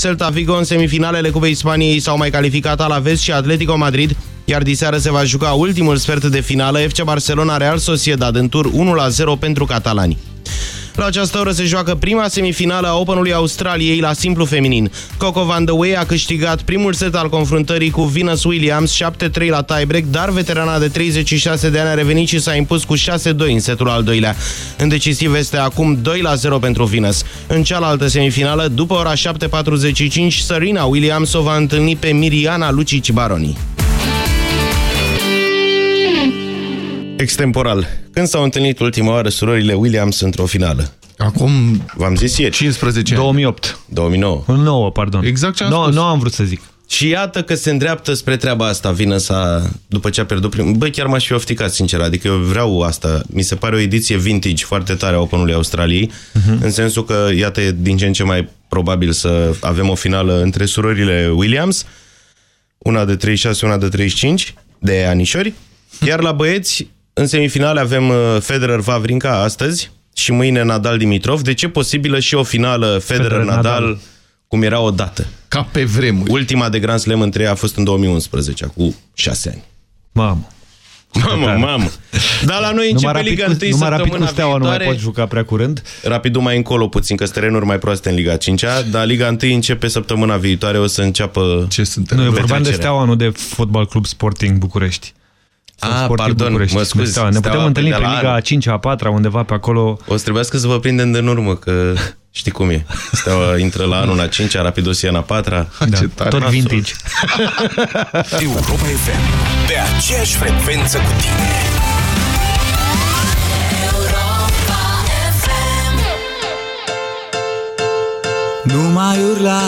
Celta Vigo în semifinalele Cupei Spaniei s-au mai calificat Alaves și Atletico Madrid, iar diseară se va juca ultimul sfert de finală FC Barcelona-Real Sociedad în tur 1-0 pentru catalani. La această oră se joacă prima semifinală a Openului Australiei la simplu feminin. Coco Van de Wey a câștigat primul set al confruntării cu Venus Williams 7-3 la tiebreak, dar veterana de 36 de ani a revenit și s-a impus cu 6-2 în setul al doilea. În decisiv este acum 2-0 pentru Venus. În cealaltă semifinală, după ora 7.45, Serena Williams o va întâlni pe Miriana Lucici Baroni. Extemporal. Când s-au întâlnit ultima oară surorile Williams într-o finală? Acum, v-am zis ieri. 15 ani. 2008. 2009. 9, pardon. Exact ce am no, spus. Nu am vrut să zic. Și iată că se îndreaptă spre treaba asta, vină sa după ce a pierdut primul. Băi, chiar m-aș fi ofticat, sincer, adică eu vreau asta. Mi se pare o ediție vintage foarte tare a Openului Australiei, uh -huh. în sensul că, iată, e din ce în ce mai probabil să avem o finală între surorile Williams, una de 36, una de 35, de anișori, iar la băieți în semifinale avem uh, Federer-Vavrinca astăzi și mâine Nadal-Dimitrov. De ce posibilă și o finală Federer-Nadal cum era odată? Ca pe vremuri. Ultima de Grand Slam între ei a fost în 2011, cu șase ani. Mamă. Mamă, mamă. Dar la noi începe Liga 1 Numai rapid cu steaua viitoare. nu mai poți juca prea curând. Rapidul mai încolo puțin, că sunt terenuri mai proaste în Liga 5 -a, dar Liga 1 începe săptămâna viitoare, o să înceapă Ce sunt? Nu, eu vorbeam de steaua, nu de Fotbal Club Sporting București. Ah, pardon, București. mă scuzi. Steaua. Ne putem întâlni pe Liga a 5 -a, a 4 -a, undeva pe acolo. O să trebuiască să vă prindem de în urmă, că știi cum e. Steaua intră la anul a 5 -a, Rapidos e în a 4 -a. Da, tot vintage. Europa FM, pe aceeași frecvență cu tine. Nu mai urla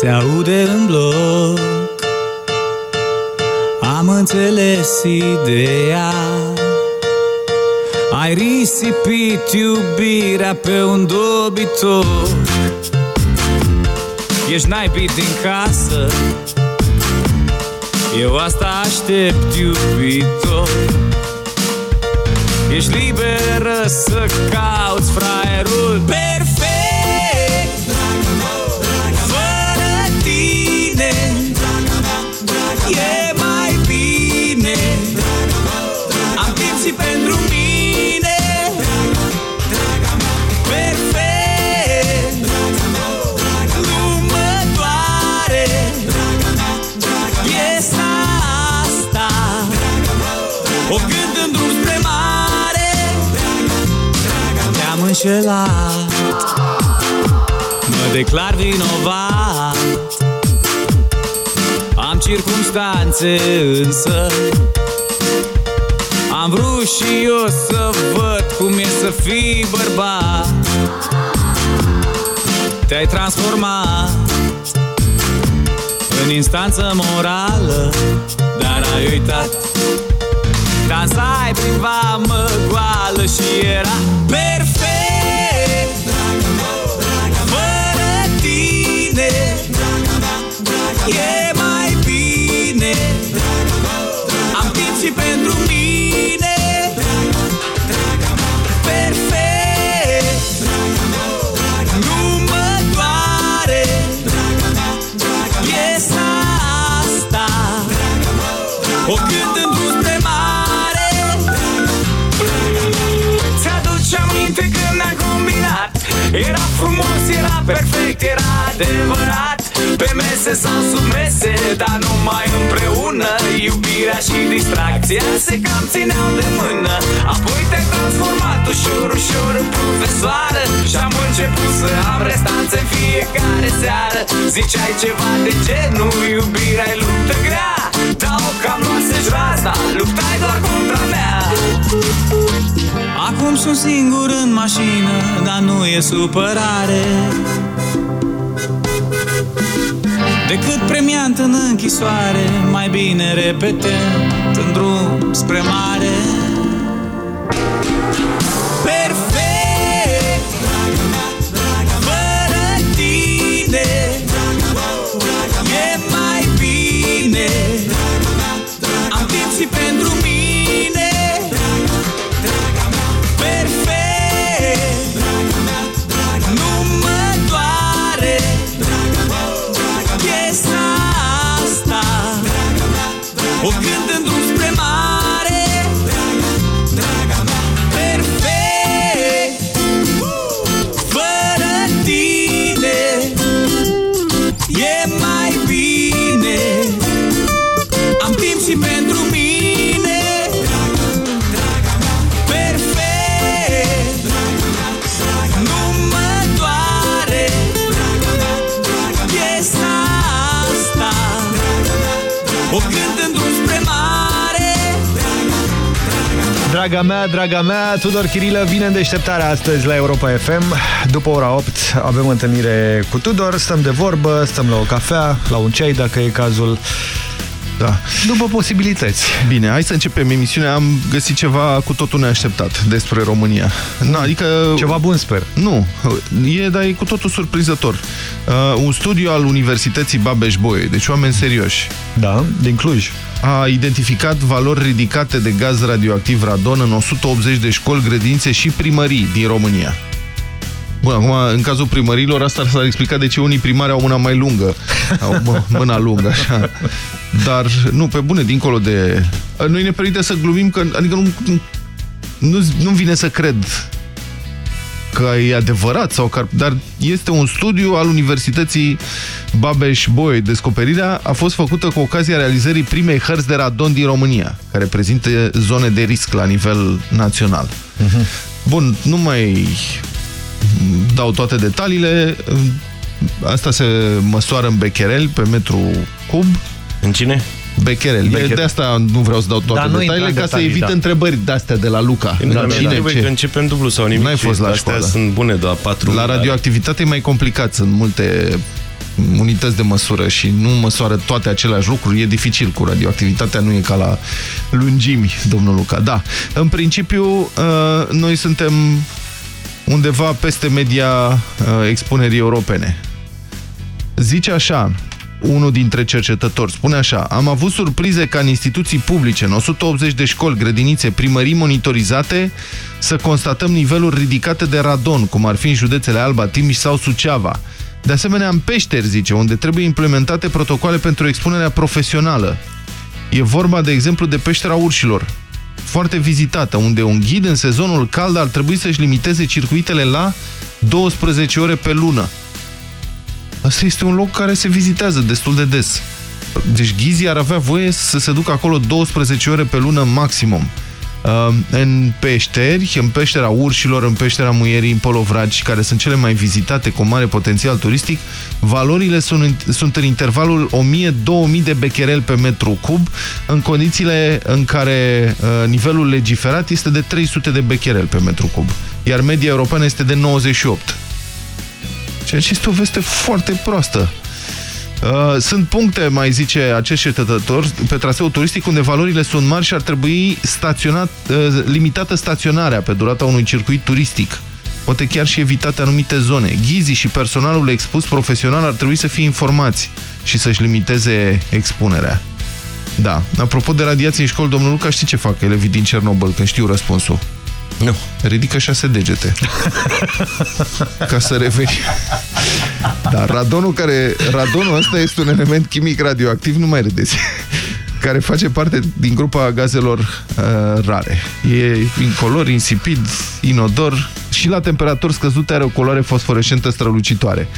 Se aude în bloc Am înțeles ideea. Ai risipit iubirea pe un dobitor. Ești naibit din casă. Eu asta aștept iubitor. Ești liberă să cauți fraierul. Perfect Am timp și pentru mine. Perfect Nu mă doare Piesa asta O cânt în drum spre mare Te-am înșelat Mă declar vinovat. Am circumstanțe însă Am vrut și eu să văd cum e să fii bărbat. Te-ai transformat În instanță morală Dar ai uitat. Dansai prin vamă goală și era perfect. Fără tine E mai bine. Am timp și pentru mine O cânt în drum spre mare. Ți-aduce aminte când ne-am combinat? Era frumos, era perfect, era adevărat. Pe mese sau sub mese, dar numai împreună. Iubirea și distracția se cam țineau de mână. Apoi te-ai transformat ușor, ușor în profesoară. Și-am început să am restanțe în fiecare seară. Ziceai ceva de genul, iubirea e luptă grea Dar o cam luase-și razna, luptai doar contra mea. Acum sunt singur în mașină, dar nu e supărare. Decât premiant în închisoare, mai bine repetent în drum spre mare Am timp Draga mea, draga mea, Tudor Chirilă vine în deșteptarea astăzi la Europa FM. După ora 8 avem întâlnire cu Tudor, stăm de vorbă, stăm la o cafea, la un ceai dacă e cazul. Da. După posibilități. Bine, hai să începem emisiunea. Am găsit ceva cu totul neașteptat despre România. Na, adică... Ceva bun, sper. Nu, e, dar e cu totul surprinzător. Uh, un studiu al Universității Babeș-Bolyai, deci oameni serioși. Da, din Cluj. A identificat valori ridicate de gaz radioactiv radon în 180 de școli, grădințe și primării din România. Bun, acum, în cazul primărilor, asta s-ar explica de ce unii primari au mâna mai lungă. Au bă, mâna lungă, așa. Dar, nu, pe bune, dincolo de... Noi ne permite să glumim, că, adică nu, nu, nu vine să cred că e adevărat, sau că, dar este un studiu al Universității Babeș-Bolyai. Descoperirea a fost făcută cu ocazia realizării primei hărți de radon din România, care prezintă zone de risc la nivel național. Uh -huh. Bun, nu mai dau toate detaliile. Asta se măsoară în becherel pe metru cub. În cine? Becherel. Becherel. De asta nu vreau să dau toate da, detaliile, ca să evit da. întrebări de-astea de la Luca. Da, da, cine, da, ce? că începem dublu sau nimic. N-ai fost la astea școală. sunt bune, doar patru. La radioactivitate e mai complicat, sunt multe unități de măsură și nu măsoară toate aceleași lucruri, e dificil cu radioactivitatea, nu e ca la lungimi, domnul Luca. Da, în principiu, noi suntem undeva peste media uh, expunerii europene. Zice așa, unul dintre cercetători spune așa, am avut surprize ca în instituții publice, în 180 de școli, grădinițe, primării monitorizate, să constatăm niveluri ridicate de radon, cum ar fi în județele Alba, Timiș sau Suceava. De asemenea, în peșteri, zice, unde trebuie implementate protocoale pentru expunerea profesională. E vorba, de exemplu, de peștera urșilor, foarte vizitată, unde un ghid în sezonul cald ar trebui să-și limiteze circuitele la 12 ore pe lună. Asta este un loc care se vizitează destul de des. Deci ghizii ar avea voie să se ducă acolo 12 ore pe lună maximum. În peșteri, în peștera urșilor, în peștera muierii, în polovragi, care sunt cele mai vizitate cu mare potențial turistic, valorile sunt, sunt în intervalul 1000-2000 de becherel pe metru cub, în condițiile în care uh, nivelul legiferat este de 300 de becherel pe metru cub, iar media europeană este de 98. Ceea ce este o veste foarte proastă. Uh, sunt puncte, mai zice acest cercetător, pe traseu turistic unde valorile sunt mari și ar trebui staționat, uh, limitată staționarea pe durata unui circuit turistic. Poate chiar și evitate anumite zone. Ghizii și personalul expus profesional ar trebui să fie informați și să-și limiteze expunerea. Da. Apropo de radiații în școli, domnul Luca, știi ce fac elevii din Cernobâl, când știu răspunsul? Nu. Ridică șase degete. Ca să reveni. Da, radonul care... Radonul ăsta este un element chimic radioactiv, nu mai râdeți care face parte din grupa gazelor uh, rare. E incolor, insipid, inodor și la temperaturi scăzute are o culoare fosforescentă strălucitoare.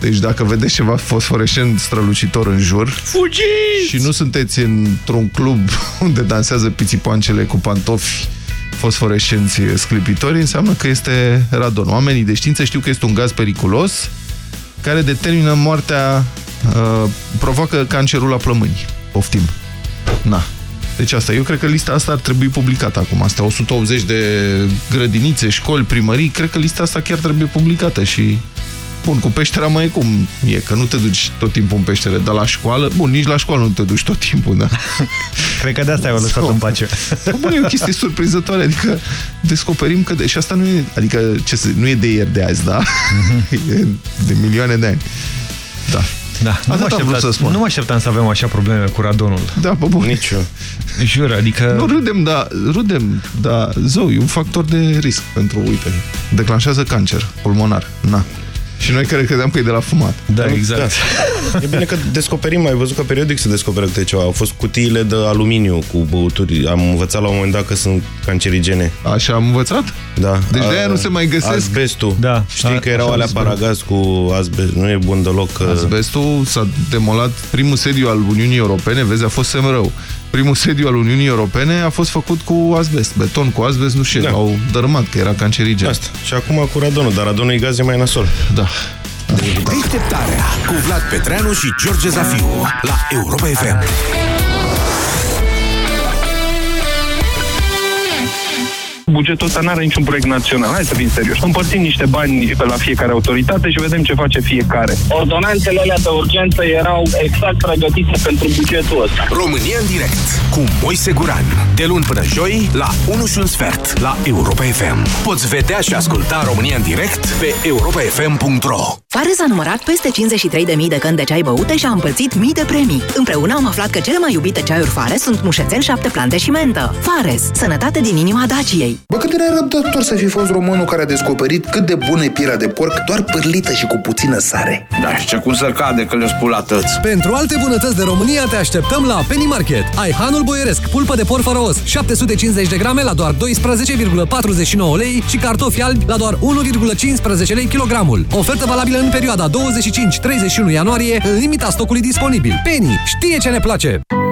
Deci dacă vedeți ceva fosforescent strălucitor în jur Fugiți! și nu sunteți într-un club unde dansează pițipoancele cu pantofi fosforescenți sclipitori, înseamnă că este radon. Oamenii de știință știu că este un gaz periculos care determină moartea, uh, provoacă cancerul la plămâni. Poftim. Na. Deci asta, eu cred că lista asta ar trebui publicată acum. Asta 180 de grădinițe, școli, primării, cred că lista asta chiar trebuie publicată și Bun, cu peștera mai e cum e, că nu te duci tot timpul în peștere, dar la școală, bun, nici la școală nu te duci tot timpul, da. Cred că de asta ai lăsat în pace. Bun, e o chestie surprinzătoare, adică descoperim că, de, și asta nu e, adică ce să, nu e de ieri de azi, da? Mm -hmm. e de milioane de ani. Da. Da, nu mă, așteptam, să spun. nu mă așteptam să avem așa probleme cu radonul. Da, bă, bun. Nici eu. Jur, adică... Nu râdem, da, râdem, da, zău, e un factor de risc pentru, uite, declanșează cancer pulmonar, na. Și noi care credeam că e de la fumat. Da, exact. Da. E bine că descoperim, ai văzut că periodic se descoperă câte ceva. Au fost cutiile de aluminiu cu băuturi. Am învățat la un moment dat că sunt cancerigene. Așa am învățat? Da. Deci de aia nu se mai găsesc. Asbestul. Da. Știi că erau alea paragaz cu asbest. Nu e bun deloc. Că... Asbestul s-a demolat primul sediu al Uniunii Europene, vezi, a fost semărău. Primul sediu al Uniunii Europene a fost făcut cu asbest. Beton cu asbest, nu știu, da. au dărâmat că era cancerigen. Asta. Și acum cu radonul, dar radonul e gaze mai nasol. Da. Deșteptarea cu Vlad Petreanu și George Zafiu la Europa FM. Bugetul ăsta nu are niciun proiect național. Hai să fim serios. Împărțim niște bani pe la fiecare autoritate și vedem ce face fiecare. Ordonanțele alea de urgență erau exact pregătite pentru bugetul ăsta. România în direct cu Moise Guran. De luni până joi la 1 și un sfert la Europa FM. Poți vedea și asculta România în direct pe europafm.ro Fares a numărat peste 53.000 de căni de ceai băute și a împărțit mii de premii. Împreună am aflat că cele mai iubite ceaiuri Fares sunt mușețel, șapte plante și mentă. Fares, sănătate din inima Daciei. Bă, cât era răbdător să fi fost românul care a descoperit cât de bună e pielea de porc, doar pârlită și cu puțină sare. Da, și ce cum să cade că le-o spula tăți. Pentru alte bunătăți de România te așteptăm la Penny Market. Ai hanul boieresc, pulpă de porc fără os, 750 de grame la doar 12,49 lei și cartofi albi la doar 1,15 lei kilogramul. Ofertă valabilă în perioada 25-31 ianuarie, în limita stocului disponibil. Penny știe ce ne place!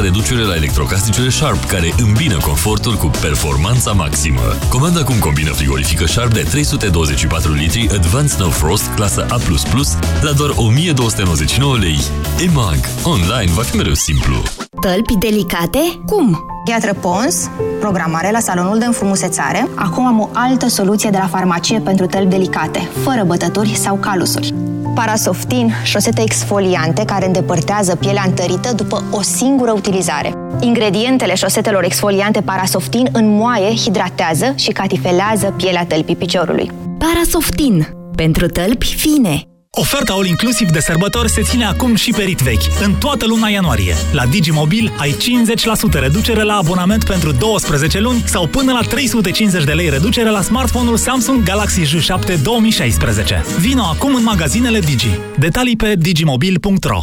reducere la electrocasnicele Sharp, care îmbină confortul cu performanța maximă. Comanda acum combina frigorifică Sharp de 324 litri Advanced Snow Frost clasă A++ la doar 1299 lei. EMAG. Online va fi mereu simplu. Tălpi delicate? Cum? Piatră Pons, programare la salonul de înfrumusețare. Acum am o altă soluție de la farmacie pentru tălpi delicate, fără bătături sau calusuri. Parasoftin, șosete exfoliante care îndepărtează pielea întărită după o singură utilizare. Ingredientele șosetelor exfoliante Parasoftin înmoaie, hidratează și catifelează pielea tălpii piciorului. Parasoftin, pentru tălpi fine. Oferta All Inclusiv de sărbători se ține acum și pe rit vechi, în toată luna ianuarie. La Digimobil ai 50% reducere la abonament pentru 12 luni sau până la 350 de lei reducere la smartphone-ul Samsung Galaxy J7 2016. Vino acum în magazinele Digi. Detalii pe digimobil.ro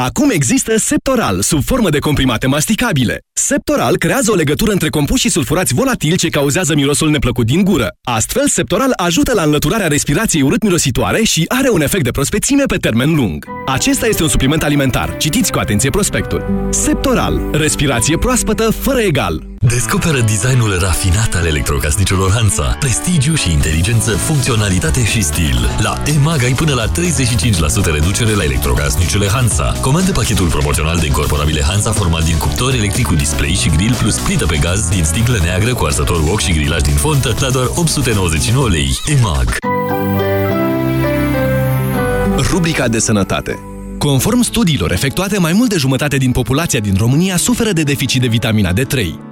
Acum există Septoral, sub formă de comprimate masticabile. Septoral creează o legătură între compuși și sulfurați volatili ce cauzează mirosul neplăcut din gură. Astfel, Septoral ajută la înlăturarea respirației urât-mirositoare și are un efect de prospețime pe termen lung. Acesta este un supliment alimentar. Citiți cu atenție prospectul. Septoral. Respirație proaspătă fără egal. Descoperă designul rafinat al electrocasnicelor Hansa, prestigiu și inteligență, funcționalitate și stil. La EMAG ai până la 35% reducere la electrocasnicele Hansa. Comandă pachetul promoțional de incorporabile Hansa format din cuptor electric cu display și grill plus plită pe gaz din sticlă neagră cu arsător wok și grilaj din fontă la doar 899 lei. EMAG. Rubrica de sănătate. Conform studiilor efectuate, mai mult de jumătate din populația din România suferă de deficit de vitamina D3.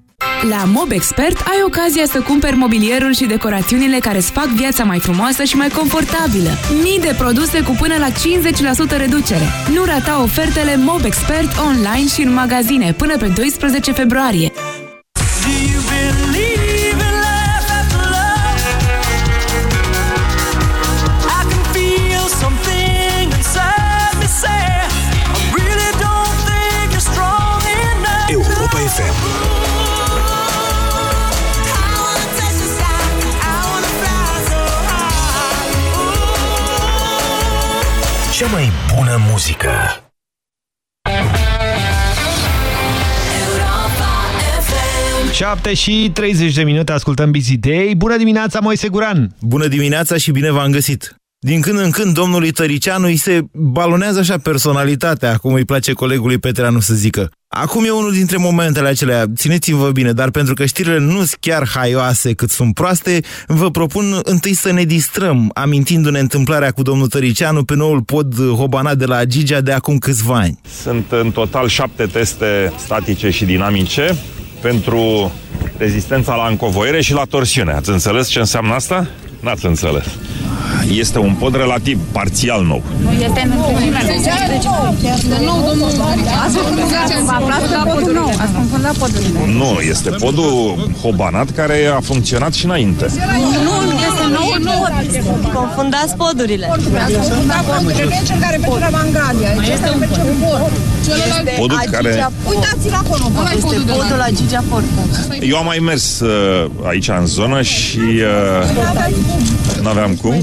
la MobExpert ai ocazia să cumperi mobilierul și decorațiunile care îți fac viața mai frumoasă și mai confortabilă. Mii de produse cu până la 50% reducere. Nu rata ofertele MobExpert online și în magazine până pe 12 februarie. Mai bună muzică. 7 și 30 de minute ascultăm Busy Day. Bună dimineața, Moise Guran! Bună dimineața și bine v-am găsit! Din când în când domnului Tăricianu îi se balonează așa personalitatea, cum îi place colegului Petreanu să zică. Acum e unul dintre momentele acelea, țineți-vă bine, dar pentru că știrile nu sunt chiar haioase cât sunt proaste, vă propun întâi să ne distrăm, amintindu-ne întâmplarea cu domnul Tăricianu pe noul pod Hobana de la Gigea de acum câțiva ani. Sunt în total șapte teste statice și dinamice pentru rezistența la încovoiere și la torsiune. Ați înțeles ce înseamnă asta? N-ați înțeles. Este un pod relativ parțial nou. Nu este în întâlnire. De nou, domnul. Ați aflat la podurile. Ați confundat podurile. Nu, este podul Hobanat care a funcționat și înainte. Nu, este nou pod. Confundați podurile. Ați confundat podurile. Cel care pe Mangalia. Este un pod. Podul care... Uitați-l acolo. Este podul la Gigea Porta. Eu am mai mers uh, aici în zonă și uh, n-aveam cum. Nu?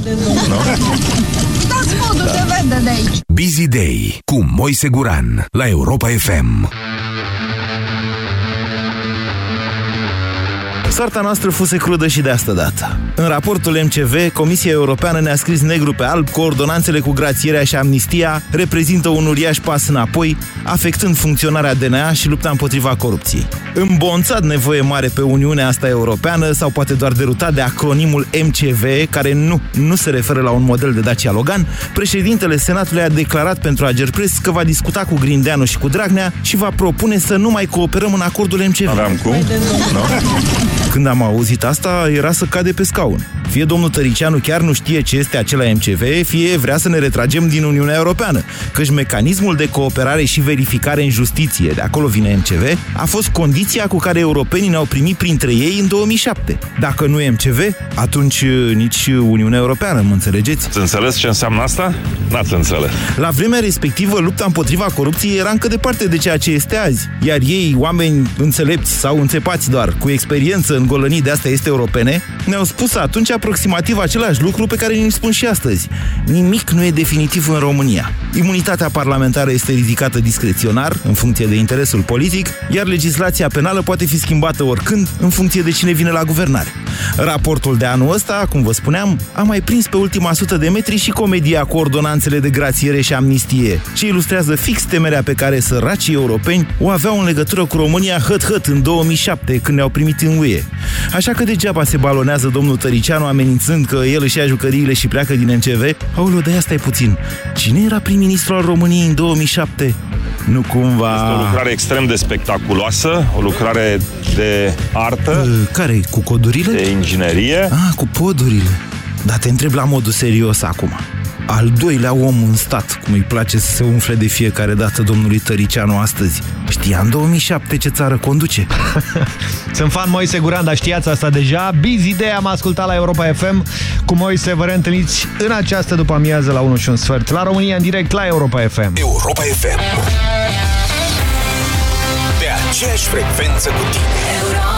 Uitați podul, se vede de aici. Busy Day cu Moise Guran la Europa FM. Soarta noastră fuse crudă și de asta dată. În raportul MCV, Comisia Europeană ne-a scris negru pe alb că ordonanțele cu grațierea și amnistia reprezintă un uriaș pas înapoi, afectând funcționarea DNA și lupta împotriva corupției. Îmbonțat nevoie mare pe Uniunea asta europeană sau poate doar derutat de acronimul MCV, care nu, nu se referă la un model de Dacia Logan, președintele Senatului a declarat pentru Agerpres că va discuta cu Grindeanu și cu Dragnea și va propune să nu mai cooperăm în acordul MCV. Aveam cum? Nu? Când am auzit asta, era să cade pe scaun. Fie domnul Tăricianu chiar nu știe ce este acela MCV, fie vrea să ne retragem din Uniunea Europeană, căci mecanismul de cooperare și verificare în justiție, de acolo vine MCV, a fost condiția cu care europenii ne-au primit printre ei în 2007. Dacă nu e MCV, atunci uh, nici Uniunea Europeană, mă înțelegeți? Ați înțeles ce înseamnă asta? N-ați înțeles. La vremea respectivă, lupta împotriva corupției era încă departe de ceea ce este azi, iar ei, oameni înțelepți sau înțepați doar, cu experiență în golănii de astea este europene, ne-au spus atunci aproximativ același lucru pe care ne spun și astăzi. Nimic nu e definitiv în România. Imunitatea parlamentară este ridicată discreționar, în funcție de interesul politic, iar legislația penală poate fi schimbată oricând, în funcție de cine vine la guvernare. Raportul de anul ăsta, cum vă spuneam, a mai prins pe ultima sută de metri și comedia cu ordonanțele de grațiere și amnistie, ce ilustrează fix temerea pe care săracii europeni o aveau în legătură cu România hăt-hăt în 2007, când ne-au primit în UE. Așa că degeaba se balonează domnul Tăricianu amenințând că el își ia jucăriile și pleacă din MCV. Aoleu, de asta e puțin. Cine era prim-ministru al României în 2007? Nu cumva... Este o lucrare extrem de spectaculoasă, o lucrare de artă. Care? Cu codurile? De inginerie. Ah, cu podurile. Dar te întreb la modul serios acum. Al doilea om în stat, cum îi place să se umfle de fiecare dată domnului Tăricianu astăzi. Știa în 2007 ce țară conduce. Sunt fan Moise Guran, dar știați asta deja. Busy Day am ascultat la Europa FM. Cu Moise vă reîntâlniți în această după amiază la 1 și un sfert. La România în direct la Europa FM. Europa FM. Pe aceeași frecvență cu tine. Europa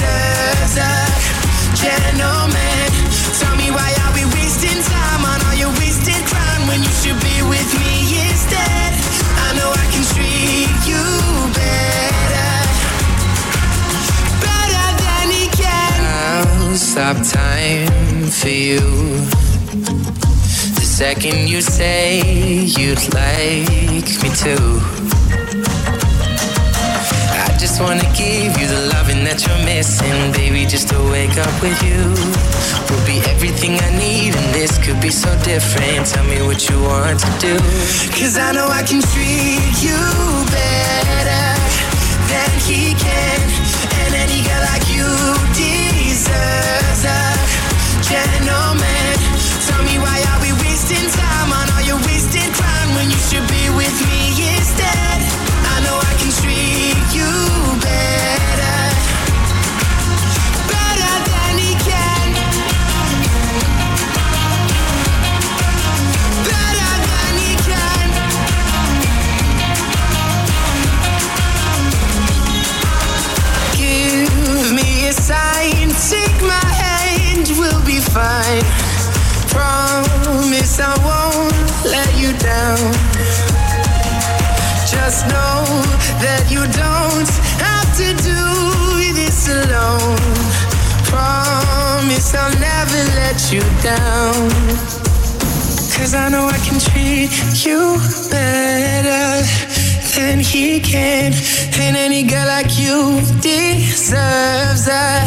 deserves a gentleman. Tell me why are we wasting time on all your wasted crown when you should be with me instead? I know I can treat you better, better than he can. I'll stop time for you. The second you say you'd like me to. Just wanna give you the loving that you're missing, baby. Just to wake up with you will be everything I need, and this could be so different. Tell me what you want to do, cause I know I can treat you better than he can, and And any girl like you deserves a gentleman. Tell me why are we wasting time on I won't let you down. Just know that you don't have to do this alone. Promise I'll never let you down. Cause I know I can treat you better than he can. And any girl like you deserves a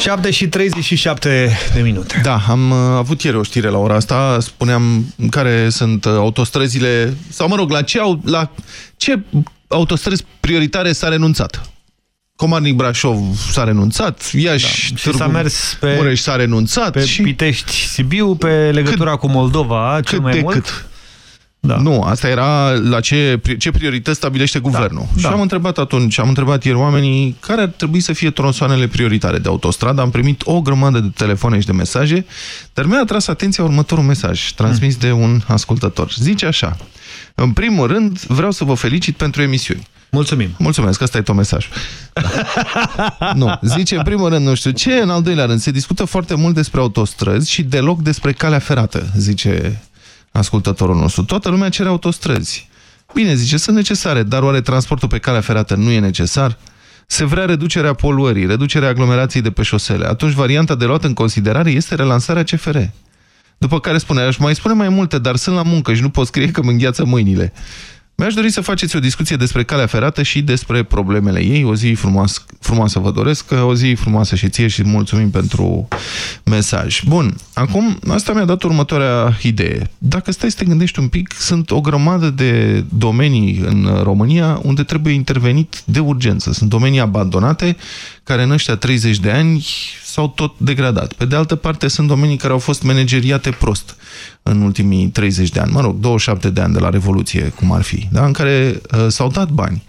7 și 37 de minute. Da, am uh, avut ieri o știre la ora asta, spuneam care sunt uh, autostrăzile, sau mă rog, la ce, au, la ce autostrăzi prioritare s-a renunțat. Comarnic Brașov s-a renunțat, Iași, Da, și s-a mers pe- Mureș s-a renunțat. Pe și Pitești, Sibiu, pe legătura cu Moldova, cel cât mai de mult. cât. Da. Nu, asta era la ce, ce priorități stabilește guvernul. Da, și da. am întrebat atunci, am întrebat ieri oamenii care ar trebui să fie tronsoanele prioritare de autostradă. Am primit o grămadă de telefoane și de mesaje, dar mi-a atras atenția următorul mesaj, transmis de un ascultător. Zice așa, în primul rând vreau să vă felicit pentru emisiuni. Mulțumim. Mulțumesc, ăsta e tot mesajul. Da. nu, zice în primul rând, nu știu ce, în al doilea rând, se discută foarte mult despre autostrăzi și deloc despre calea ferată, zice ascultătorul nostru. Toată lumea cere autostrăzi. Bine, zice, sunt necesare, dar oare transportul pe calea ferată nu e necesar? Se vrea reducerea poluării, reducerea aglomerației de pe șosele. Atunci varianta de luat în considerare este relansarea CFR. După care spune, aș mai spune mai multe, dar sunt la muncă și nu pot scrie că mă îngheață mâinile. Mi-aș dori să faceți o discuție despre calea ferată și despre problemele ei. O zi frumoasă, frumoasă vă doresc, o zi frumoasă și ție și mulțumim pentru mesaj. Bun, acum asta mi-a dat următoarea idee. Dacă stai să te gândești un pic, sunt o grămadă de domenii în România unde trebuie intervenit de urgență. Sunt domenii abandonate care în ăștia 30 de ani s-au tot degradat. Pe de altă parte, sunt domenii care au fost manageriate prost în ultimii 30 de ani, mă rog, 27 de ani de la Revoluție, cum ar fi, da? în care uh, s-au dat bani,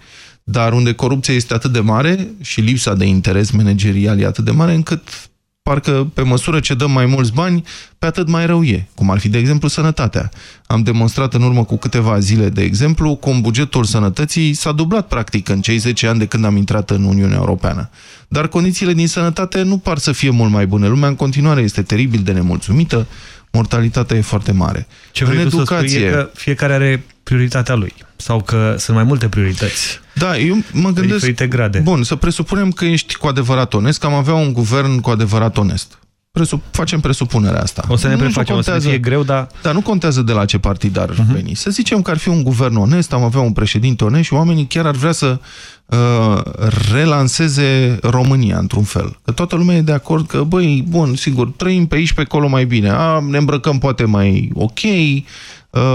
dar unde corupția este atât de mare și lipsa de interes managerial e atât de mare, încât parcă pe măsură ce dăm mai mulți bani, pe atât mai rău e, cum ar fi, de exemplu, sănătatea. Am demonstrat în urmă cu câteva zile, de exemplu, cum bugetul sănătății s-a dublat practic în cei 10 ani de când am intrat în Uniunea Europeană. Dar condițiile din sănătate nu par să fie mult mai bune. Lumea în continuare este teribil de nemulțumită, mortalitatea e foarte mare. Ce în vrei tu să educație... spui e că fiecare are prioritatea lui. Sau că sunt mai multe priorități. Da, eu mă gândesc... diferite grade. Bun, să presupunem că ești cu adevărat onest, că am avea un guvern cu adevărat onest. Presup, facem presupunerea asta. O să ne Nu prefacem, o să ne contează- fie greu, dar... Dar nu contează de la ce partid ar Mhm. uh-huh. veni. Să zicem că ar fi un guvern onest, am avea un președinte onest și oamenii chiar ar vrea să uh, relanseze România într-un fel. Că toată lumea e de acord că, băi, bun, sigur, trăim pe aici, pe acolo mai bine. A, ne îmbrăcăm poate mai ok, uh,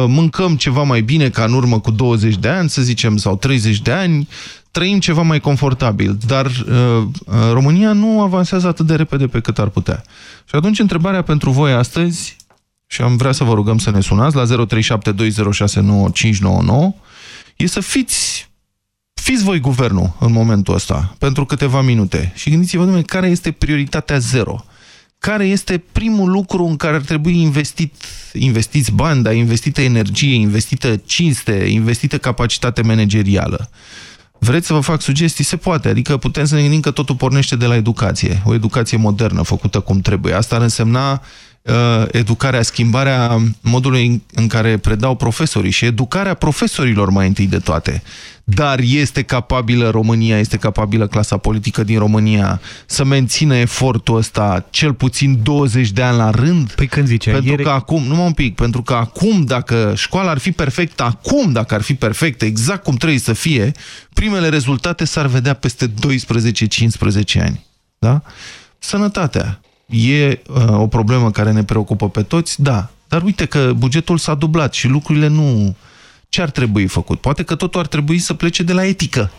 mâncăm ceva mai bine ca în urmă cu 20 de ani, să zicem, sau 30 de ani, trăim ceva mai confortabil, dar uh, uh, România nu avansează atât de repede pe cât ar putea. Și atunci întrebarea pentru voi astăzi, și am vrea să vă rugăm să ne sunați la 0372069599, e să fiți, fiți voi guvernul în momentul ăsta, pentru câteva minute. Și gândiți-vă, domnule, care este prioritatea zero? Care este primul lucru în care ar trebui investit, investiți bani, dar investită energie, investită cinste, investită capacitate managerială? Vreți să vă fac sugestii? Se poate. Adică putem să ne gândim că totul pornește de la educație. O educație modernă, făcută cum trebuie. Asta ar însemna uh, educarea, schimbarea modului în care predau profesorii și educarea profesorilor mai întâi de toate. Dar este capabilă România, este capabilă clasa politică din România să mențină efortul ăsta cel puțin 20 de ani la rând? Păi când zice? Pentru ieri... că acum, nu un pic, pentru că acum dacă școala ar fi perfectă, acum dacă ar fi perfectă, exact cum trebuie să fie, primele rezultate s-ar vedea peste 12-15 ani. Da? Sănătatea. E uh, o problemă care ne preocupă pe toți? Da. Dar uite că bugetul s-a dublat și lucrurile nu... Ce ar trebui făcut? Poate că totul ar trebui să plece de la etică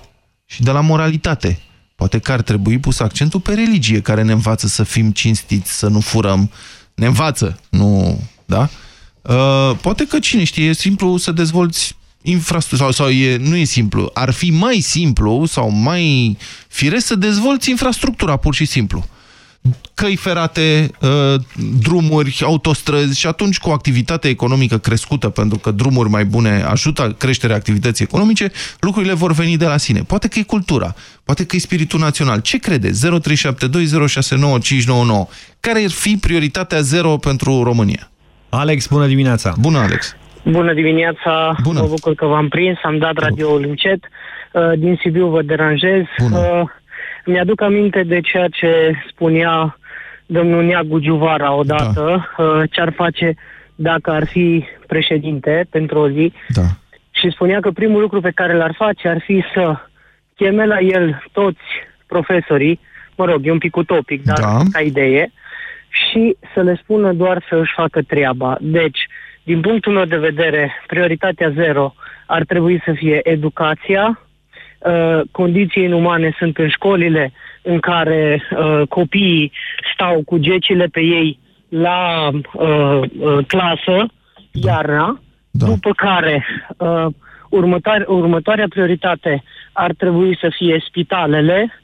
și de la moralitate. Poate că ar trebui pus accentul pe religie, care ne învață să fim cinstiți, să nu furăm. Ne învață, nu... Da? Uh, poate că, cine știe, e simplu să dezvolți infrastructura, sau, sau e, nu e simplu, ar fi mai simplu sau mai firesc să dezvolți infrastructura, pur și simplu căi ferate, uh, drumuri, autostrăzi și atunci cu o activitate economică crescută, pentru că drumuri mai bune ajută creșterea activității economice, lucrurile vor veni de la sine. Poate că e cultura, poate că e spiritul național. Ce crede? 0372069599. Care ar fi prioritatea zero pentru România? Alex, bună dimineața! Bună, Alex! Bună dimineața! Bună. Mă bucur că v-am prins, am dat radioul încet. Uh, din Sibiu vă deranjez. Bună. Uh, mi-aduc aminte de ceea ce spunea domnul Neagu Giuvara odată, da. Uh, ce ar face dacă ar fi președinte pentru o zi. Da. Și spunea că primul lucru pe care l-ar face ar fi să cheme la el toți profesorii, mă rog, e un pic utopic, dar da. ca idee, și să le spună doar să își facă treaba. Deci, din punctul meu de vedere, prioritatea zero ar trebui să fie educația, uh, condiții inumane sunt în școlile în care uh, copiii stau cu gecile pe ei la uh, uh, clasă iarna, da. după care uh, următoare, următoarea prioritate ar trebui să fie spitalele,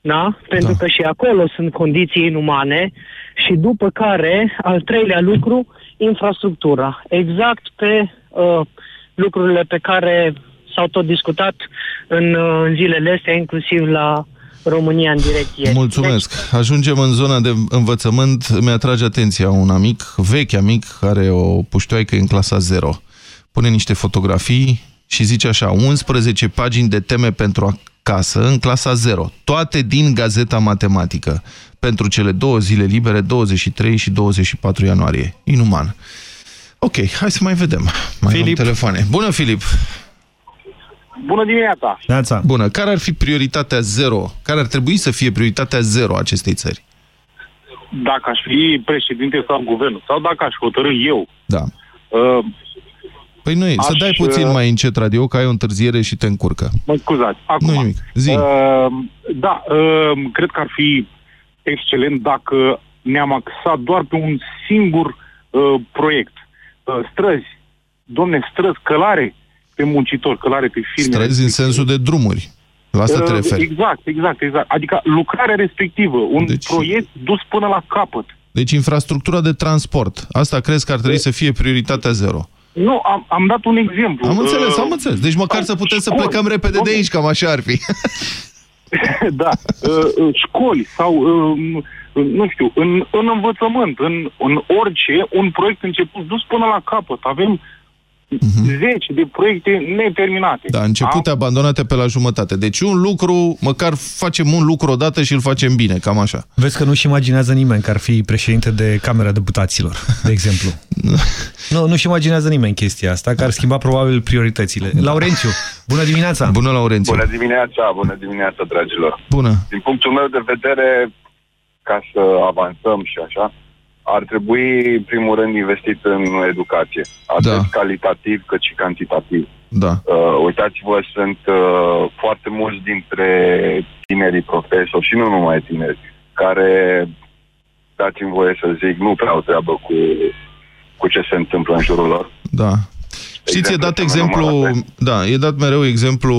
da? pentru da. că și acolo sunt condiții inumane, și după care, al treilea lucru, infrastructura. Exact pe uh, lucrurile pe care s-au tot discutat în, uh, în zilele astea, inclusiv la România în direct ieri. Mulțumesc. Deci... Ajungem în zona de învățământ. Mi-atrage atenția un amic, vechi amic, care o puștoaică în clasa 0. Pune niște fotografii și zice așa, 11 pagini de teme pentru acasă în clasa 0, toate din Gazeta Matematică, pentru cele două zile libere, 23 și 24 ianuarie. Inuman. Ok, hai să mai vedem. Mai Filip. am telefoane. Bună, Filip! Bună dimineața! Neața. Bună. Care ar fi prioritatea zero? Care ar trebui să fie prioritatea zero acestei țări? Dacă aș fi președinte sau guvernul, sau dacă aș hotărâ eu. Da. Uh, păi nu e, aș, să dai puțin uh, mai încet radio, că ai o întârziere și te încurcă. Mă scuzați. Acum, nu nimic. Zi. Uh, da, uh, cred că ar fi excelent dacă ne-am axat doar pe un singur uh, proiect. Uh, străzi, domne, străzi, călare, pe muncitor, călare pe firme. Străzi în sensul de drumuri. La asta te uh, referi. Exact, exact, exact. Adică lucrarea respectivă, un deci... proiect dus până la capăt. Deci infrastructura de transport. Asta crezi că ar trebui să fie prioritatea zero? Nu, am, am dat un exemplu. Am înțeles, am înțeles. Deci măcar să putem să plecăm repede de aici, cam așa ar fi. da, uh, școli sau, uh, nu știu, în, în învățământ, în, în orice, un proiect început dus până la capăt. Avem uh-huh. zeci de proiecte neterminate. Da, începute Am... abandonate pe la jumătate. Deci un lucru, măcar facem un lucru odată și îl facem bine, cam așa. Vezi că nu-și imaginează nimeni că ar fi președinte de Camera Deputaților, de exemplu. nu, nu-și imaginează nimeni chestia asta, că ar schimba probabil prioritățile. Laurențiu, bună dimineața! Bună, Laurențiu! Bună dimineața, bună dimineața, dragilor! Bună! Din punctul meu de vedere, ca să avansăm și așa, ar trebui, în primul rând, investit în educație, atât da. calitativ cât și cantitativ. Da. Uh, uitați-vă, sunt uh, foarte mulți dintre tinerii profesori și nu numai tineri, care, dați-mi voie să zic, nu prea au treabă cu, cu ce se întâmplă în jurul lor. Da. Știți, e dat exemplu, da, e dat mereu exemplu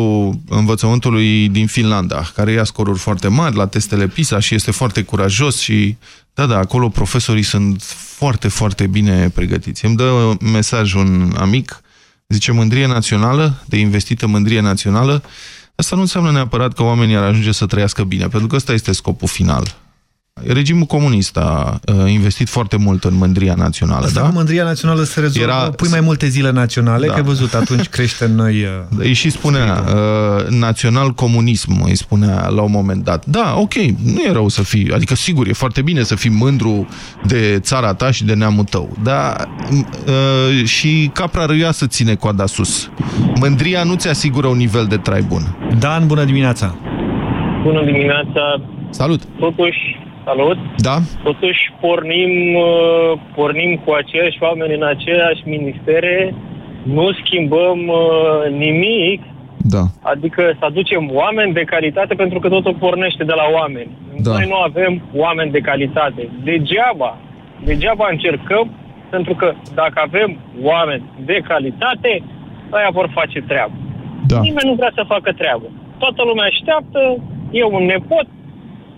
învățământului din Finlanda, care ia scoruri foarte mari la testele PISA și este foarte curajos și, da, da, acolo profesorii sunt foarte, foarte bine pregătiți. Îmi dă mesaj un amic, zice mândrie națională, de investită mândrie națională, asta nu înseamnă neapărat că oamenii ar ajunge să trăiască bine, pentru că ăsta este scopul final. Regimul comunist a uh, investit foarte mult în mândria națională, Asta da? mândria națională se rezolvă. Era... Pui mai multe zile naționale, da. că ai văzut, atunci crește în noi... Uh... Îi și spunea, uh, național-comunism, îi spunea la un moment dat. Da, ok, nu e rău să fii, adică sigur, e foarte bine să fii mândru de țara ta și de neamul tău, dar uh, și capra râioasă ține coada sus. Mândria nu ți asigură un nivel de trai bun. Dan, bună dimineața! Bună dimineața! Salut! Totuși, salut! Da? Totuși pornim, uh, pornim cu aceiași oameni în aceeași ministere, nu schimbăm uh, nimic, da. adică să aducem oameni de calitate pentru că totul pornește de la oameni. Da. Noi nu avem oameni de calitate. Degeaba, degeaba încercăm, pentru că dacă avem oameni de calitate, aia vor face treabă. Da. Nimeni nu vrea să facă treabă. Toată lumea așteaptă, e un nepot,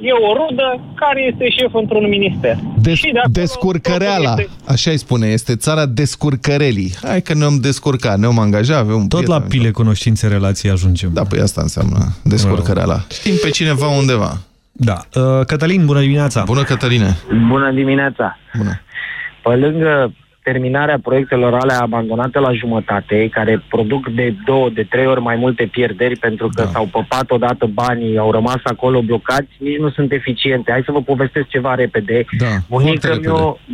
e o rudă care este șef într-un minister. Des și de acolo, descurcăreala, este... așa îi spune, este țara descurcărelii. Hai că ne-am descurcat, ne-am angajat, avem un Tot la pile cunoștințe relații ajungem. Da, păi asta înseamnă descurcăreala. Știm pe cineva undeva. Da. Uh, Cătălin, bună dimineața! Bună, Cătăline! Bună dimineața! Bună! Pe lângă terminarea proiectelor alea abandonate la jumătate, care produc de două, de trei ori mai multe pierderi pentru că da. s-au păpat odată banii, au rămas acolo blocați, nici nu sunt eficiente. Hai să vă povestesc ceva repede. Da, bunica mi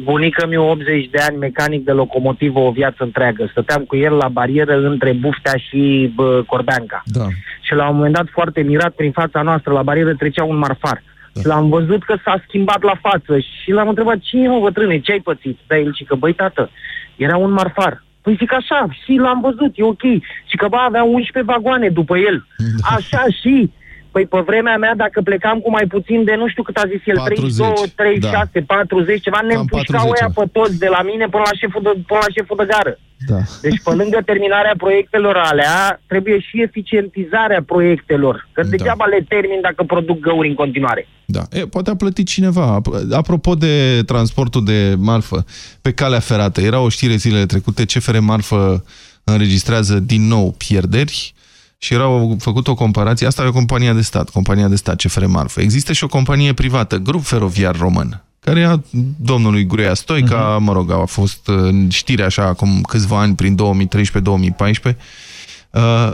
bunica mi 80 de ani, mecanic de locomotivă o viață întreagă. Stăteam cu el la barieră între Buftea și bă, Corbeanca. Da. Și la un moment dat, foarte mirat, prin fața noastră, la barieră trecea un marfar. Da. Și l-am văzut că s-a schimbat la față și l-am întrebat, cine mă bătrâne, ce ai pățit? Da, el și că, băi, tată, era un marfar. Păi zic așa, și l-am văzut, e ok. Și că, ba, avea 11 vagoane după el. Da. Așa și... Păi pe vremea mea, dacă plecam cu mai puțin de, nu știu cât a zis el, 40, 32, 36, da. 40, ceva, ne împușcau ăia pe toți de la mine până la șeful de, până la șeful de gară. Da. Deci, pe lângă terminarea proiectelor alea, trebuie și eficientizarea proiectelor. Că degeaba le termin dacă produc găuri în continuare. Da. E, poate a plătit cineva. Apropo de transportul de marfă pe calea ferată, era o știre zilele trecute, CFR Marfă înregistrează din nou pierderi și erau făcut o comparație, asta e o companie de stat, compania de stat CFR Marfă. Există și o companie privată, Grup Feroviar Român, care a domnului Gruia Stoica, uh -huh. mă rog, a fost în știre așa acum câțiva ani, prin 2013-2014. Uh,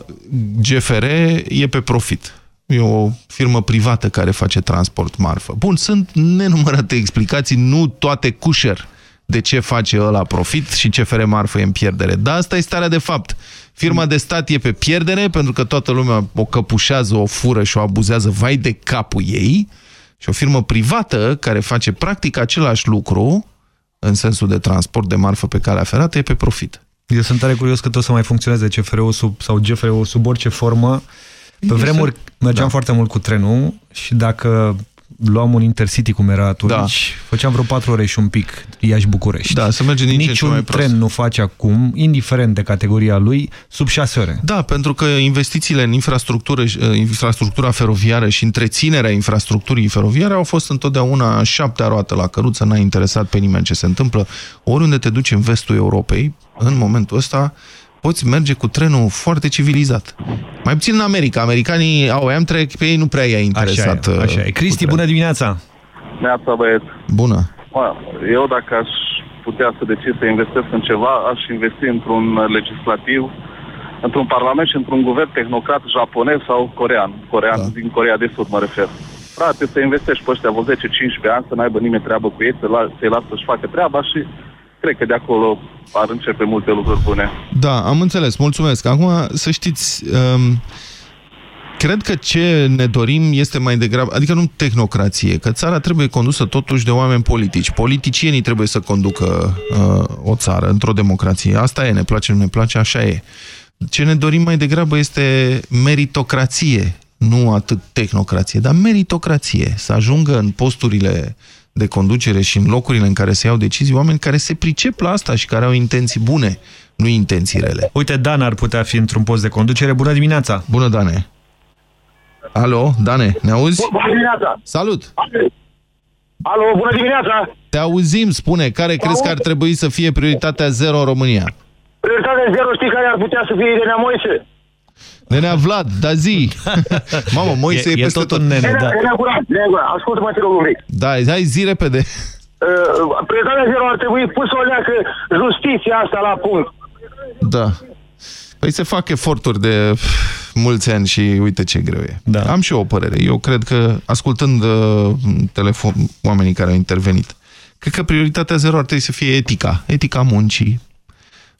GFR e pe profit. E o firmă privată care face transport marfă. Bun, sunt nenumărate explicații, nu toate cușer de ce face ăla profit și ce fere marfă e în pierdere. Dar asta e starea de fapt. Firma de stat e pe pierdere pentru că toată lumea o căpușează, o fură și o abuzează vai de capul ei și o firmă privată care face practic același lucru în sensul de transport de marfă pe calea ferată e pe profit. Eu sunt tare curios că tot să mai funcționeze CFR-ul sub, sau GFR-ul sub orice formă. Pe vremuri mergeam da. foarte mult cu trenul și dacă luam un Intercity cum era atunci, da. făceam vreo 4 ore și un pic Iași-București. Da, să merge Niciun ce mai tren nu face acum, indiferent de categoria lui, sub 6 ore. Da, pentru că investițiile în infrastructură, infrastructura feroviară și întreținerea infrastructurii feroviare au fost întotdeauna șaptea roată la căruță, n-a interesat pe nimeni ce se întâmplă. Oriunde te duci în vestul Europei, în momentul ăsta, poți merge cu trenul foarte civilizat. Mai puțin în America. Americanii au Amtrak, pe ei nu prea i-a interesat. Așa e. Așa e. Cristi, bună dimineața! Neața, băieți! Bună! Eu, dacă aș putea să decid să investesc în ceva, aș investi într-un legislativ, într-un parlament și într-un guvern tehnocrat japonez sau corean. Corean, da. din Corea de Sud, mă refer. Frate, să investești pe ăștia vreo 10-15 ani, să n-aibă nimeni treabă cu ei, să-i lasă să-și facă treaba și cred că de acolo ar începe multe lucruri bune. Da, am înțeles. Mulțumesc. Acum, să știți, um, cred că ce ne dorim este mai degrabă, adică nu tehnocrație, că țara trebuie condusă totuși de oameni politici. Politicienii trebuie să conducă uh, o țară într-o democrație. Asta e, ne place, nu ne place, așa e. Ce ne dorim mai degrabă este meritocrație, nu atât tehnocrație, dar meritocrație, să ajungă în posturile de conducere și în locurile în care se iau decizii, oameni care se pricep la asta și care au intenții bune, nu intenții rele. Uite, Dan ar putea fi într-un post de conducere. Bună dimineața! Bună, Dane! Alo, Dane, ne auzi? Bună dimineața! Salut! Alo, bună dimineața! Te auzim, spune, care crezi că ar trebui să fie prioritatea zero în România? Prioritatea zero, știi care ar putea să fie Irina Moise? Nenea Vlad, da zi! Mamă, Moise e, e, e peste tot. Un nene, da. Nenea Guran, Nenea Guran, ascultă-mă, te rog un pic. Da, hai zi repede. Uh, Prezarea zero ar trebui pus o leacă justiția asta la punct. Da. Păi se fac eforturi de mulți ani și uite ce greu e. Da. Am și eu o părere. Eu cred că, ascultând uh, telefon, oamenii care au intervenit, cred că prioritatea zero ar trebui să fie etica. Etica muncii,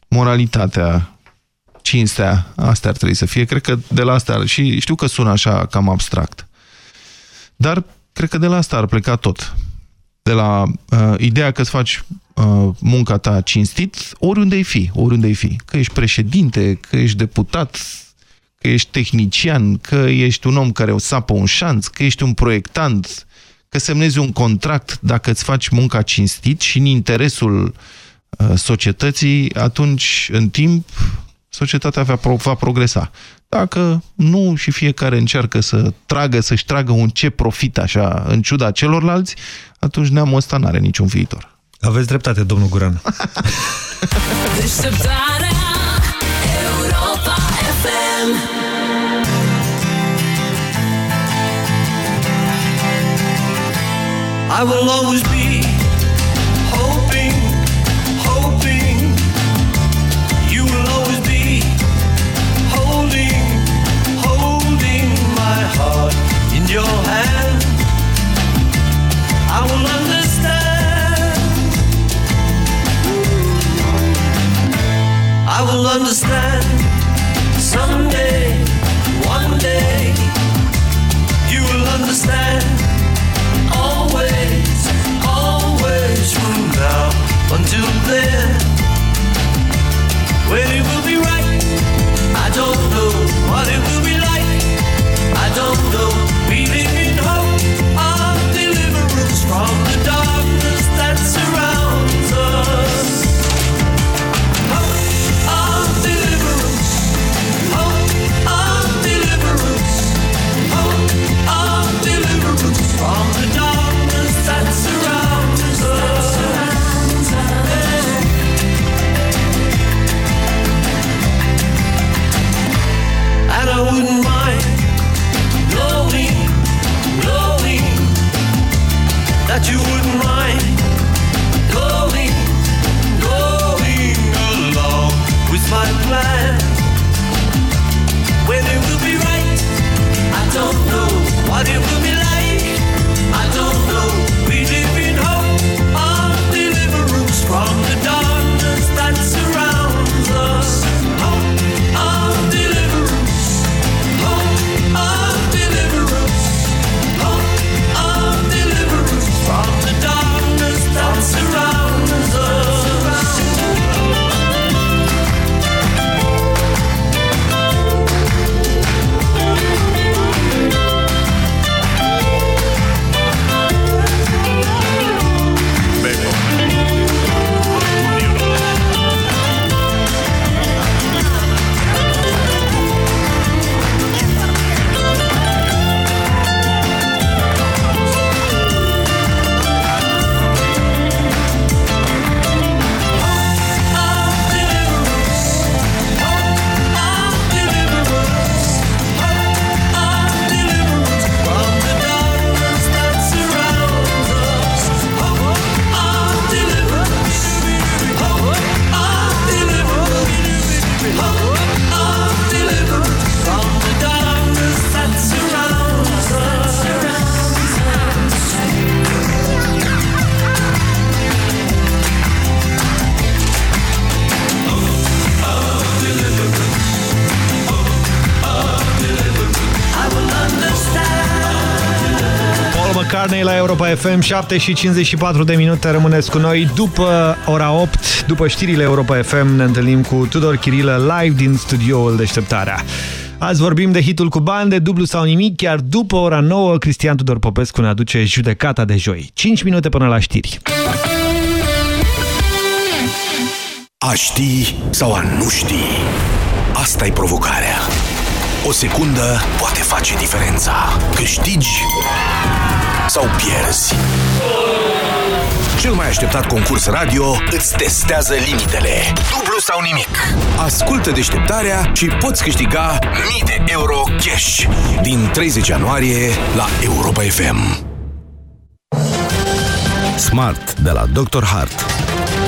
moralitatea, cinstea, astea ar trebui să fie. Cred că de la asta, și știu că sună așa cam abstract, dar cred că de la asta ar pleca tot. De la uh, ideea că îți faci uh, munca ta cinstit, oriunde ai fi, oriunde ai fi. Că ești președinte, că ești deputat, că ești tehnician, că ești un om care o sapă un șanț, că ești un proiectant, că semnezi un contract dacă îți faci munca cinstit și în interesul uh, societății, atunci, în timp, societatea va, pro va progresa. Dacă nu și fiecare încearcă să tragă, să-și tragă un ce profit așa, în ciuda celorlalți, atunci neamul ăsta n-are niciun viitor. Aveți dreptate, domnul Guran. Europa FM I will always be I will understand someday, one day. You will understand always, always from now until then. When it will be right, I don't know what it will be like. I don't know. That you wouldn't mind going, going along with my plan. When it will be right, I don't know what it will McCartney la Europa FM, 7 și 54 de minute rămâneți cu noi. După ora 8, după știrile Europa FM, ne întâlnim cu Tudor Chirilă live din studioul Deșteptarea. Azi vorbim de hitul cu bani, de dublu sau nimic, chiar după ora 9, Cristian Tudor Popescu ne aduce judecata de joi. 5 minute până la știri. A ști sau a nu ști? asta e provocarea. O secundă poate face diferența. Câștigi sau pierzi. Cel mai așteptat concurs radio îți testează limitele. Dublu sau nimic. Ascultă deșteptarea și poți câștiga mii de euro cash. Din 30 ianuarie la Europa FM. Smart de la Dr. Hart.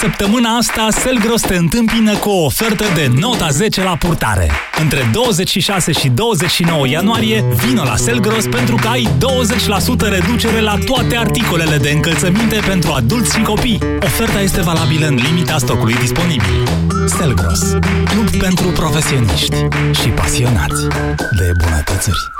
Săptămâna asta, Selgros te întâmpină cu o ofertă de nota 10 la purtare. Între 26 și 29 ianuarie, vino la Selgros pentru că ai 20% reducere la toate articolele de încălțăminte pentru adulți și copii. Oferta este valabilă în limita stocului disponibil. Selgros, club pentru profesioniști și pasionați de bunătățuri.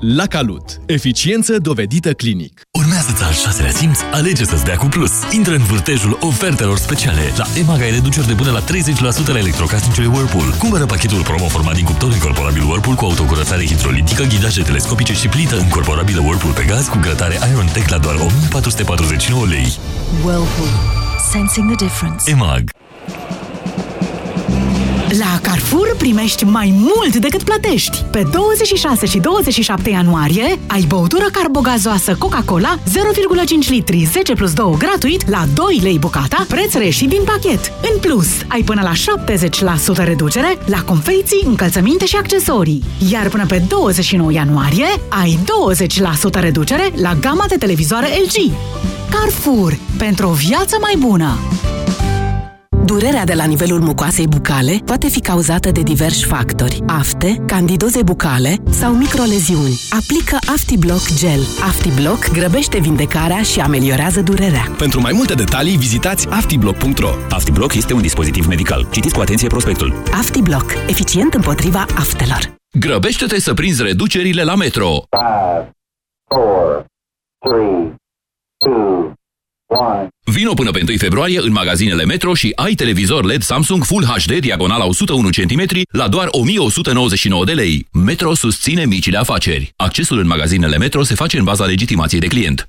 La Calut. Eficiență dovedită clinic. Urmează-ți al șaselea simț, alege să-ți dea cu plus. Intră în vârtejul ofertelor speciale. La EMAG ai reduceri de până la 30% la electrocasnicele Whirlpool. Cumpără pachetul promo format din cuptor incorporabil Whirlpool cu autocurățare hidrolitică, ghidaje telescopice și plită incorporabilă Whirlpool pe gaz cu grătare Iron Tech la doar 1449 lei. Whirlpool. Sensing the difference. EMAG. La Carrefour primești mai mult decât plătești. Pe 26 și 27 ianuarie ai băutură carbogazoasă Coca-Cola 0,5 litri 10 plus 2 gratuit la 2 lei bucata, preț reșit din pachet. În plus, ai până la 70% reducere la confecții, încălțăminte și accesorii. Iar până pe 29 ianuarie ai 20% reducere la gama de televizoare LG. Carrefour. Pentru o viață mai bună! Durerea de la nivelul mucoasei bucale poate fi cauzată de diversi factori. Afte, candidoze bucale sau microleziuni. Aplică AftiBlock Gel. AftiBlock grăbește vindecarea și ameliorează durerea. Pentru mai multe detalii, vizitați aftiblock.ro. AftiBlock este un dispozitiv medical. Citiți cu atenție prospectul. AftiBlock. Eficient împotriva aftelor. Grăbește-te să prinzi reducerile la Metro. 5, 4, 3, 2, Vino până pe 1 februarie în magazinele Metro și ai televizor LED Samsung Full HD diagonala 101 cm la doar 1199 de lei. Metro susține micile afaceri. Accesul în magazinele Metro se face în baza legitimației de client.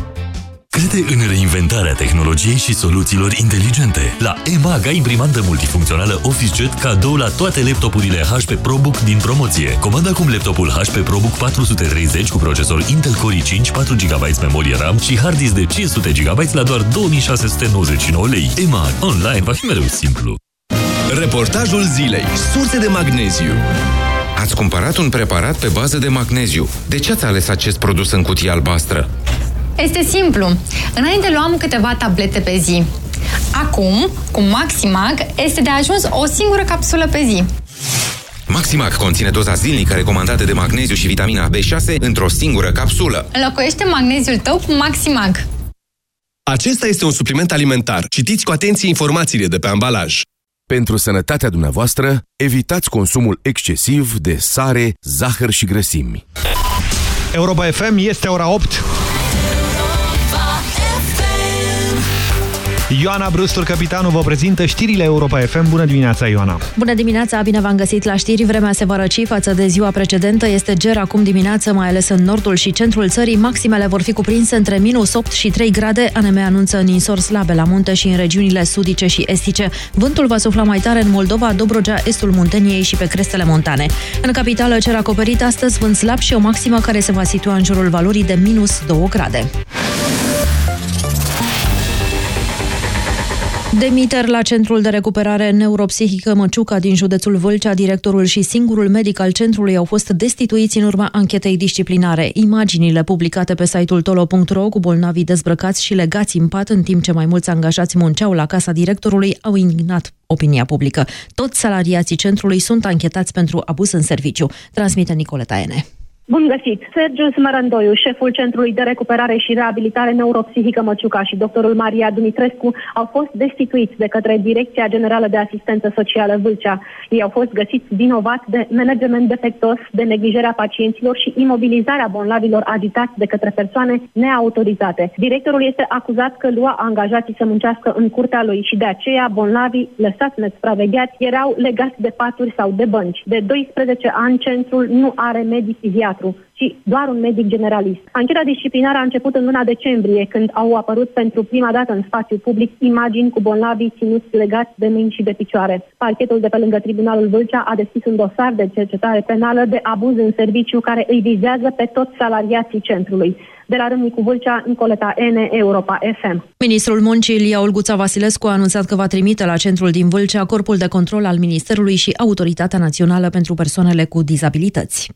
Crede în reinventarea tehnologiei și soluțiilor inteligente. La EMAG ai imprimantă multifuncțională OfficeJet cadou la toate laptopurile HP ProBook din promoție. Comanda acum laptopul HP ProBook 430 cu procesor Intel Core i5, 4 GB memorie RAM și hard disk de 500 GB la doar 2699 lei. EMAG. Online va fi mereu simplu. Reportajul zilei. Surse de magneziu. Ați cumpărat un preparat pe bază de magneziu. De ce ați ales acest produs în cutie albastră? Este simplu. Înainte luam câteva tablete pe zi. Acum, cu Maximag, este de ajuns o singură capsulă pe zi. Maximac conține doza zilnică recomandată de magneziu și vitamina B6 într-o singură capsulă. Înlocuiește magneziul tău cu Maximag. Acesta este un supliment alimentar. Citiți cu atenție informațiile de pe ambalaj. Pentru sănătatea dumneavoastră, evitați consumul excesiv de sare, zahăr și grăsimi. Europa FM este ora 8. Ioana Brustur, capitanul, vă prezintă știrile Europa FM. Bună dimineața, Ioana! Bună dimineața, bine v-am găsit la știri. Vremea se va răci față de ziua precedentă. Este ger acum dimineață, mai ales în nordul și centrul țării. Maximele vor fi cuprinse între minus 8 și 3 grade. ANM anunță ninsori slabe la munte și în regiunile sudice și estice. Vântul va sufla mai tare în Moldova, Dobrogea, estul Munteniei și pe crestele montane. În capitală, cer acoperit astăzi, vânt slab și o maximă care se va situa în jurul valorii de minus 2 grade. Demiter la Centrul de Recuperare Neuropsihică Măciuca din județul Vâlcea, directorul și singurul medic al centrului au fost destituiți în urma anchetei disciplinare. Imaginile publicate pe site-ul tolo.ro cu bolnavii dezbrăcați și legați în pat în timp ce mai mulți angajați munceau la casa directorului au indignat opinia publică. Toți salariații centrului sunt anchetați pentru abuz în serviciu, transmite Nicoleta Ene. Bun găsit! Sergiu Smerendoiu, șeful Centrului de Recuperare și Reabilitare Neuropsihică Măciuca și doctorul Maria Dumitrescu au fost destituiți de către Direcția Generală de Asistență Socială Vâlcea. Ei au fost găsiți vinovați de management defectos, de neglijarea pacienților și imobilizarea bolnavilor agitați de către persoane neautorizate. Directorul este acuzat că lua angajații să muncească în curtea lui și de aceea bolnavii, lăsați nespravegheați, erau legați de paturi sau de bănci. De 12 ani, centrul nu are medii psihiatri 4 ci doar un medic generalist. Ancheta disciplinară a început în luna decembrie, când au apărut pentru prima dată în spațiu public imagini cu bolnavi ținuți legați de mâini și de picioare. Parchetul de pe lângă Tribunalul Vâlcea a deschis un dosar de cercetare penală de abuz în serviciu care îi vizează pe toți salariații centrului. De la Râmnicu Vâlcea, Nicoleta N, Europa FM. Ministrul Muncii, Ilia Olguța Vasilescu, a anunțat că va trimite la centrul din Vâlcea corpul de control al Ministerului și Autoritatea Națională pentru Persoanele cu Dizabilități.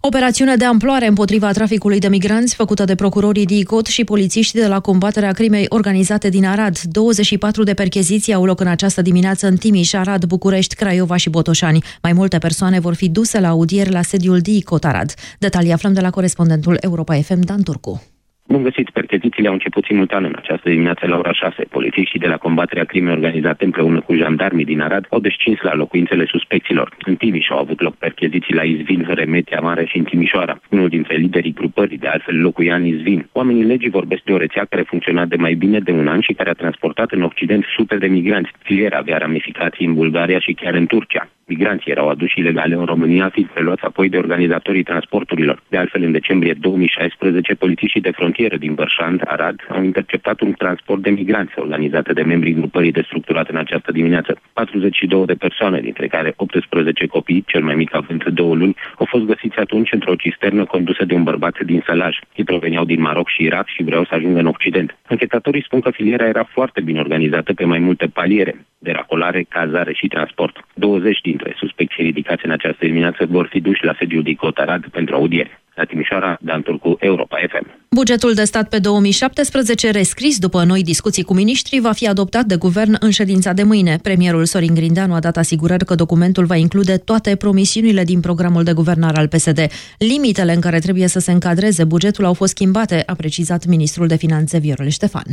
Operațiune de amploare împotriva traficului de migranți făcută de procurorii DICOT și polițiști de la combaterea crimei organizate din Arad. 24 de percheziții au loc în această dimineață în Timiș, Arad, București, Craiova și Botoșani. Mai multe persoane vor fi duse la audieri la sediul DICOT Arad. Detalii aflăm de la corespondentul Europa FM Dan Turcu. Bun găsit, perchezițiile au început simultan în această dimineață la ora 6. Polițiștii de la combaterea crimei organizate împreună cu jandarmii din Arad au descins la locuințele suspecților. În Timiș au avut loc percheziții la Izvin, Remetea Mare și în Timișoara. Unul dintre liderii grupării, de altfel locuia în Izvin. Oamenii legii vorbesc de o rețea care funcționa de mai bine de un an și care a transportat în Occident sute de migranți. Filiera avea ramificații în Bulgaria și chiar în Turcia. Migranții erau aduși ilegale în România, fiind preluați apoi de organizatorii transporturilor. De altfel, în decembrie 2016, polițiștii de frontieră din Bărșand, Arad, au interceptat un transport de migranți organizat de membrii grupării destructurate în această dimineață. 42 de persoane, dintre care 18 copii, cel mai mic având două luni, au fost găsiți atunci într-o cisternă condusă de un bărbat din Sălaj. Ei proveneau din Maroc și Irak și vreau să ajungă în Occident. Anchetatorii spun că filiera era foarte bine organizată pe mai multe paliere, deracolare, cazare și transport. 20 dintre suspecții ridicați în această dimineață vor fi duși la sediul din Cotarad pentru audiere. La Timișoara, Dan Turcu, Europa FM. Bugetul de stat pe 2017, rescris după noi discuții cu miniștrii, va fi adoptat de guvern în ședința de mâine. Premierul Sorin Grindeanu a dat asigurări că documentul va include toate promisiunile din programul de guvernare al PSD. Limitele în care trebuie să se încadreze bugetul au fost schimbate, a precizat ministrul de finanțe Viorel Ștefan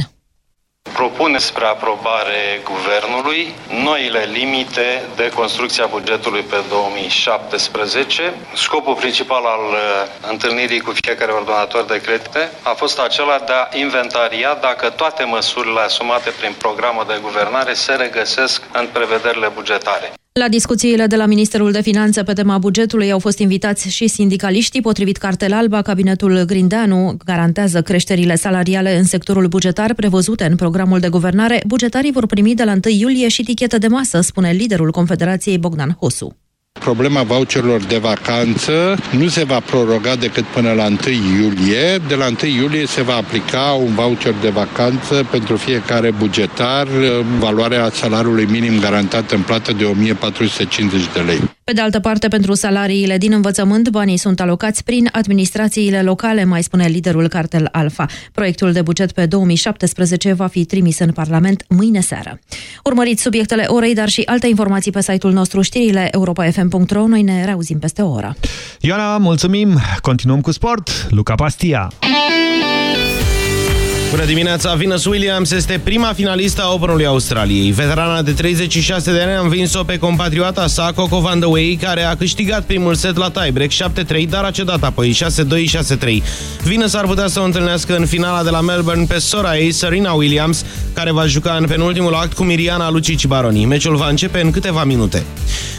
propune spre aprobare guvernului noile limite de construcție a bugetului pe 2017. Scopul principal al uh, întâlnirii cu fiecare ordonator de credite a fost acela de a inventaria dacă toate măsurile asumate prin programul de guvernare se regăsesc în prevederile bugetare. La discuțiile de la Ministerul de Finanțe pe tema bugetului au fost invitați și sindicaliștii. Potrivit cartel alba, cabinetul Grindeanu garantează creșterile salariale în sectorul bugetar prevăzute în programul de guvernare. Bugetarii vor primi de la 1 iulie și tichetă de masă, spune liderul Confederației Bogdan Hosu. Problema voucherilor de vacanță nu se va proroga decât până la 1 iulie. De la 1 iulie se va aplica un voucher de vacanță pentru fiecare bugetar, valoarea salariului minim garantat în plată de 1450 de lei. Pe de altă parte, pentru salariile din învățământ, banii sunt alocați prin administrațiile locale, mai spune liderul cartel Alfa. Proiectul de buget pe 2017 va fi trimis în Parlament mâine seară. Urmăriți subiectele orei, dar și alte informații pe site-ul nostru, știrile europa.fm.ro. Noi ne reauzim peste o oră. Ioana, mulțumim! Continuăm cu sport. Luca Pastia. Bună dimineața! Venus Williams este prima finalistă a Openului Australiei. Veterana de 36 de ani a învins-o pe compatrioata sa, Coco Van de Wey, care a câștigat primul set la tiebreak 7-3, dar a cedat apoi 6-2-6-3. Venus ar putea să o întâlnească în finala de la Melbourne pe sora ei, Serena Williams, care va juca în penultimul act cu Miriana Lucici Baroni. Meciul va începe în câteva minute.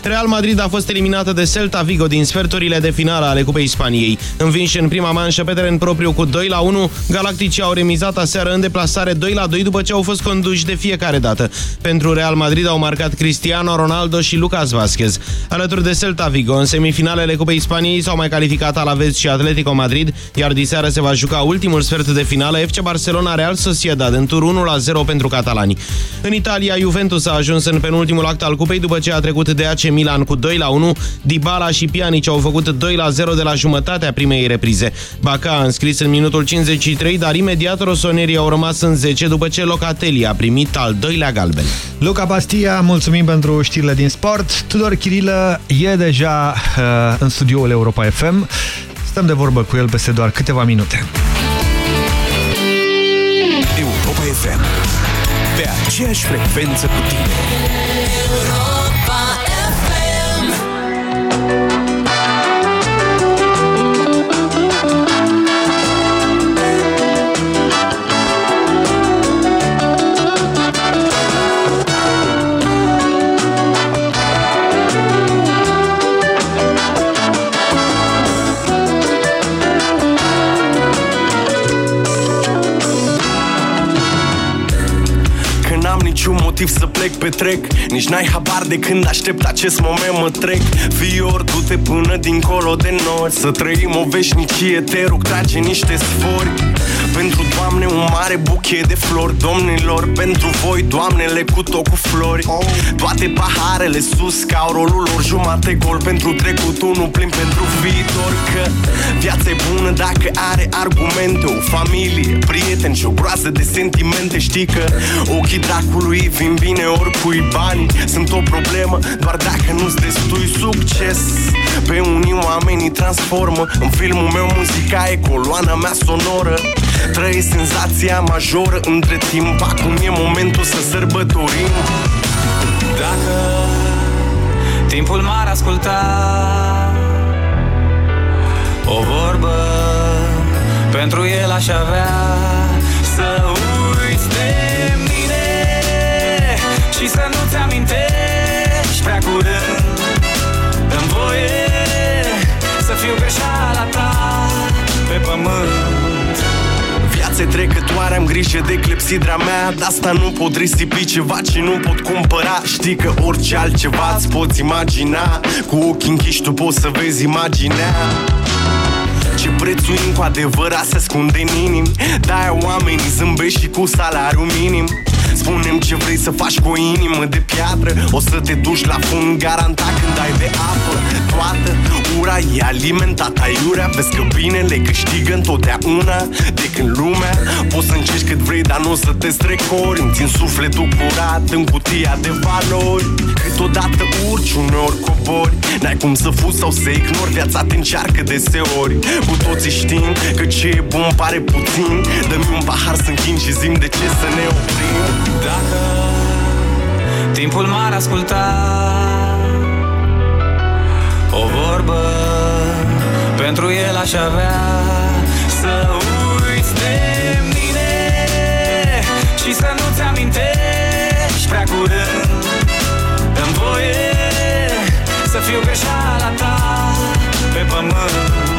Real Madrid a fost eliminată de Celta Vigo din sferturile de finală ale Cupei Spaniei. Învinși în prima manșă pe teren propriu cu 2 la 1, Galacticii au remizat aseară în deplasare 2 la 2 după ce au fost conduși de fiecare dată. Pentru Real Madrid au marcat Cristiano Ronaldo și Lucas Vazquez. Alături de Celta Vigo, în semifinalele Cupei Spaniei s-au mai calificat Alaves și Atletico Madrid, iar diseară se va juca ultimul sfert de finală FC Barcelona Real Sociedad în tur 1 la 0 pentru catalani. În Italia, Juventus a ajuns în penultimul act al cupei după ce a trecut de AC Milan cu 2 la 1. Dybala și Pjanic au făcut 2 la 0 de la jumătatea primei reprize. Baca a înscris în minutul 53, dar imediat rosonerii au rămas în 10 după ce Locatelli a primit al doilea galben. Luca Bastia, mulțumim pentru știrile din sport. Tudor Chirilă e deja uh, în studioul Europa FM. Stăm de vorbă cu el peste doar câteva minute. Europa FM. Pe aceeași frecvență cu tine. Plec pe trec Nici n-ai habar de când aștept acest moment mă trec. Fior, du-te până dincolo de nori Să trăim o veșnicie, te rog, trage niște sfori Pentru Doamne un mare buchet de flori Domnilor, pentru voi, Doamnele cu tot cu flori. Toate paharele sus ca au rolul lor Jumate gol. Pentru trecut, unul plin pentru viitor Că viața e bună dacă are argumente. O familie, prieteni și o groază de sentimente. Știi că ochii dracului vin bine oricui bani. Sunt o problemă doar dacă nu-ți destui succes. Pe unii oamenii transformă. În filmul meu muzica e coloana mea sonoră Trăi senzația majoră între timp. Acum e momentul să sărbătorim. Dacă timpul m-ar asculta O vorbă pentru el aș avea. Să uiți de mine Și să nu-ți amintești prea curând. Dăm voie să fiu greșeala ta pe pământ Viața trecătoare, am grijă de clepsidra mea. De asta nu pot risipi ceva ce nu pot cumpăra. Știi că orice altceva îți poți imagina. Cu ochii închiși tu poți să vezi imaginea. Ce prețuim cu adevărat se ascunde în inim? De-aia oamenii zâmbesc și cu salariu minim Spunem ce vrei să faci cu o inimă de piatră. O să te duci la fund garantat când ai de apă. Toată ura e alimentată aiurea Vezi că binele câștigă întotdeauna. De când lumea Poți să încerci cât vrei, dar nu o să te strecori. Îmi țin sufletul curat în cutia de valori. Câteodată urci, uneori cobori. N-ai cum să fuzi sau să ignori Viața te încearcă deseori. Cu toții știm că ce e bun pare puțin. Dă-mi un pahar să închin și zim de ce să ne oprim Dacă timpul m-ar asculta O vorbă pentru el aș avea. Să uiți de mine Și să nu-ți amintești prea curând. Dăm voie să fiu greșeala ta pe pământ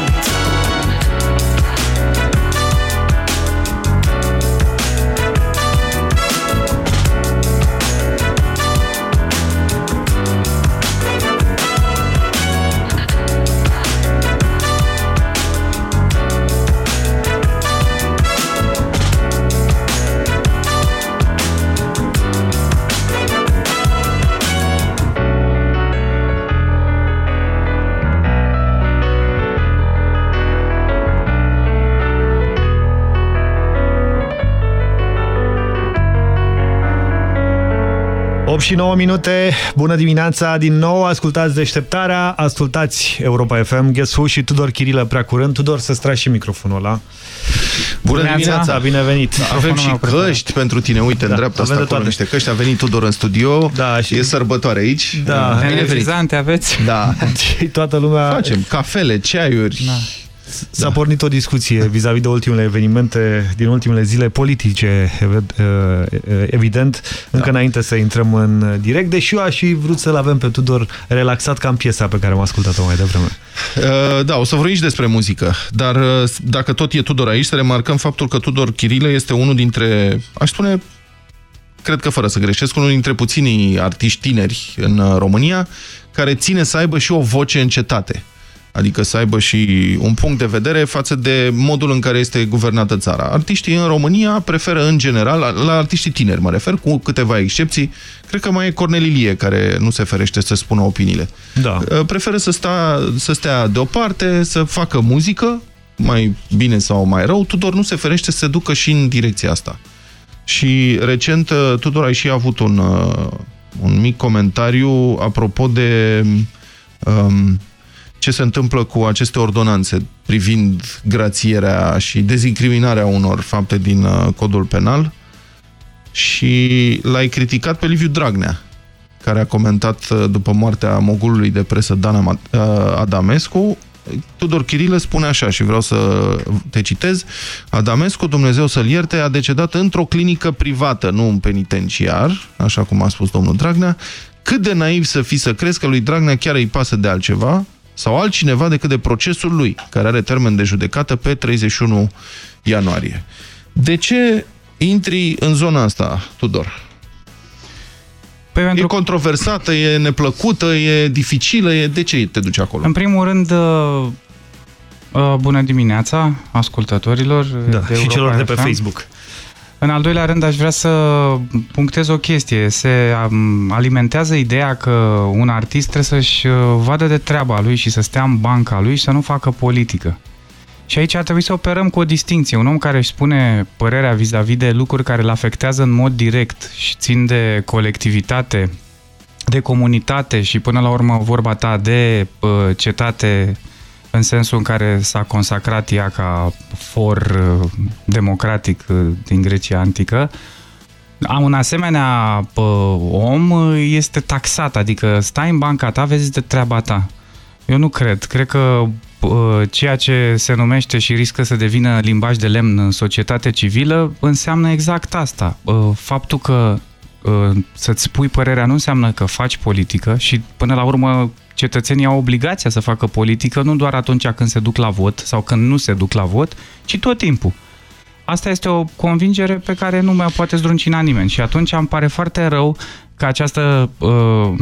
și 9 minute, bună dimineața din nou, ascultați deșteptarea, ascultați Europa FM, Guess Who și Tudor Chirilă prea curând. Tudor, să stragi și microfonul ăla. Bună dimineața, bine venit! Da, avem și căști pentru tine, uite, da, în dreapta asta acolo niște căști, a venit Tudor în studio, da, și... e sărbătoare aici. Da, energizante aveți? Da. și toată lumea... Facem cafele, ceaiuri... Da. S-a da. pornit o discuție vis-a-vis -vis de ultimele evenimente din ultimele zile politice, evident, încă da. înainte să intrăm în direct, deși eu aș fi vrut să-l avem pe Tudor relaxat ca în piesa pe care am ascultat-o mai devreme. Da, o să vorbim și despre muzică, dar dacă tot e Tudor aici, să remarcăm faptul că Tudor Chirilă este unul dintre, aș spune, cred că fără să greșesc, unul dintre puținii artiști tineri în uh, România care ține să aibă și o voce în cetate. Adică să aibă și un punct de vedere față de modul în care este guvernată țara. Artiștii în România preferă în general, la, la artiștii tineri mă refer, cu câteva excepții, cred că mai e Cornelilie care nu se ferește să spună opiniile. Da. Uh, preferă să, sta, să stea deoparte, să facă muzică, mai bine sau mai rău, Tudor nu se ferește să se ducă și în direcția asta. Și recent uh, Tudor a și avut un, uh, un mic comentariu apropo de um, ce se întâmplă cu aceste ordonanțe privind grațierea și dezincriminarea unor fapte din uh, codul penal și l-ai criticat pe Liviu Dragnea care a comentat după moartea mogulului de presă Dana Adamescu Tudor Chirilă spune așa și vreau să te citez. Adamescu, Dumnezeu să-l ierte, a decedat într-o clinică privată, nu în penitenciar, așa cum a spus domnul Dragnea. Cât de naiv să fii să crezi că lui Dragnea chiar îi pasă de altceva sau altcineva decât de procesul lui, care are termen de judecată pe 31 ianuarie. De ce intri în zona asta, Tudor? Păi pentru... E controversată, e neplăcută, e dificilă, e... de ce te duci acolo? În primul rând, uh, uh, bună dimineața ascultătorilor. Da, de și celor de pe Facebook. În al doilea rând, aș vrea să punctez o chestie. Se um, alimentează ideea că un artist trebuie să-și uh, vadă de treaba lui și să stea în banca lui și să nu facă politică. Și aici ar trebui să operăm cu o distinție. Un om care își spune părerea vis-a-vis -vis de lucruri care îl afectează în mod direct și țin de colectivitate, de comunitate și până la urmă vorba ta de uh, cetate în sensul în care s-a consacrat ea ca for uh, democratic uh, din Grecia antică, un asemenea uh, om este taxat, adică stai în banca ta, vezi de treaba ta. Eu nu cred. Cred că Uh, ceea ce se numește și riscă să devină limbaj de lemn în societate civilă înseamnă exact asta. Uh, faptul că uh, să-ți spui părerea nu înseamnă că faci politică și până la urmă cetățenii au obligația să facă politică nu doar atunci când se duc la vot sau când nu se duc la vot, ci tot timpul. Asta este o convingere pe care nu mai poate zdruncina nimeni și atunci îmi pare foarte rău că această, uh,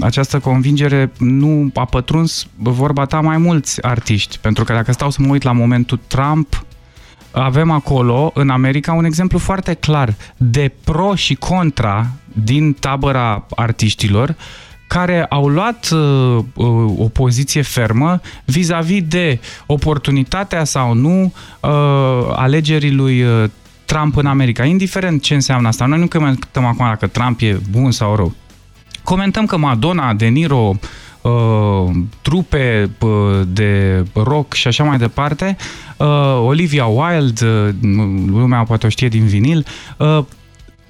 această convingere nu a pătruns vorba ta mai mulți artiști. Pentru că dacă stau să mă uit la momentul Trump, avem acolo, în America, un exemplu foarte clar de pro și contra din tabăra artiștilor care au luat uh, uh, o poziție fermă vis-a-vis -vis de oportunitatea sau nu uh, alegerii lui uh, Trump în America, indiferent ce înseamnă asta. Noi nu comentăm acum dacă Trump e bun sau rău. Comentăm că Madonna, De Niro, uh, trupe uh, de rock și așa mai departe, uh, Olivia Wilde, uh, lumea poate o știe din vinil, uh,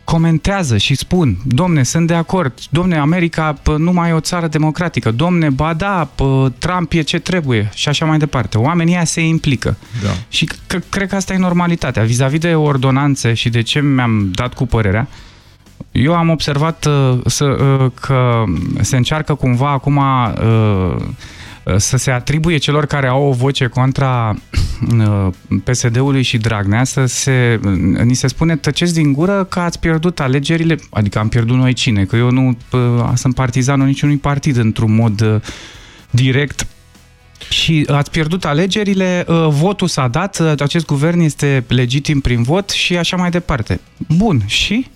comentează și spun, domne, sunt de acord, domne, America nu mai e o țară democratică, domne, ba da, Trump e ce trebuie și așa mai departe. Oamenii ăia se implică. Da. Și cred că asta e normalitatea. Vis-a-vis -vis de ordonanțe și de ce mi-am dat cu părerea, eu am observat uh, să, uh, că se încearcă cumva acum uh, să se atribuie celor care au o voce contra uh, PSD-ului și Dragnea, să se, ni se spune tăceți din gură că ați pierdut alegerile, adică am pierdut noi cine, că eu nu uh, sunt partizanul niciunui partid într-un mod uh, direct și ați pierdut alegerile, votul s-a dat, acest guvern este legitim prin vot și așa mai departe. Bun, și?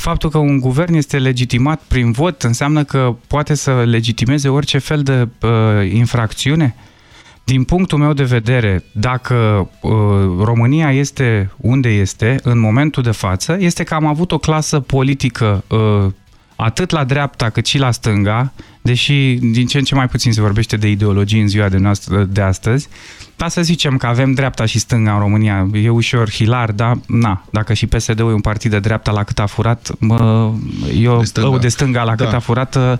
Faptul că un guvern este legitimat prin vot înseamnă că poate să legitimeze orice fel de uh, infracțiune? Din punctul meu de vedere, dacă uh, România este unde este în momentul de față, este că am avut o clasă politică uh, atât la dreapta cât și la stânga, deși din ce în ce mai puțin se vorbește de ideologii în ziua de, noastră, de astăzi, da să zicem că avem dreapta și stânga în România, e ușor hilar, dar na, dacă și PSD-ul e un partid de dreapta la cât a furat, mă, eu de stânga, de stânga la da. cât a furat uh,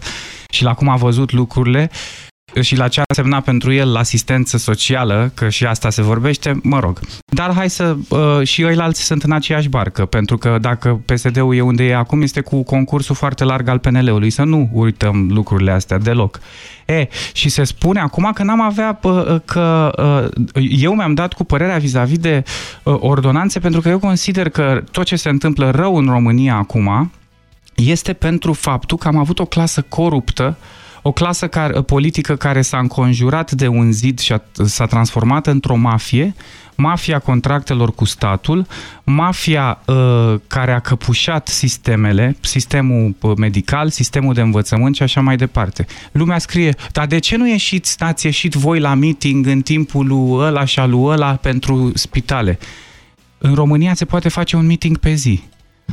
și la cum a văzut lucrurile, și la ce a semnat pentru el asistență socială, că și asta se vorbește, mă rog. Dar hai să... Uh, și ăilalți sunt în aceeași barcă, pentru că dacă PSD-ul e unde e acum, este cu concursul foarte larg al PNL-ului, să nu uităm lucrurile astea deloc. E, și se spune acum că n-am avea, că eu mi-am dat cu părerea vis-a-vis -vis de ordonanțe, pentru că eu consider că tot ce se întâmplă rău în România acum este pentru faptul că am avut o clasă coruptă o clasă care, politică care s-a înconjurat de un zid și s-a transformat într-o mafie, mafia contractelor cu statul, mafia uh, care a căpușat sistemele, sistemul uh, medical, sistemul de învățământ și așa mai departe. Lumea scrie, dar de ce nu ieșiți, ați ieșit voi la meeting în timpul lui ăla și al lui ăla pentru spitale? În România se poate face un meeting pe zi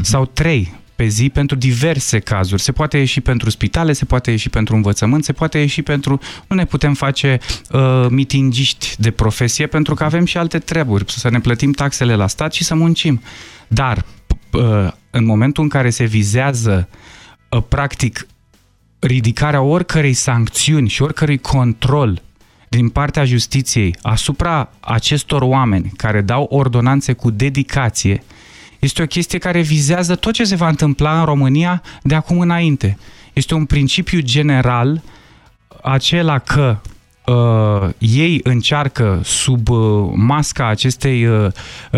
sau trei pe zi pentru diverse cazuri. Se poate ieși pentru spitale, se poate ieși pentru învățământ, se poate ieși pentru... Nu ne putem face uh, mitingiști de profesie pentru că avem și alte treburi, să ne plătim taxele la stat și să muncim. Dar uh, în momentul în care se vizează uh, practic ridicarea oricărei sancțiuni și oricărui control din partea justiției asupra acestor oameni care dau ordonanțe cu dedicație, este o chestie care vizează tot ce se va întâmpla în România de acum înainte. Este un principiu general acela că uh, ei încearcă sub uh, masca acestei uh,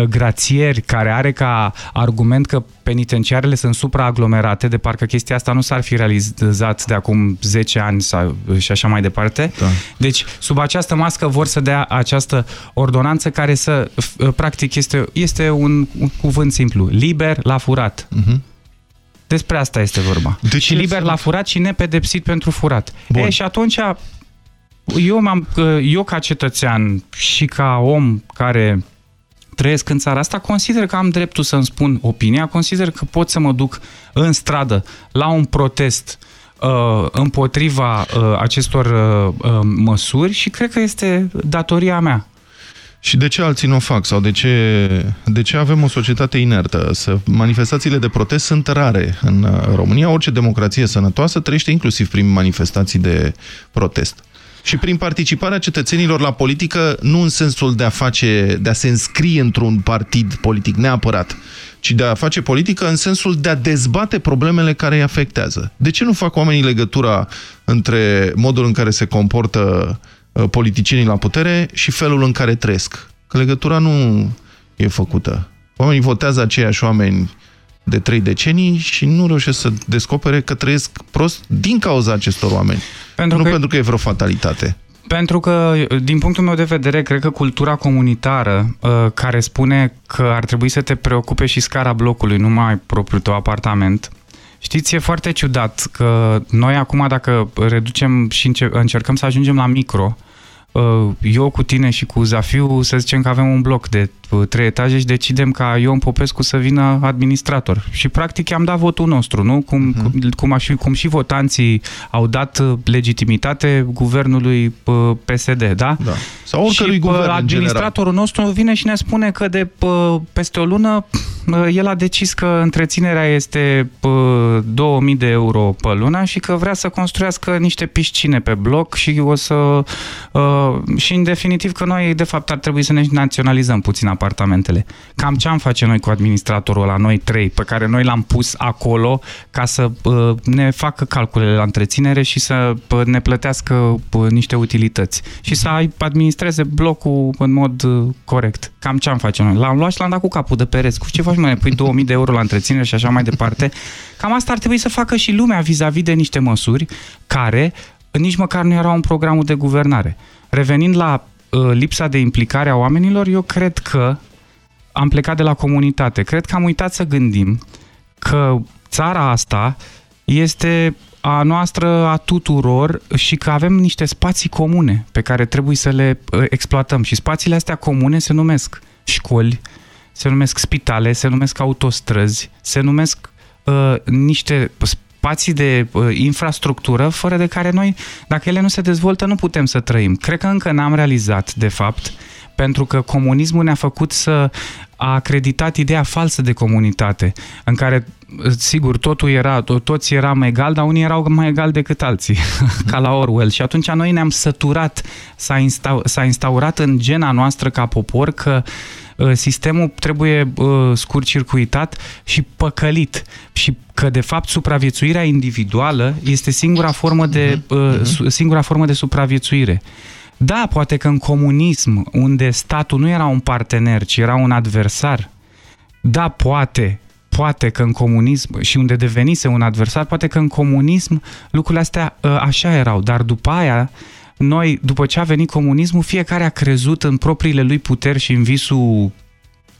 grațieri care are ca argument că penitenciarele sunt supraaglomerate, de parcă chestia asta nu s-ar fi realizat de acum 10 ani sau, și așa mai departe. Da. Deci, sub această mască vor să dea această ordonanță care să, practic, este, este un, un cuvânt simplu, liber la furat. Uh-huh. Despre asta este vorba. De și liber la furat și nepedepsit pentru furat. Bun. E, și atunci eu, am eu ca cetățean și ca om care trăiesc în țara asta, consider că am dreptul să-mi spun opinia, consider că pot să mă duc în stradă la un protest uh, împotriva uh, acestor uh, uh, măsuri și cred că este datoria mea. Și de ce alții nu o fac? Sau de ce, de ce avem o societate inertă? Să, manifestațiile de protest sunt rare în uh, România. Orice democrație sănătoasă trăiește inclusiv prin manifestații de protest și prin participarea cetățenilor la politică, nu în sensul de a, face, de a se înscrie într-un partid politic neapărat, ci de a face politică în sensul de a dezbate problemele care îi afectează. De ce nu fac oamenii legătura între modul în care se comportă uh, politicienii la putere și felul în care trăiesc? Că legătura nu e făcută. Oamenii votează aceiași oameni de trei decenii și nu reușesc să descopere că trăiesc prost din cauza acestor oameni. Pentru nu că... pentru că e vreo fatalitate. Pentru că, din punctul meu de vedere, cred că cultura comunitară uh, care spune că ar trebui să te preocupe și scara blocului, nu mai propriul tău apartament, Știți, e foarte ciudat că noi acum, dacă reducem și încercăm să ajungem la micro, Uh, eu cu tine și cu Zafiu să zicem că avem un bloc de uh, trei etaje și decidem ca Ion Popescu să vină administrator. Și practic i-am dat votul nostru, nu? Cum, uh-huh. cum, cum, aș, cum și votanții au dat uh, legitimitate guvernului PSD, da? da. Sau oricărui și guvern administratorul nostru vine și ne spune că de peste o lună el a decis că întreținerea este 2000 de euro pe lună și că vrea să construiască niște piscine pe bloc și o să și în definitiv că noi de fapt ar trebui să ne naționalizăm puțin apartamentele. Cam ce am face noi cu administratorul la noi trei, pe care noi l-am pus acolo ca să uh, ne facă calculele la întreținere și să uh, ne plătească uh, niște utilități și să administreze blocul în mod corect. Cam ce am face noi? L-am luat și l-am dat cu capul de pereți. Cu ce faci, mai Pui 2000 de euro la întreținere și așa mai departe. Cam asta ar trebui să facă și lumea vis-a-vis -vis de niște măsuri care nici măcar nu erau în programul de guvernare. Revenind la uh, lipsa de implicare a oamenilor, eu cred că am plecat de la comunitate. Cred că am uitat să gândim că țara asta este a noastră, a tuturor și că avem niște spații comune pe care trebuie să le uh, exploatăm. Și spațiile astea comune se numesc școli, se numesc spitale, se numesc autostrăzi, se numesc uh, niște spații de uh, infrastructură fără de care noi, dacă ele nu se dezvoltă, nu putem să trăim. Cred că încă n-am realizat, de fapt, pentru că comunismul ne-a făcut să a acreditat ideea falsă de comunitate, în care sigur, totul era, to toți eram egal, dar unii erau mai egal decât alții, ca la Orwell. Și atunci noi ne-am săturat, s-a, insta instaurat în gena noastră ca popor că uh, sistemul trebuie uh, scurt-circuitat și păcălit. Și că de fapt supraviețuirea individuală este singura formă de, uh, singura formă de supraviețuire. Da, poate că în comunism, unde statul nu era un partener, ci era un adversar, da, poate, poate că în comunism, și unde devenise un adversar, poate că în comunism lucrurile astea ă, așa erau, dar după aia, noi, după ce a venit comunismul, fiecare a crezut în propriile lui puteri și în visul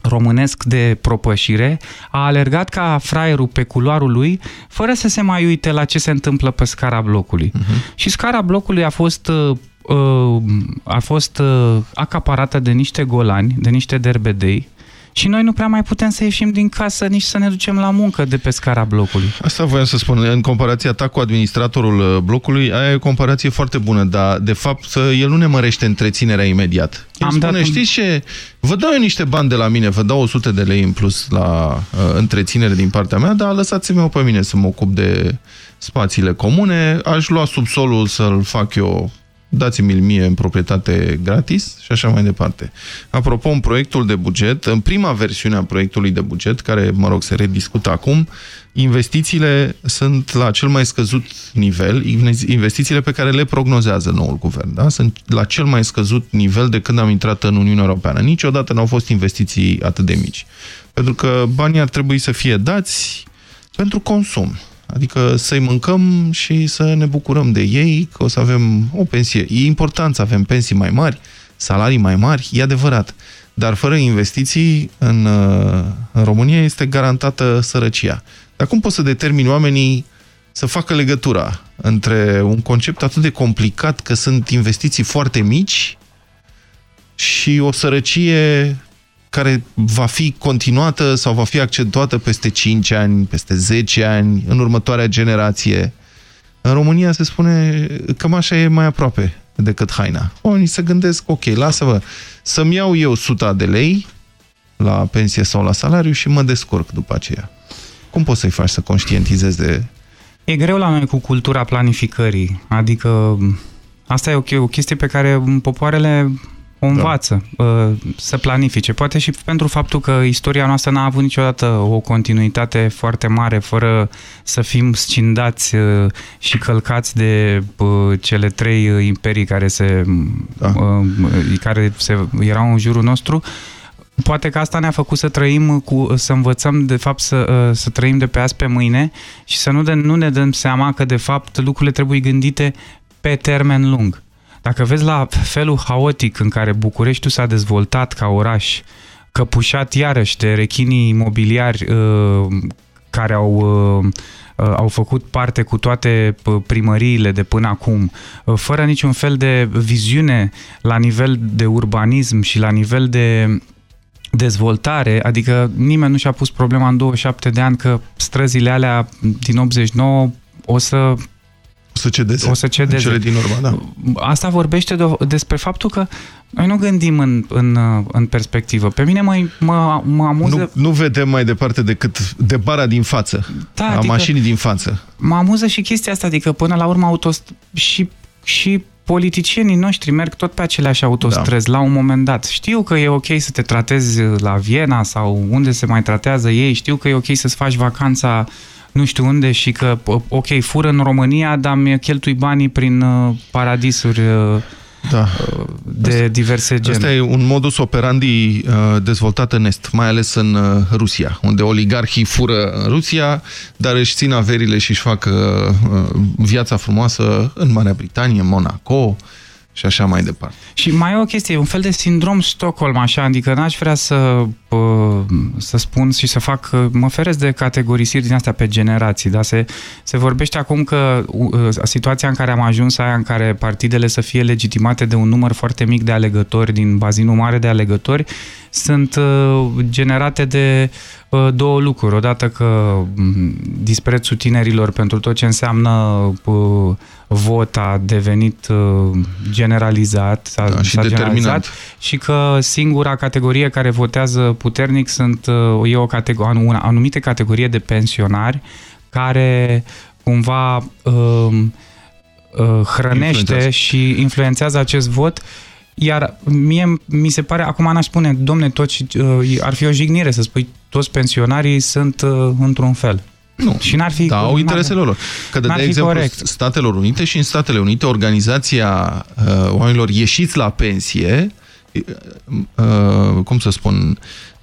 românesc de propășire, a alergat ca fraierul pe culoarul lui, fără să se mai uite la ce se întâmplă pe scara blocului. Uh-huh. Și scara blocului a fost ă, ă, a fost acaparată de niște golani, de niște derbedei, și noi nu prea mai putem să ieșim din casă, nici să ne ducem la muncă de pe scara blocului. Asta voiam să spun. În comparația ta cu administratorul uh, blocului, aia e o comparație foarte bună, dar de fapt el nu ne mărește întreținerea imediat. El Am spune, dat știți ce? Vă dau eu niște bani de la mine, vă dau 100 de lei în plus la uh, întreținere din partea mea, dar lăsați-mă pe mine să mă ocup de spațiile comune, aș lua subsolul să-l fac eu dați-mi-l mie în proprietate gratis și așa mai departe. Apropo, în proiectul de buget, în prima versiune a proiectului de buget, care, mă rog, se rediscută acum, investițiile sunt la cel mai scăzut nivel, investițiile pe care le prognozează noul guvern, da? sunt la cel mai scăzut nivel de când am intrat în Uniunea Europeană. Niciodată nu au fost investiții atât de mici. Pentru că banii ar trebui să fie dați pentru consum. Adică să-i mâncăm și să ne bucurăm de ei, că o să avem o pensie. E important să avem pensii mai mari, salarii mai mari, e adevărat. Dar fără investiții în, uh, în România este garantată sărăcia. Dar cum poți să determini oamenii să facă legătura între un concept atât de complicat că sunt investiții foarte mici și o sărăcie care va fi continuată sau va fi accentuată peste 5 ani, peste 10 ani, în următoarea generație. În România se spune că așa e mai aproape decât haina. Oamenii se gândesc, ok, lasă-vă să-mi iau eu 100 de lei la pensie sau la salariu și mă descurc după aceea. Cum poți să-i faci să conștientizezi de... E greu la noi cu cultura planificării. Adică asta e o, o chestie pe care popoarele o învață da. Uh, să planifice. Poate și pentru faptul că istoria noastră n-a avut niciodată o continuitate foarte mare fără să fim scindați uh, și călcați de uh, cele trei imperii care, se, da. care se, erau în jurul nostru. Poate că asta ne-a făcut să trăim, cu, să învățăm de fapt să, să trăim de pe azi pe mâine și să nu, de, nu ne dăm seama că de fapt lucrurile trebuie gândite pe termen lung. Dacă vezi la felul haotic în care Bucureștiul s-a dezvoltat ca oraș, căpușat iarăși de rechinii imobiliari uh, care au, uh, uh, au făcut parte cu toate primăriile de până acum, fără niciun fel de viziune la nivel de urbanism și la nivel de dezvoltare, adică nimeni nu și-a pus problema în 27 de ani că străzile alea din 89 o să să cedeze. O să cedeze. Cele din urmă, da. Asta vorbește de, despre faptul că noi nu gândim în, în, în perspectivă. Pe mine mă, mă, mă amuză... Nu, nu vedem mai departe decât de bara din față, da, a adică mașinii din față. Mă amuză și chestia asta, adică până la urmă autost... și, și politicienii noștri merg tot pe aceleași autostrăzi da. la un moment dat. Știu că e ok să te tratezi la Viena sau unde se mai tratează ei, știu că e ok să-ți faci vacanța nu știu unde și că, ok, fură în România, dar mi cheltui banii prin uh, paradisuri uh, da. Uh, de asta, diverse genuri. Asta e un modus operandi dezvoltat în Est, mai ales în Rusia, unde oligarhii fură în Rusia, dar își țin averile și își fac viața frumoasă în Marea Britanie, Monaco, și așa mai departe. Și mai e o chestie, un fel de sindrom Stockholm, așa, adică n-aș vrea să, să spun și să fac, mă feresc de categorisiri din astea pe generații, dar se, se vorbește acum că situația în care am ajuns, aia în care partidele să fie legitimate de un număr foarte mic de alegători, din bazinul mare de alegători, sunt generate de două lucruri. Odată că disprețul tinerilor pentru tot ce înseamnă vot a devenit uh, generalizat, s-a, da, și generalizat și că singura categorie care votează puternic sunt e o categorie, o anumite categorie de pensionari care cumva uh, uh, hrănește influențează. și influențează acest vot iar mie mi se pare, acum n-aș spune, domne, toți, uh, ar fi o jignire să spui toți pensionarii sunt uh, într-un fel. Nu. Și n-ar fi... Da, au interesele lor. Că de, de exemplu, corect. Statelor Unite și în Statele Unite, organizația uh, oamenilor ieșiți la pensie, uh, uh, cum să spun,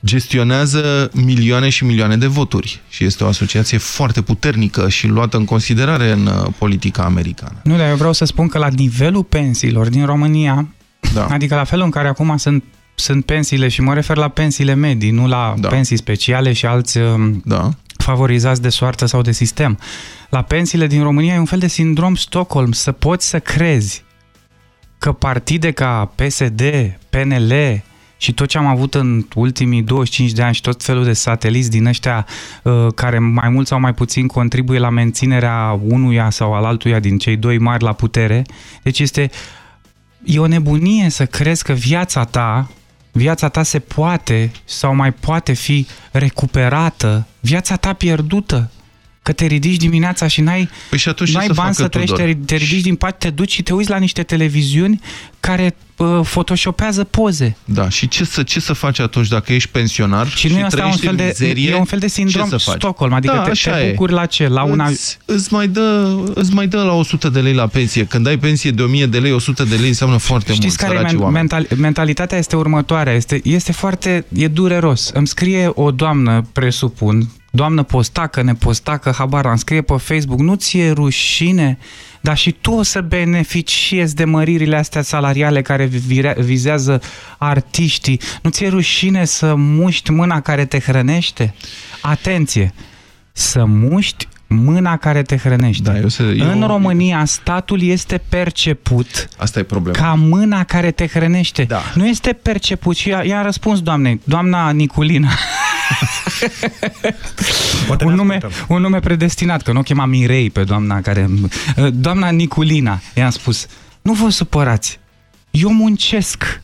gestionează milioane și milioane de voturi și este o asociație foarte puternică și luată în considerare în uh, politica americană. Nu, dar eu vreau să spun că la nivelul pensiilor din România, da. adică la felul în care acum sunt sunt pensiile și mă refer la pensiile medii, nu la da. pensii speciale și alți um, da. favorizați de soartă sau de sistem. La pensiile din România e un fel de sindrom Stockholm, să poți să crezi că partide ca PSD, PNL și tot ce am avut în ultimii 25 de ani și tot felul de sateliți din ăștia uh, care mai mult sau mai puțin contribuie la menținerea unuia sau al altuia din cei doi mari la putere. Deci este e o nebunie să crezi că viața ta viața ta se poate sau mai poate fi recuperată, viața ta pierdută, că te ridici dimineața și n-ai păi și atunci n-ai bani să treci, te, te ridici din pat, te duci și te uiți la niște televiziuni care uh, photoshopează poze. Da, și ce să, ce să faci atunci dacă ești pensionar și, și nu e un fel de, mizerie, e un fel de sindrom Stockholm, adică da, te, te bucuri la ce? La una... îți, îți, mai dă, îți mai dă la 100 de lei la pensie. Când ai pensie de 1000 de lei, 100 de lei înseamnă foarte Știți mult, care men mental mentalitatea este următoarea, este, este foarte, e dureros. Îmi scrie o doamnă, presupun, doamnă postacă, nepostacă, habar am scrie pe Facebook, nu ți-e rușine, dar și tu o să beneficiezi de măririle astea salariale care vizează artiștii. Nu ți-e rușine să muști mâna care te hrănește? Atenție! Să muști mâna care te hrănește. Da, eu se, eu... În România, statul este perceput Asta e problema. ca mâna care te hrănește. Da. Nu este perceput și i-a răspuns doamne, doamna Niculina. un, nume, un nume predestinat, că nu o chema Mirei pe doamna care... Doamna Niculina, i-am spus, nu vă supărați, eu muncesc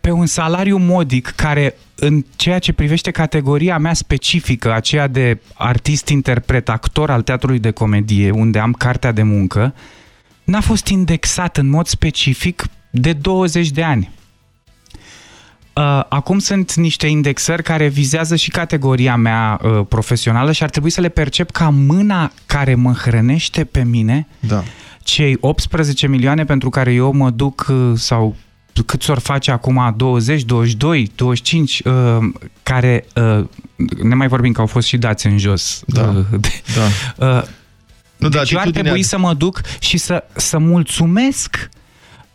pe un salariu modic care în ceea ce privește categoria mea specifică, aceea de artist-interpret, actor al teatrului de comedie, unde am cartea de muncă, n-a fost indexat în mod specific de 20 de ani. Uh, acum sunt niște indexări care vizează și categoria mea uh, profesională și ar trebui să le percep ca mâna care mă hrănește pe mine, da. cei 18 milioane pentru care eu mă duc uh, sau cât s-or face acum 20, 22, 25, uh, care uh, ne mai vorbim că au fost și dați în jos. Da, uh, de, da. Uh, nu, deci da, eu ar trebui să mă duc și să, să mulțumesc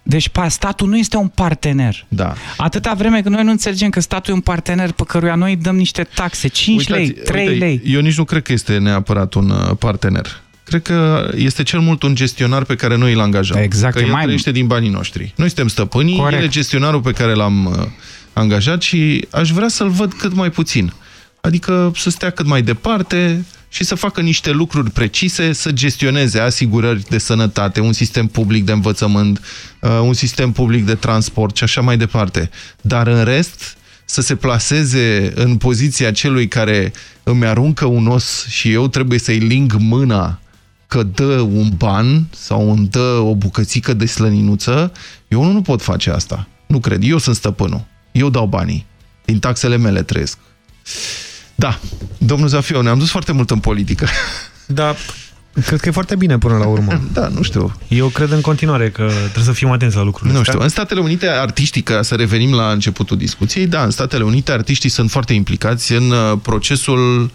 deci statul nu este un partener. Da. Atâta vreme că noi nu înțelegem că statul e un partener pe căruia noi dăm niște taxe, 5 Uitați, lei, 3 uite, lei. Eu nici nu cred că este neapărat un uh, partener. Cred că este cel mult un gestionar pe care noi îl angajăm. Exact. Că el mai... trăiește din banii noștri. Noi suntem stăpânii, Corect. el e gestionarul pe care l-am uh, angajat și aș vrea să-l văd cât mai puțin. Adică să stea cât mai departe, și să facă niște lucruri precise, să gestioneze asigurări de sănătate, un sistem public de învățământ, uh, un sistem public de transport și așa mai departe. Dar în rest, să se placeze în poziția celui care îmi aruncă un os și eu trebuie să-i ling mâna că dă un ban sau îmi dă o bucățică de slăninuță, eu nu, nu pot face asta. Nu cred. Eu sunt stăpânul. Eu dau banii. Din taxele mele trăiesc. Da, domnul Zafiu, ne-am dus foarte mult în politică. Da, Cred că e foarte bine până la urmă. Da, nu știu. Eu cred în continuare că trebuie să fim atenți la lucrurile Nu astea. știu. În Statele Unite, artiștii, ca să revenim la începutul discuției, da, în Statele Unite artiștii sunt foarte implicați în uh, procesul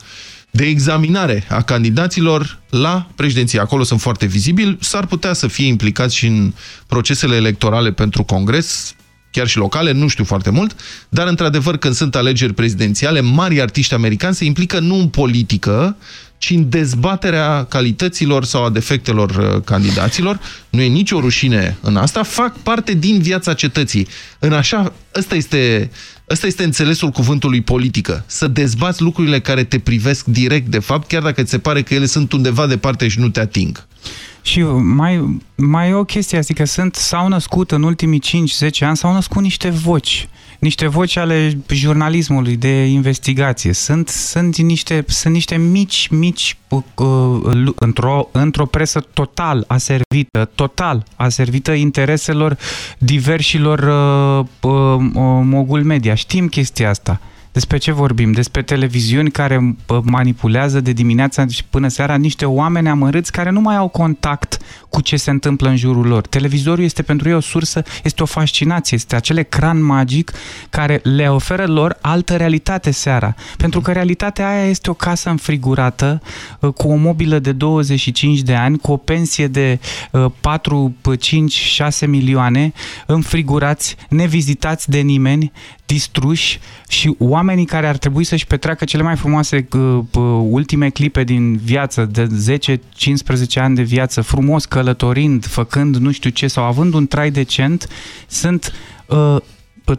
de examinare a candidaților la președinție. Acolo sunt foarte vizibili. S-ar putea să fie implicați și în procesele electorale pentru Congres, chiar și locale, nu știu foarte mult, dar într-adevăr când sunt alegeri prezidențiale, mari artiști americani se implică nu în politică, ci în dezbaterea calităților sau a defectelor uh, candidaților. Nu e nicio rușine în asta, fac parte din viața cetății. În așa, ăsta este, ăsta este înțelesul cuvântului politică. Să dezbați lucrurile care te privesc direct, de fapt, chiar dacă ți se pare că ele sunt undeva departe și nu te ating. Și mai, mai e o chestie, adică sunt, s-au născut în ultimii 5-10 ani, s-au născut niște voci niște voci ale jurnalismului de investigație. Sunt, sunt, niște, sunt niște mici, mici, uh, uh, într-o, într-o presă total aservită, total aservită intereselor diversilor uh, uh, mogul media. Știm chestia asta. Despre ce vorbim? Despre televiziuni care manipulează de dimineața și până seara niște oameni amărâți care nu mai au contact cu ce se întâmplă în jurul lor. Televizorul este pentru ei o sursă, este o fascinație, este acel ecran magic care le oferă lor altă realitate seara. Pentru că realitatea aia este o casă înfrigurată uh, cu o mobilă de 25 de ani, cu o pensie de 4, 5, 6 milioane, înfrigurați, nevizitați de nimeni, distruși și oamenii care ar trebui să-și petreacă cele mai frumoase uh, ultime clipe din viață, de 10-15 ani de viață, frumos călătorind, făcând nu știu ce sau având un trai decent, sunt uh,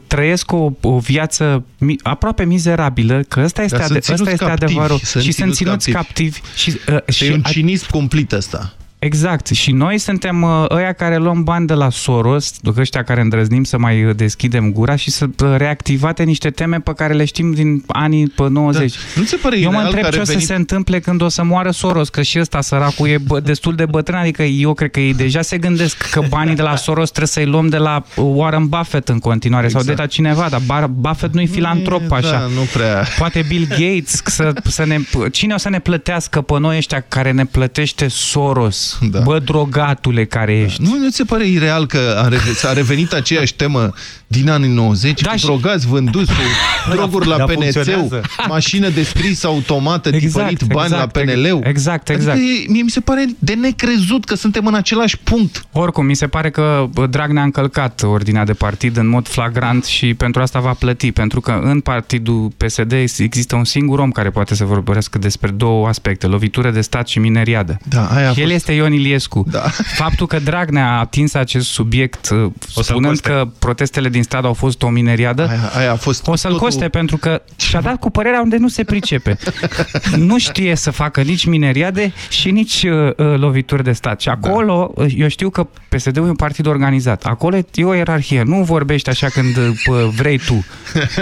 trăiesc o, o viață mi, aproape mizerabilă, că ăsta este, ade ăsta este adevărul. Și sunt ținuți captivi. Și, uh, și e un cinism cumplit ăsta. Exact. Și noi suntem uh, ăia care luăm bani de la Soros, ăștia care îndrăznim să mai deschidem gura și să uh, reactivate niște teme pe care le știm din anii pe 90. Da. Nu se pare eu mă întreb ce venit... o să se întâmple când o să moară Soros, că și ăsta săracul e destul de bătrân, adică eu cred că ei deja se gândesc că banii de la Soros trebuie să-i luăm de la Warren Buffett în continuare exact. sau de la cineva, dar Buffett nu-i filantrop e, așa. Da, nu prea. Poate Bill Gates, să, să ne, cine o să ne plătească pe noi ăștia care ne plătește Soros? Da. Bă, drogatule care ești. Nu, nu ți se pare ireal că a, revenit, a revenit aceeași temă din anii 90, da, cu și... drogați vânduți cu droguri la da, PNC, mașină de scris automată, exact, tipărit bani exact, la PNL-ul. Exact, exact. Adică mie mi se pare de necrezut că suntem în același punct. Oricum, mi se pare că Dragnea a încălcat ordinea de partid în mod flagrant și pentru asta va plăti, pentru că în partidul PSD există un singur om care poate să vorbească despre două aspecte, lovitură de stat și mineriadă. Da, aia El fost... este Ion Iliescu. Da. Faptul că Dragnea a atins acest subiect o spunând că protestele din stad au fost o mineriadă, aia, aia a fost o să-l totul... coste pentru că și-a dat cu părerea unde nu se pricepe. nu știe să facă nici mineriade și nici uh, uh lovituri de stat. Și acolo, da. eu știu că PSD-ul e un partid organizat. Acolo e o ierarhie. Nu vorbești așa când uh, vrei tu.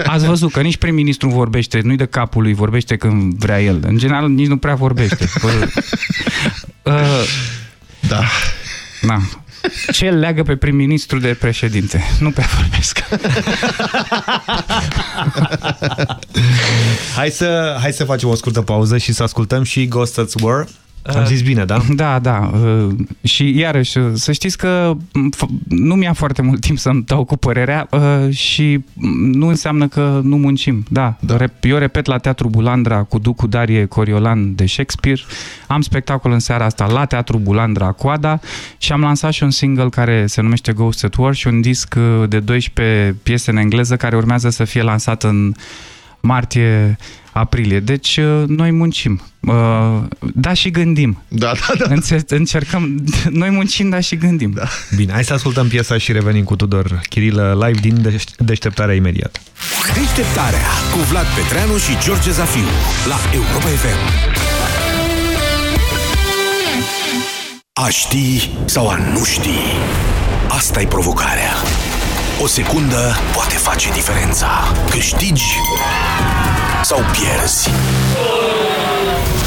Ați văzut că nici prim-ministru vorbește, nu-i de capul lui, vorbește când vrea el. În general, nici nu prea vorbește. uh, da. Da. Ce îl leagă pe prim-ministru de președinte? Nu pe vorbesc. hai, să, hai să facem o scurtă pauză și să ascultăm și Ghost at War am zis bine, da? Da, da. Uh, și iarăși, uh, să știți că nu mi-a foarte mult timp să-mi dau cu părerea uh, și nu înseamnă că nu muncim. Da, da. eu repet la Teatru Bulandra cu Ducu Darie Coriolan de Shakespeare. Am spectacol în seara asta la Teatru Bulandra Coada și am lansat și un single care se numește Ghost at War și un disc de 12 piese în engleză care urmează să fie lansat în martie aprilie. Deci uh, noi muncim. Uh, da și gândim. Da, da, da. încercăm, noi muncim, da și gândim. Da. Bine, hai să ascultăm piesa și revenim cu Tudor Chirilă live din deșteptarea imediat. Deșteptarea cu Vlad Petreanu și George Zafiu la Europa FM. A ști sau a nu ști? Asta e provocarea. O secundă poate face diferența. Câștigi sau pierzi.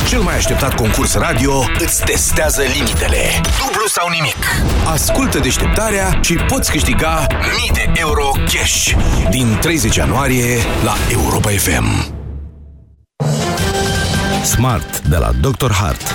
Cel mai așteptat concurs radio îți testează limitele. Dublu sau nimic. Ascultă deșteptarea și poți câștiga mii de euro cash din 30 ianuarie la Europa FM. Smart de la Dr. Hart.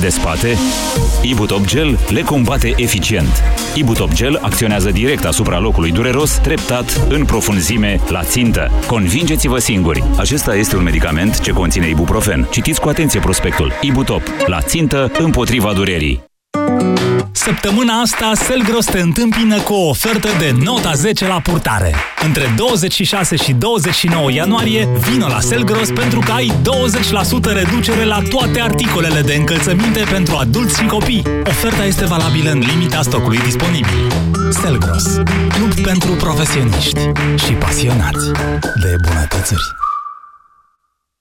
de spate? Ibutop Gel le combate eficient. Ibutop Gel acționează direct asupra locului dureros, treptat, în profunzime, la țintă. Convingeți-vă singuri! Acesta este un medicament ce conține ibuprofen. Citiți cu atenție prospectul. Ibutop. La țintă, împotriva durerii. Săptămâna asta, Selgros te întâmpină cu o ofertă de nota 10 la purtare. Între 26 și 29 ianuarie, vino la Selgros pentru că ai 20% reducere la toate articolele de încălțăminte pentru adulți și copii. Oferta este valabilă în limita stocului disponibil. Selgros, club pentru profesioniști și pasionați de bunătățuri.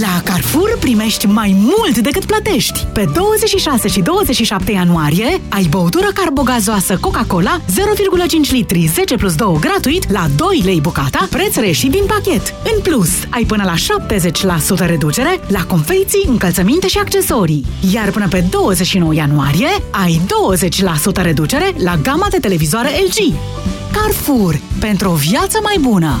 La Carrefour primești mai mult decât plătești. Pe 26 și 27 ianuarie ai băutură carbogazoasă Coca-Cola 0,5 litri 10 plus 2 gratuit la 2 lei bucata, preț reșit din pachet. În plus, ai până la 70% reducere la confecții, încălțăminte și accesorii. Iar până pe 29 ianuarie ai 20% reducere la gama de televizoare LG. Carrefour. Pentru o viață mai bună!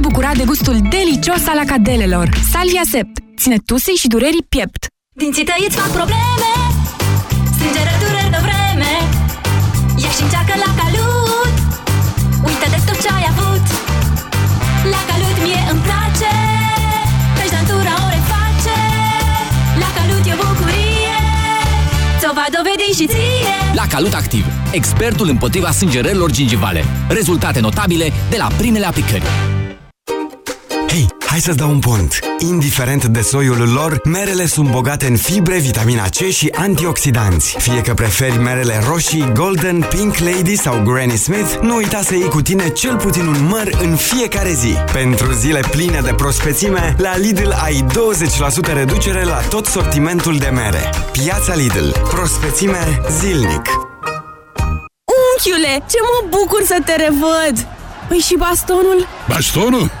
bucura de gustul delicios al acadelelor. Salvia Sept. Ține tusei și durerii piept. Dinții tăi îți fac probleme Strângere, dureri de vreme Ia și încearcă la calut Uită de tot ce ai avut La calut mie îmi place Pești dantura o reface La calut e o bucurie Ți-o va dovedi și ție La Calut Activ, expertul împotriva sângerărilor gingivale. Rezultate notabile de la primele aplicări. Hei, hai să-ți dau un pont. Indiferent de soiul lor, merele sunt bogate în fibre, vitamina C și antioxidanți. Fie că preferi merele roșii, golden, pink lady sau granny smith, nu uita să iei cu tine cel puțin un măr în fiecare zi. Pentru zile pline de prospețime, la Lidl ai 20% reducere la tot sortimentul de mere. Piața Lidl. Prospețime zilnic. Unchiule, ce mă bucur să te revăd! Păi și bastonul? Bastonul?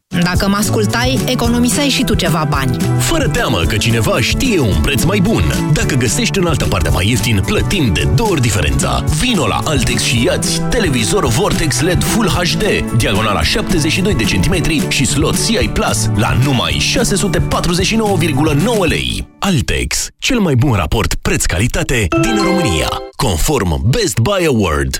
Dacă mă ascultai, economiseai și tu ceva bani. Fără teamă că cineva știe un preț mai bun. Dacă găsești în altă parte mai ieftin, plătim de două ori diferența. Vino la Altex și iați televizor Vortex LED Full HD, diagonala 72 de centimetri și slot CI Plus la numai 649,9 lei. Altex, cel mai bun raport preț-calitate din România, conform Best Buy Award.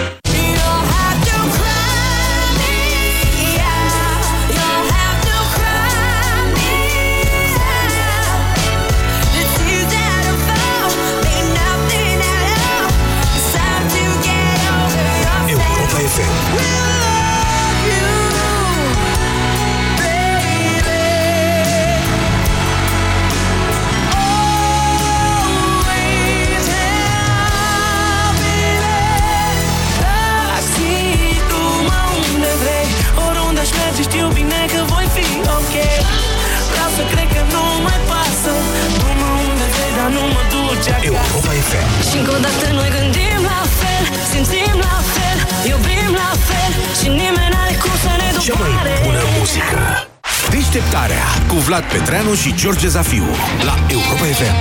Deșteptarea cu Vlad Petreanu și George Zafiu la Europa FM.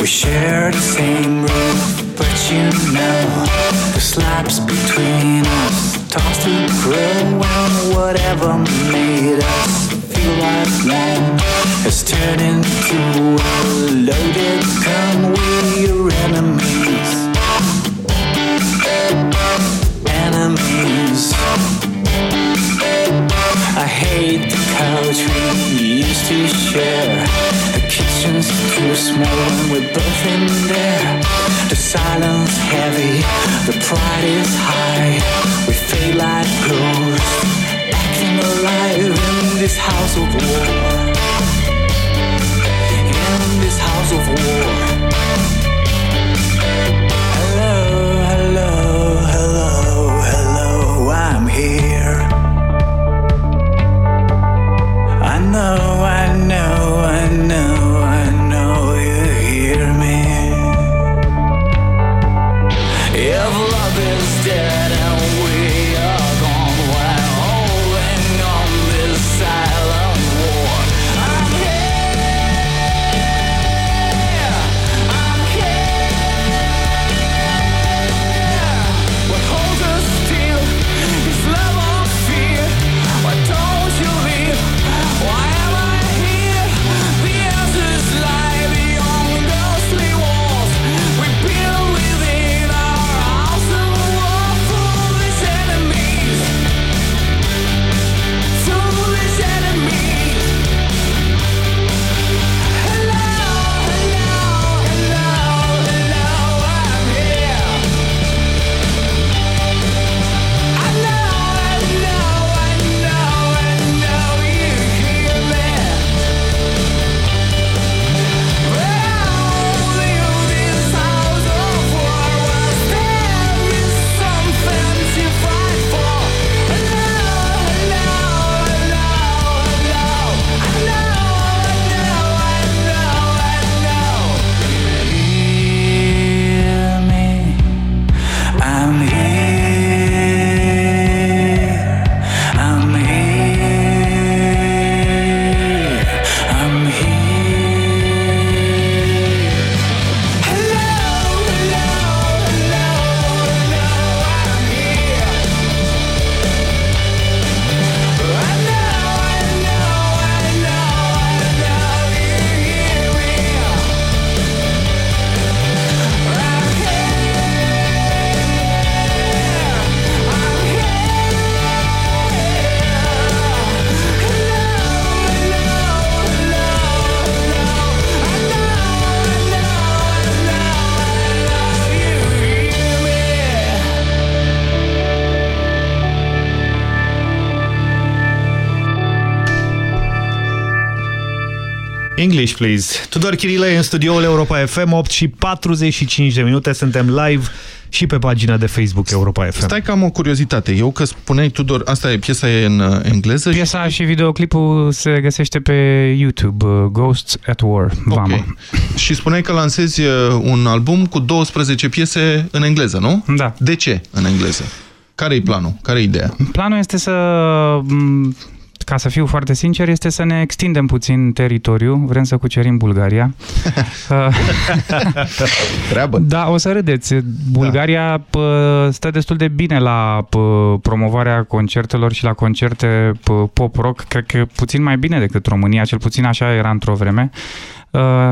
We share the same roof, but you know the slabs between us tossed to grow and whatever made us feel like one has turned into a loaded gun. We're enemies, share. The kitchen's too small when we're both in there. The silence heavy, the pride is high. We fade like ghosts, acting alive in this house of war. In this house of war. English, please. Tudor Chirile în studioul Europa FM, 8 și 45 de minute, suntem live și pe pagina de Facebook Europa FM. Stai că am o curiozitate. Eu că spuneai, Tudor, asta e, piesa e în uh, engleză? Piesa și, și videoclipul se găsește pe YouTube, uh, Ghosts at War, Vama. Okay. Și spuneai că lansezi uh, un album cu 12 piese în engleză, nu? Da. De ce în engleză? Care e planul? Care e ideea? Planul este să ca să fiu foarte sincer, este să ne extindem puțin teritoriu. Vrem să cucerim Bulgaria. Treabă. Da, o să râdeți. Bulgaria da. stă destul de bine la promovarea concertelor și la concerte pop-rock. Cred că puțin mai bine decât România, cel puțin așa era într-o vreme.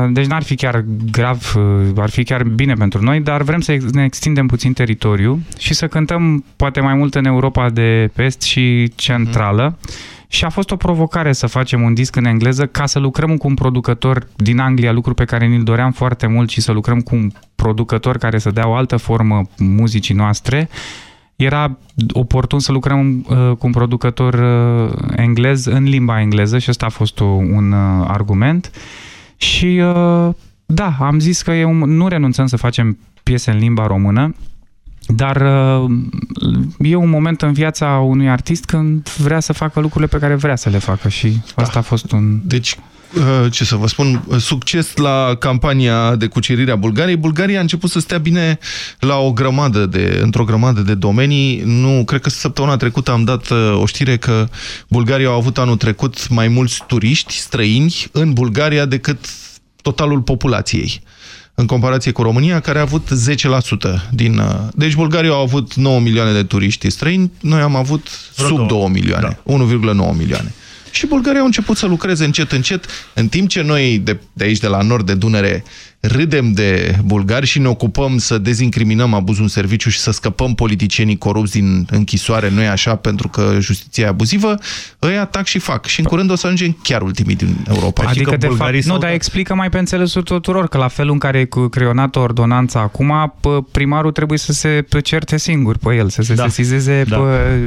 Deci n-ar fi chiar grav, ar fi chiar bine pentru noi, dar vrem să ne extindem puțin teritoriu și să cântăm poate mai mult în Europa de Est și centrală. Mm. Și a fost o provocare să facem un disc în engleză ca să lucrăm cu un producător din Anglia, lucru pe care ni-l doream foarte mult și să lucrăm cu un producător care să dea o altă formă muzicii noastre. Era oportun să lucrăm uh, cu un producător uh, englez în limba engleză și ăsta a fost o, un uh, argument. Și uh, da, am zis că eu nu renunțăm să facem piese în limba română, dar uh, e un moment în viața unui artist când vrea să facă lucrurile pe care vrea să le facă și da. asta a fost un... Deci, uh, ce să vă spun, succes la campania de cucerire a Bulgariei. Bulgaria a început să stea bine la o grămadă de, într-o grămadă de domenii. Nu, cred că săptămâna trecută am dat uh, o știre că Bulgaria a avut anul trecut mai mulți turiști străini în Bulgaria decât totalul populației în comparație cu România, care a avut 10% din... Uh, deci Bulgaria au avut 9 milioane de turiști străini, noi am avut sub 2 milioane, da. 1,9 milioane. Și Bulgaria au început să lucreze încet, încet, în timp ce noi de, de aici, de la nord de Dunăre, râdem de bulgari și ne ocupăm să dezincriminăm abuzul în serviciu și să scăpăm politicienii corupți din închisoare, nu e așa, pentru că justiția e abuzivă, îi atac și fac. Și în curând o să ajungem chiar ultimii din Europa. Adică, adică de fapt, nu, dar explică mai pe înțelesul tuturor că la felul în care e creionată ordonanța acum, primarul trebuie să se certe singur pe el, să se da. sesizeze da.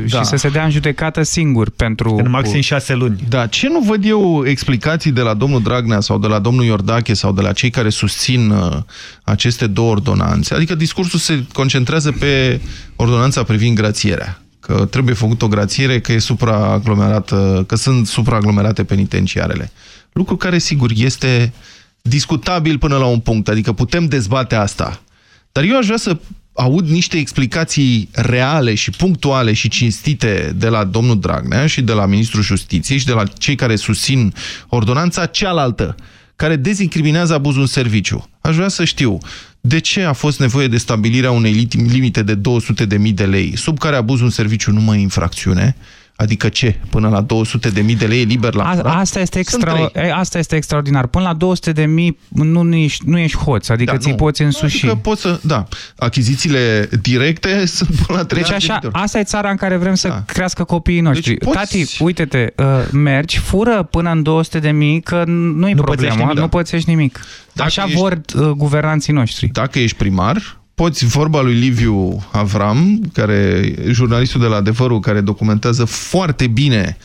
și da. să se dea în judecată singur pentru... În maxim șase luni. Da, ce nu văd eu explicații de la domnul Dragnea sau de la domnul Iordache sau de la cei care susțin susțin uh, aceste două ordonanțe. Adică discursul se concentrează pe ordonanța privind grațierea că trebuie făcut o grațiere, că, e supraaglomerată, că sunt supraaglomerate penitenciarele. Lucru care, sigur, este discutabil până la un punct, adică putem dezbate asta. Dar eu aș vrea să aud niște explicații reale și punctuale și cinstite de la domnul Dragnea și de la Ministrul Justiției și de la cei care susțin ordonanța cealaltă care dezincriminează abuzul în serviciu. Aș vrea să știu de ce a fost nevoie de stabilirea unei limite de 200.000 de lei, sub care abuzul în serviciu nu mai e infracțiune, Adică ce? Până la 200 de mii de lei liber la A, asta, este extra, asta este extraordinar. Până la 200 de mii nu, nu, ești, nu ești hoț, adică da, ți poți însuși. Adică poți să, da, achizițiile directe sunt până la 3 Deci așa, de asta e țara în care vrem să da. crească copiii noștri. Deci poți... Tati, uite-te, uh, mergi, fură până în 200 de mii, că nu e nu problemă, nimic, nu da. pățești nimic. Dacă așa ești, vor uh, guvernanții noștri. Dacă ești primar, poți, vorba lui Liviu Avram, care jurnalistul de la Adevărul, care documentează foarte bine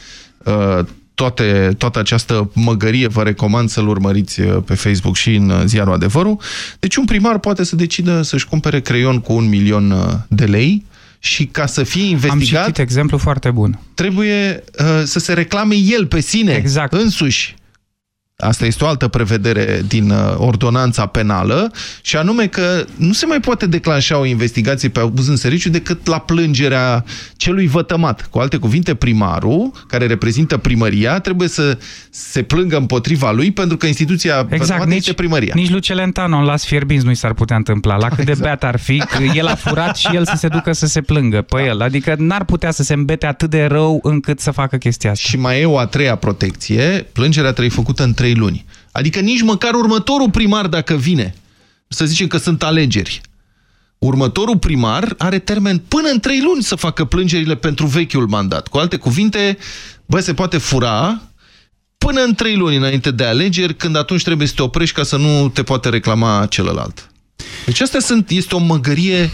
uh, toate, toată această măgărie, vă recomand să-l urmăriți uh, pe Facebook și în uh, ziarul Adevărul. Deci un primar poate să decidă să-și cumpere creion cu un milion uh, de lei și ca să fie investigat... Am citit exemplu foarte bun. Trebuie uh, să se reclame el pe sine, exact. însuși. Asta este o altă prevedere din uh, ordonanța penală și anume că nu se mai poate declanșa o investigație pe abuz în serviciu decât la plângerea celui vătămat. Cu alte cuvinte, primarul, care reprezintă primăria, trebuie să se plângă împotriva lui pentru că instituția exact, nici, este primăria. Nici Lucelentano în las fierbinți nu i s-ar putea întâmpla. La cât exact. de beat ar fi, că el a furat și el să se ducă să se plângă pe da. el. Adică n-ar putea să se îmbete atât de rău încât să facă chestia asta. Și mai e o a treia protecție. Plângerea trebuie făcută în trei trei luni. Adică nici măcar următorul primar, dacă vine, să zicem că sunt alegeri, următorul primar are termen până în trei luni să facă plângerile pentru vechiul mandat. Cu alte cuvinte, bă, se poate fura până în trei luni înainte de alegeri, când atunci trebuie să te oprești ca să nu te poate reclama celălalt. Deci asta sunt, este o măgărie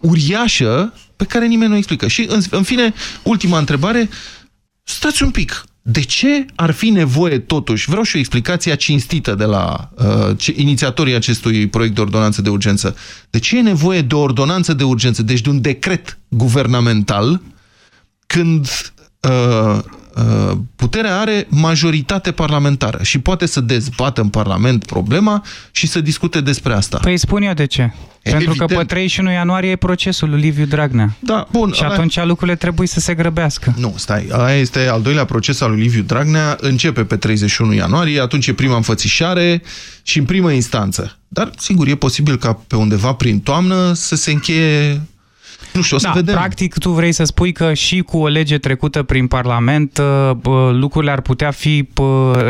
uriașă pe care nimeni nu explică. Și, în, în fine, ultima întrebare, stați un pic. De ce ar fi nevoie totuși, vreau și o explicație cinstită de la uh, ce, inițiatorii acestui proiect de ordonanță de urgență, de ce e nevoie de o ordonanță de urgență, deci de un decret guvernamental, când uh, uh, puterea are majoritate parlamentară și poate să dezbată în Parlament problema și să discute despre asta. Păi spun eu de ce. Evident. Pentru că pe 31 ianuarie e procesul lui Liviu Dragnea. Da, bun. Și atunci lucrurile trebuie să se grăbească. Nu, stai, aia este al doilea proces al lui Liviu Dragnea, începe pe 31 ianuarie, atunci e prima înfățișare și în primă instanță. Dar, sigur, e posibil ca pe undeva prin toamnă să se încheie nu știu, o să da, vedem. practic tu vrei să spui că și cu o lege trecută prin Parlament uh, lucrurile ar putea fi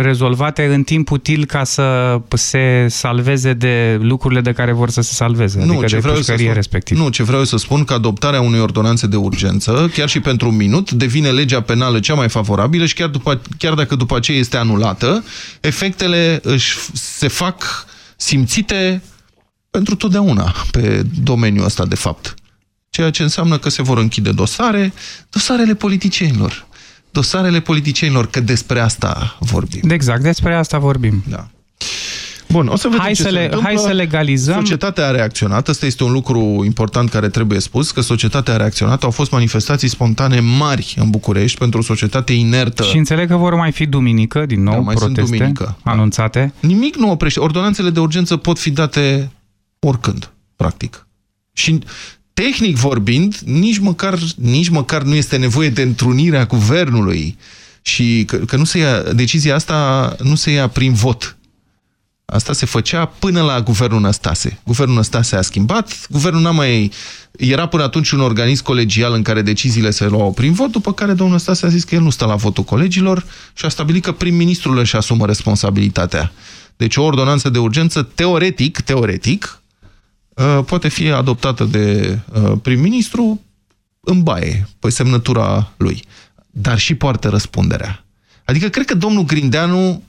rezolvate în timp util ca să se salveze de lucrurile de care vor să se salveze, nu, adică ce de vreau să spun, respectiv. Nu, ce vreau să spun că adoptarea unei ordonanțe de urgență, chiar și pentru un minut, devine legea penală cea mai favorabilă și chiar, după, chiar dacă după aceea este anulată, efectele își, se fac simțite pentru totdeauna pe domeniul ăsta, de fapt ceea ce înseamnă că se vor închide dosare, dosarele politicienilor. Dosarele politicienilor, că despre asta vorbim. Exact, despre asta vorbim. Da. Bun, o să vedem hai ce să se le, întâmplă. Hai să legalizăm. Societatea a reacționat, ăsta este un lucru important care trebuie spus, că societatea a reacționat, au fost manifestații spontane mari în București pentru o societate inertă. Și înțeleg că vor mai fi duminică, din nou, da, mai proteste sunt duminică. anunțate. Nimic nu oprește. Ordonanțele de urgență pot fi date oricând, practic. Și tehnic vorbind, nici măcar, nici măcar nu este nevoie de întrunirea guvernului și că, că nu se ia, decizia asta nu se ia prin vot. Asta se făcea până la guvernul Năstase. Guvernul Năstase a schimbat, guvernul n-a mai... Era până atunci un organism colegial în care deciziile se luau prin vot, după care domnul Năstase a zis că el nu stă la votul colegilor și a stabilit că prim-ministrul își asumă responsabilitatea. Deci o ordonanță de urgență, teoretic, teoretic, poate fi adoptată de prim-ministru în baie, pe semnătura lui. Dar și poartă răspunderea. Adică cred că domnul Grindeanu,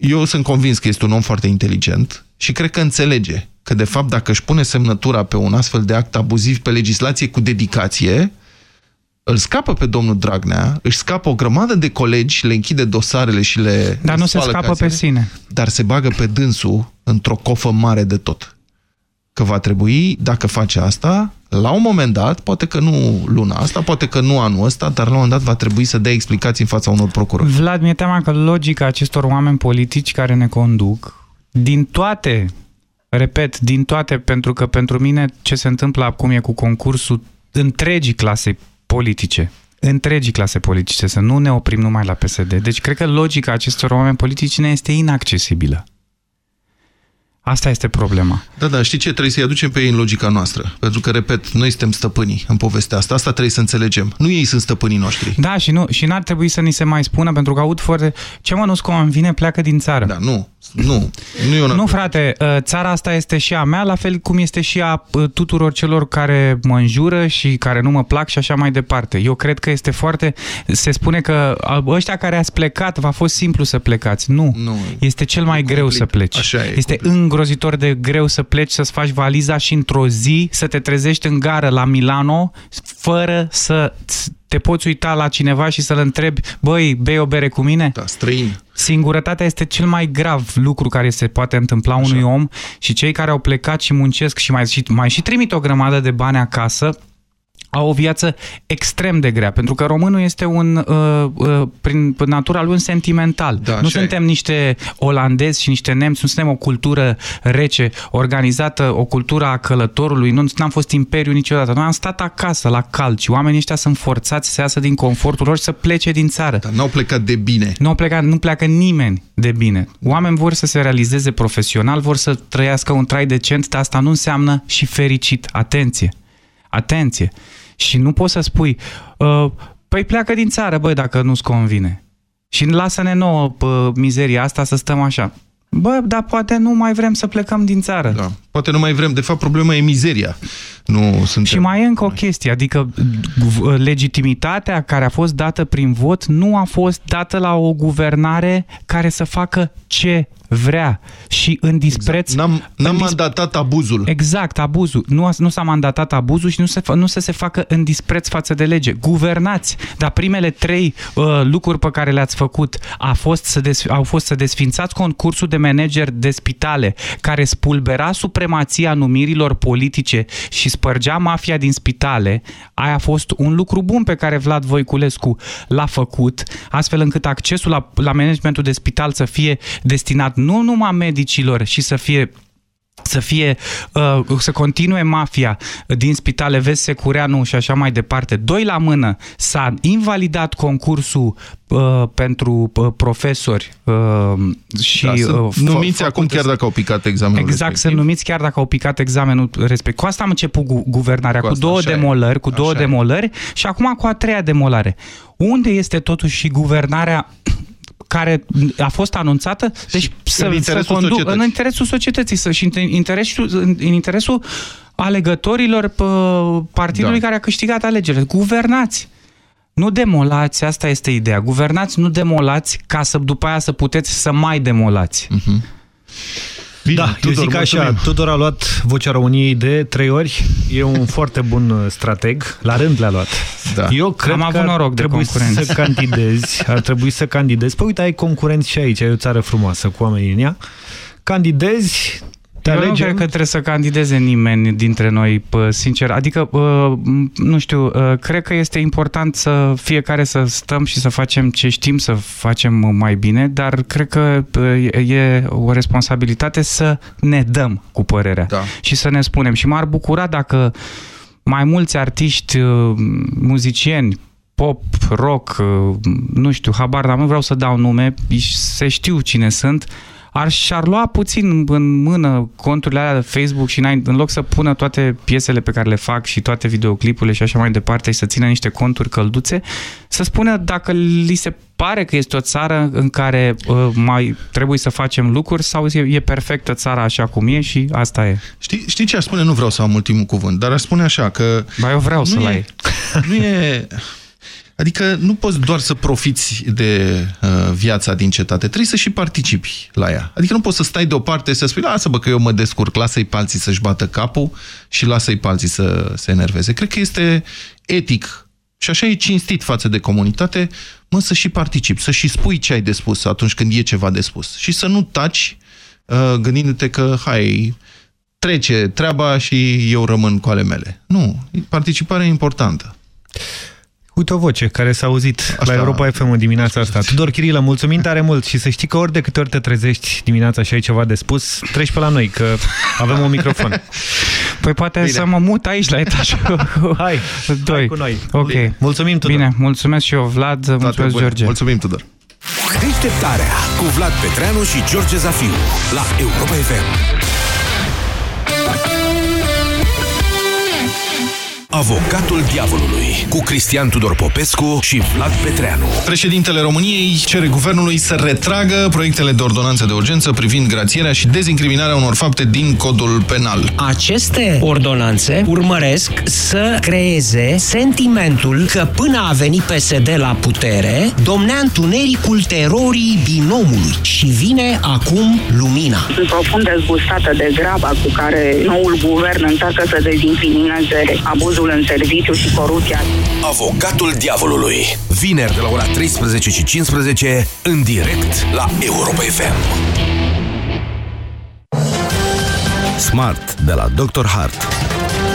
eu sunt convins că este un om foarte inteligent și cred că înțelege că de fapt dacă își pune semnătura pe un astfel de act abuziv pe legislație cu dedicație, îl scapă pe domnul Dragnea, își scapă o grămadă de colegi, le închide dosarele și le... Dar nu se scapă casele, pe sine. Dar se bagă pe dânsul într-o cofă mare de tot că va trebui, dacă face asta, la un moment dat, poate că nu luna asta, poate că nu anul ăsta, dar la un moment dat va trebui să dea explicații în fața unor procurori. Vlad, mi-e teama că logica acestor oameni politici care ne conduc, din toate, repet, din toate, pentru că pentru mine ce se întâmplă acum e cu concursul întregii clase politice, întregii clase politice, să nu ne oprim numai la PSD. Deci cred că logica acestor oameni politici ne este inaccesibilă. Asta este problema. Da, da, știi ce? Trebuie să-i aducem pe ei în logica noastră. Pentru că, repet, noi suntem stăpânii în povestea asta. Asta trebuie să înțelegem. Nu ei sunt stăpânii noștri. Da, și nu și n-ar trebui să ni se mai spună, pentru că aud foarte... Ce mă nu-ți convine, pleacă din țară. Da, nu. Nu. Nu, eu nu frate, țara asta este și a mea, la fel cum este și a tuturor celor care mă înjură și care nu mă plac și așa mai departe. Eu cred că este foarte... Se spune că ăștia care ați plecat, v-a fost simplu să plecați. Nu. nu este cel mai greu să pleci. Așa e, este complet îngrozitor de greu să pleci, să-ți faci valiza și într-o zi să te trezești în gară la Milano fără să te poți uita la cineva și să-l întrebi, băi, bei o bere cu mine? Da, străin. Singurătatea este cel mai grav lucru care se poate întâmpla Așa. unui om și cei care au plecat și muncesc și mai, și mai și trimit o grămadă de bani acasă, au o viață extrem de grea, pentru că românul este un, uh, uh, prin natura lui, un sentimental. Da, nu suntem e. niște olandezi și niște nemți, nu suntem o cultură rece, organizată, o cultură a călătorului, nu am fost imperiu niciodată. Noi am stat acasă, la calci. Oamenii ăștia sunt forțați să iasă din confortul lor și să plece din țară. Dar n-au plecat de bine. Nu, plecat, nu pleacă nimeni de bine. Oameni vor să se realizeze profesional, vor să trăiască un trai decent, dar asta nu înseamnă și fericit. Atenție! Atenție! Și nu poți să spui, uh, păi pleacă din țară, băi, dacă nu-ți convine. Și lasă-ne nouă pe mizeria asta să stăm așa. Bă, dar poate nu mai vrem să plecăm din țară. Da. Poate nu mai vrem. De fapt, problema e mizeria. Nu suntem... Și mai e încă o chestie, adică legitimitatea care a fost dată prin vot nu a fost dată la o guvernare care să facă ce vrea și în dispreț... Exact. N-am mandatat abuzul. Exact, abuzul. Nu, nu s-a mandatat abuzul și nu, se, nu să se facă în dispreț față de lege. Guvernați, dar primele trei uh, lucruri pe care le-ați făcut a fost să des, au fost să desfințați concursul de manager de spitale care spulbera supremația numirilor politice și spărgea mafia din spitale. Aia a fost un lucru bun pe care Vlad Voiculescu l-a făcut, astfel încât accesul la, la managementul de spital să fie destinat nu numai medicilor și să fie să fie, uh, să continue mafia din spitale, vezi Secureanu și așa mai departe. Doi la mână, s-a invalidat concursul uh, pentru uh, profesori uh, și... Da, sunt uh, numiți acum chiar dacă au picat examenul Exact, respectiv. sunt numiți chiar dacă au picat examenul respectiv. Cu asta am început gu guvernarea, cu, Cu cu asta, două așa e. demolări, cu două Așa e. demolări și acum cu a treia demolare. Unde este totuși și guvernarea care a fost anunțată, deci să, în să interesul conduc, societății. în interesul societății să, și în interesul, în, în interesul alegătorilor pe partidului Da. care a câștigat alegerile. Guvernați! Nu demolați, asta este ideea. Guvernați, nu demolați, ca să după aia să puteți să mai demolați. Mhm. Bine, da, eu zic așa, Tudor a luat vocea României de trei ori, e un foarte bun uh, strateg, la rând le-a luat. Da. Eu cred Am că avut ar noroc de trebui concurență. să candidezi, ar trebui să candidezi. Păi uite, ai concurenți și aici, ai o țară frumoasă cu oamenii în ea. Candidezi, te Eu nu alegem. cred că trebuie să candideze nimeni dintre noi, pă, sincer. Adică, pă, nu știu, ă, cred că este important să fiecare să stăm și să facem ce știm să facem mai bine, dar cred că pă, e o responsabilitate să ne dăm cu părerea Da. și să ne spunem. Și m-ar bucura dacă mai mulți artiști, ă, muzicieni, pop, rock, ă, nu știu, habar, dar nu vreau să dau nume, se știu cine sunt, ar, și-ar lua puțin în mână conturile alea de Facebook și înainte, în loc să pună toate piesele pe care le fac și toate videoclipurile și așa mai departe și să țină niște conturi călduțe, să spună dacă li se pare că este o țară în care uh, mai trebuie să facem lucruri sau e, e perfectă țara așa cum e și asta e. Știi, știi ce aș spune? Nu vreau să am ultimul cuvânt, dar aș spune așa că... Ba, eu vreau nu să-l e, ai. Nu e... Adică nu poți doar să profiți de uh, viața din cetate, trebuie să și participi la ea. Adică nu poți să stai deoparte să spui, lasă bă că eu mă descurc, lasă-i pe alții să-și bată capul și lasă-i pe alții să se enerveze. Cred că este etic și așa e cinstit față de comunitate, mă, să și participi, să și spui ce ai de spus atunci când e ceva de spus. Și să nu taci uh, gândindu-te că, hai, trece treaba și eu rămân cu ale mele. Nu, participarea e importantă. Uite o voce care s-a auzit la Europa FM în dimineața asta. Tudor Chirilă, mulțumim tare mult și să știi că ori de câte ori te trezești dimineața și ai ceva de spus, treci pe la noi, că avem un microfon. Păi poate Bine. să mă mut aici la etajul Hai, doi. hai cu noi. Ok. Bine. Mulțumim, Tudor. Bine, mulțumesc și eu, Vlad, mulțumesc, bune. George. Mulțumim, Tudor. Deșteptarea cu Vlad Petreanu și George Zafiu la Europa FM. Avocatul diavolului cu Cristian Tudor Popescu și Vlad Petreanu. Președintele României cere guvernului să retragă proiectele de ordonanță de urgență privind grațierea și dezincriminarea unor fapte din codul penal. Aceste ordonanțe urmăresc să creeze sentimentul că până a venit PSD la putere, domnea întunericul terorii binomului și vine acum lumina. Sunt profund dezgustată de graba cu care noul guvern încearcă să dezincrimineze abuzul în serviciu și corupția. Avocatul diavolului. Vineri de la ora 13 și 15 în direct la Europa FM. Smart de la Dr. Hart.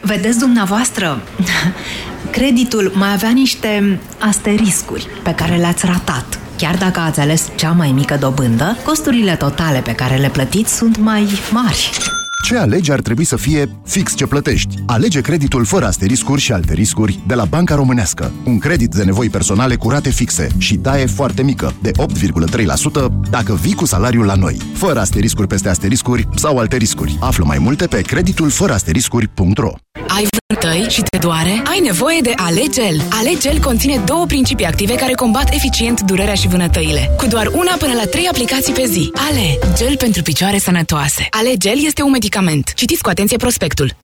Vedeți dumneavoastră, creditul mai avea niște asteriscuri pe care le-ați ratat. Chiar dacă ați ales cea mai mică dobândă, costurile totale pe care le plătiți sunt mai mari. Ce alegi ar trebui să fie fix ce plătești. Alege creditul fără asteriscuri și alte riscuri de la Banca Românească. Un credit de nevoi personale cu rate fixe și taie foarte mică, de 8,3% dacă vii cu salariul la noi. Fără asteriscuri peste asteriscuri sau alte riscuri. Află mai multe pe creditul fără asteriscuri.ro Ai vântăi și te doare? Ai nevoie de Alegel. Alegel conține două principii active care combat eficient durerea și vânătăile. Cu doar una până la trei aplicații pe zi. Ale, gel pentru picioare sănătoase. Alegel este un medicament. Citiți cu atenție prospectul.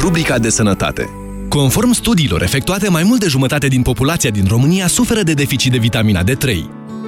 Rubrica de sănătate Conform studiilor efectuate, mai mult de jumătate din populația din România suferă de deficit de vitamina D3.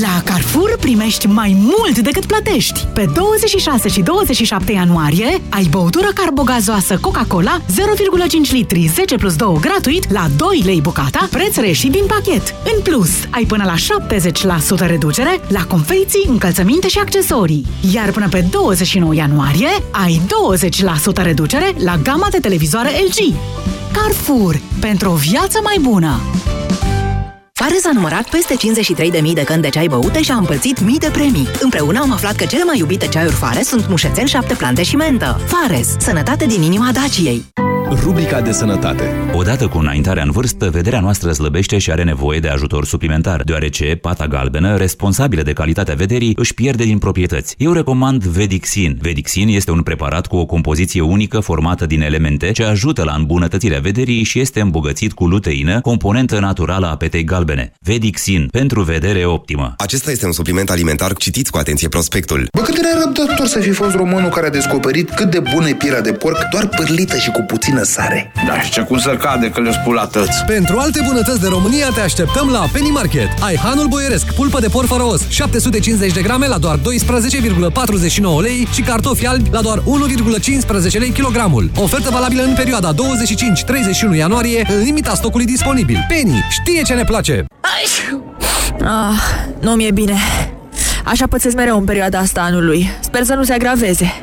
La Carrefour primești mai mult decât plătești. Pe 26 și 27 ianuarie ai băutură carbogazoasă Coca-Cola 0,5 litri 10 plus 2 gratuit la 2 lei bucata, preț reșit din pachet. În plus, ai până la 70% reducere la confecții, încălțăminte și accesorii. Iar până pe 29 ianuarie ai 20% reducere la gama de televizoare LG. Carrefour. Pentru o viață mai bună! Fares a numărat peste 53.000 de căni de ceai băute și a împărțit mii de premii. Împreună am aflat că cele mai iubite ceaiuri Fares sunt mușețel, șapte plante și mentă. Fares. Sănătate din inima Daciei. Rubrica de sănătate. Odată cu înaintarea în vârstă, vederea noastră slăbește și are nevoie de ajutor suplimentar, deoarece pata galbenă, responsabilă de calitatea vederii, își pierde din proprietăți. Eu recomand Vedixin. Vedixin este un preparat cu o compoziție unică formată din elemente ce ajută la îmbunătățirea vederii și este îmbogățit cu luteină, componentă naturală a petei galbene. Vedixin, pentru vedere optimă. Acesta este un supliment alimentar. Citiți cu atenție prospectul. Bă, cât de nerăbdător să fi fost românul care a descoperit cât de bună e pielea de porc, doar pârlită și cu puțină sare. Da, și ce cum să cade că le-o spula tăți. Pentru alte bunătăți de România te așteptăm la Penny Market. Ai hanul boieresc, pulpă de porc faraos, 750 de grame la doar 12,49 lei și cartofi albi la doar 1,15 lei kilogramul. Ofertă valabilă în perioada 25-31 ianuarie, în limita stocului disponibil. Penny știe ce ne place! Ah, nu mi-e bine. Așa pățesc mereu în perioada asta anului. Sper să nu se agraveze.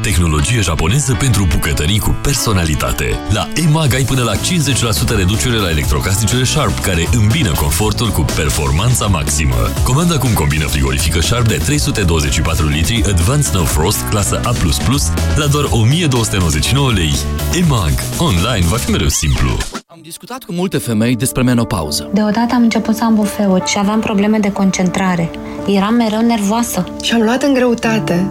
Tehnologie japoneză pentru bucătării cu personalitate. La EMAG ai până la 50% reducere la electrocasnicele Sharp, care îmbină confortul cu performanța maximă. Comanda acum combina frigorifică Sharp de 324 litri Advanced No Frost clasă A++ la doar 1299 lei. EMAG. Online va fi mereu simplu. Am discutat cu multe femei despre menopauză. Deodată am început să am bufeuri și aveam probleme de concentrare. Eram mereu nervoasă. Și am luat în greutate.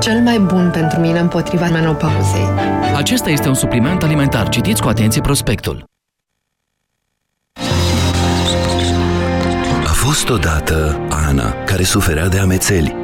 cel mai bun pentru mine împotriva menopauzei. Acesta este un supliment alimentar. Citiți cu atenție prospectul. A fost odată Ana, care suferea de amețeli.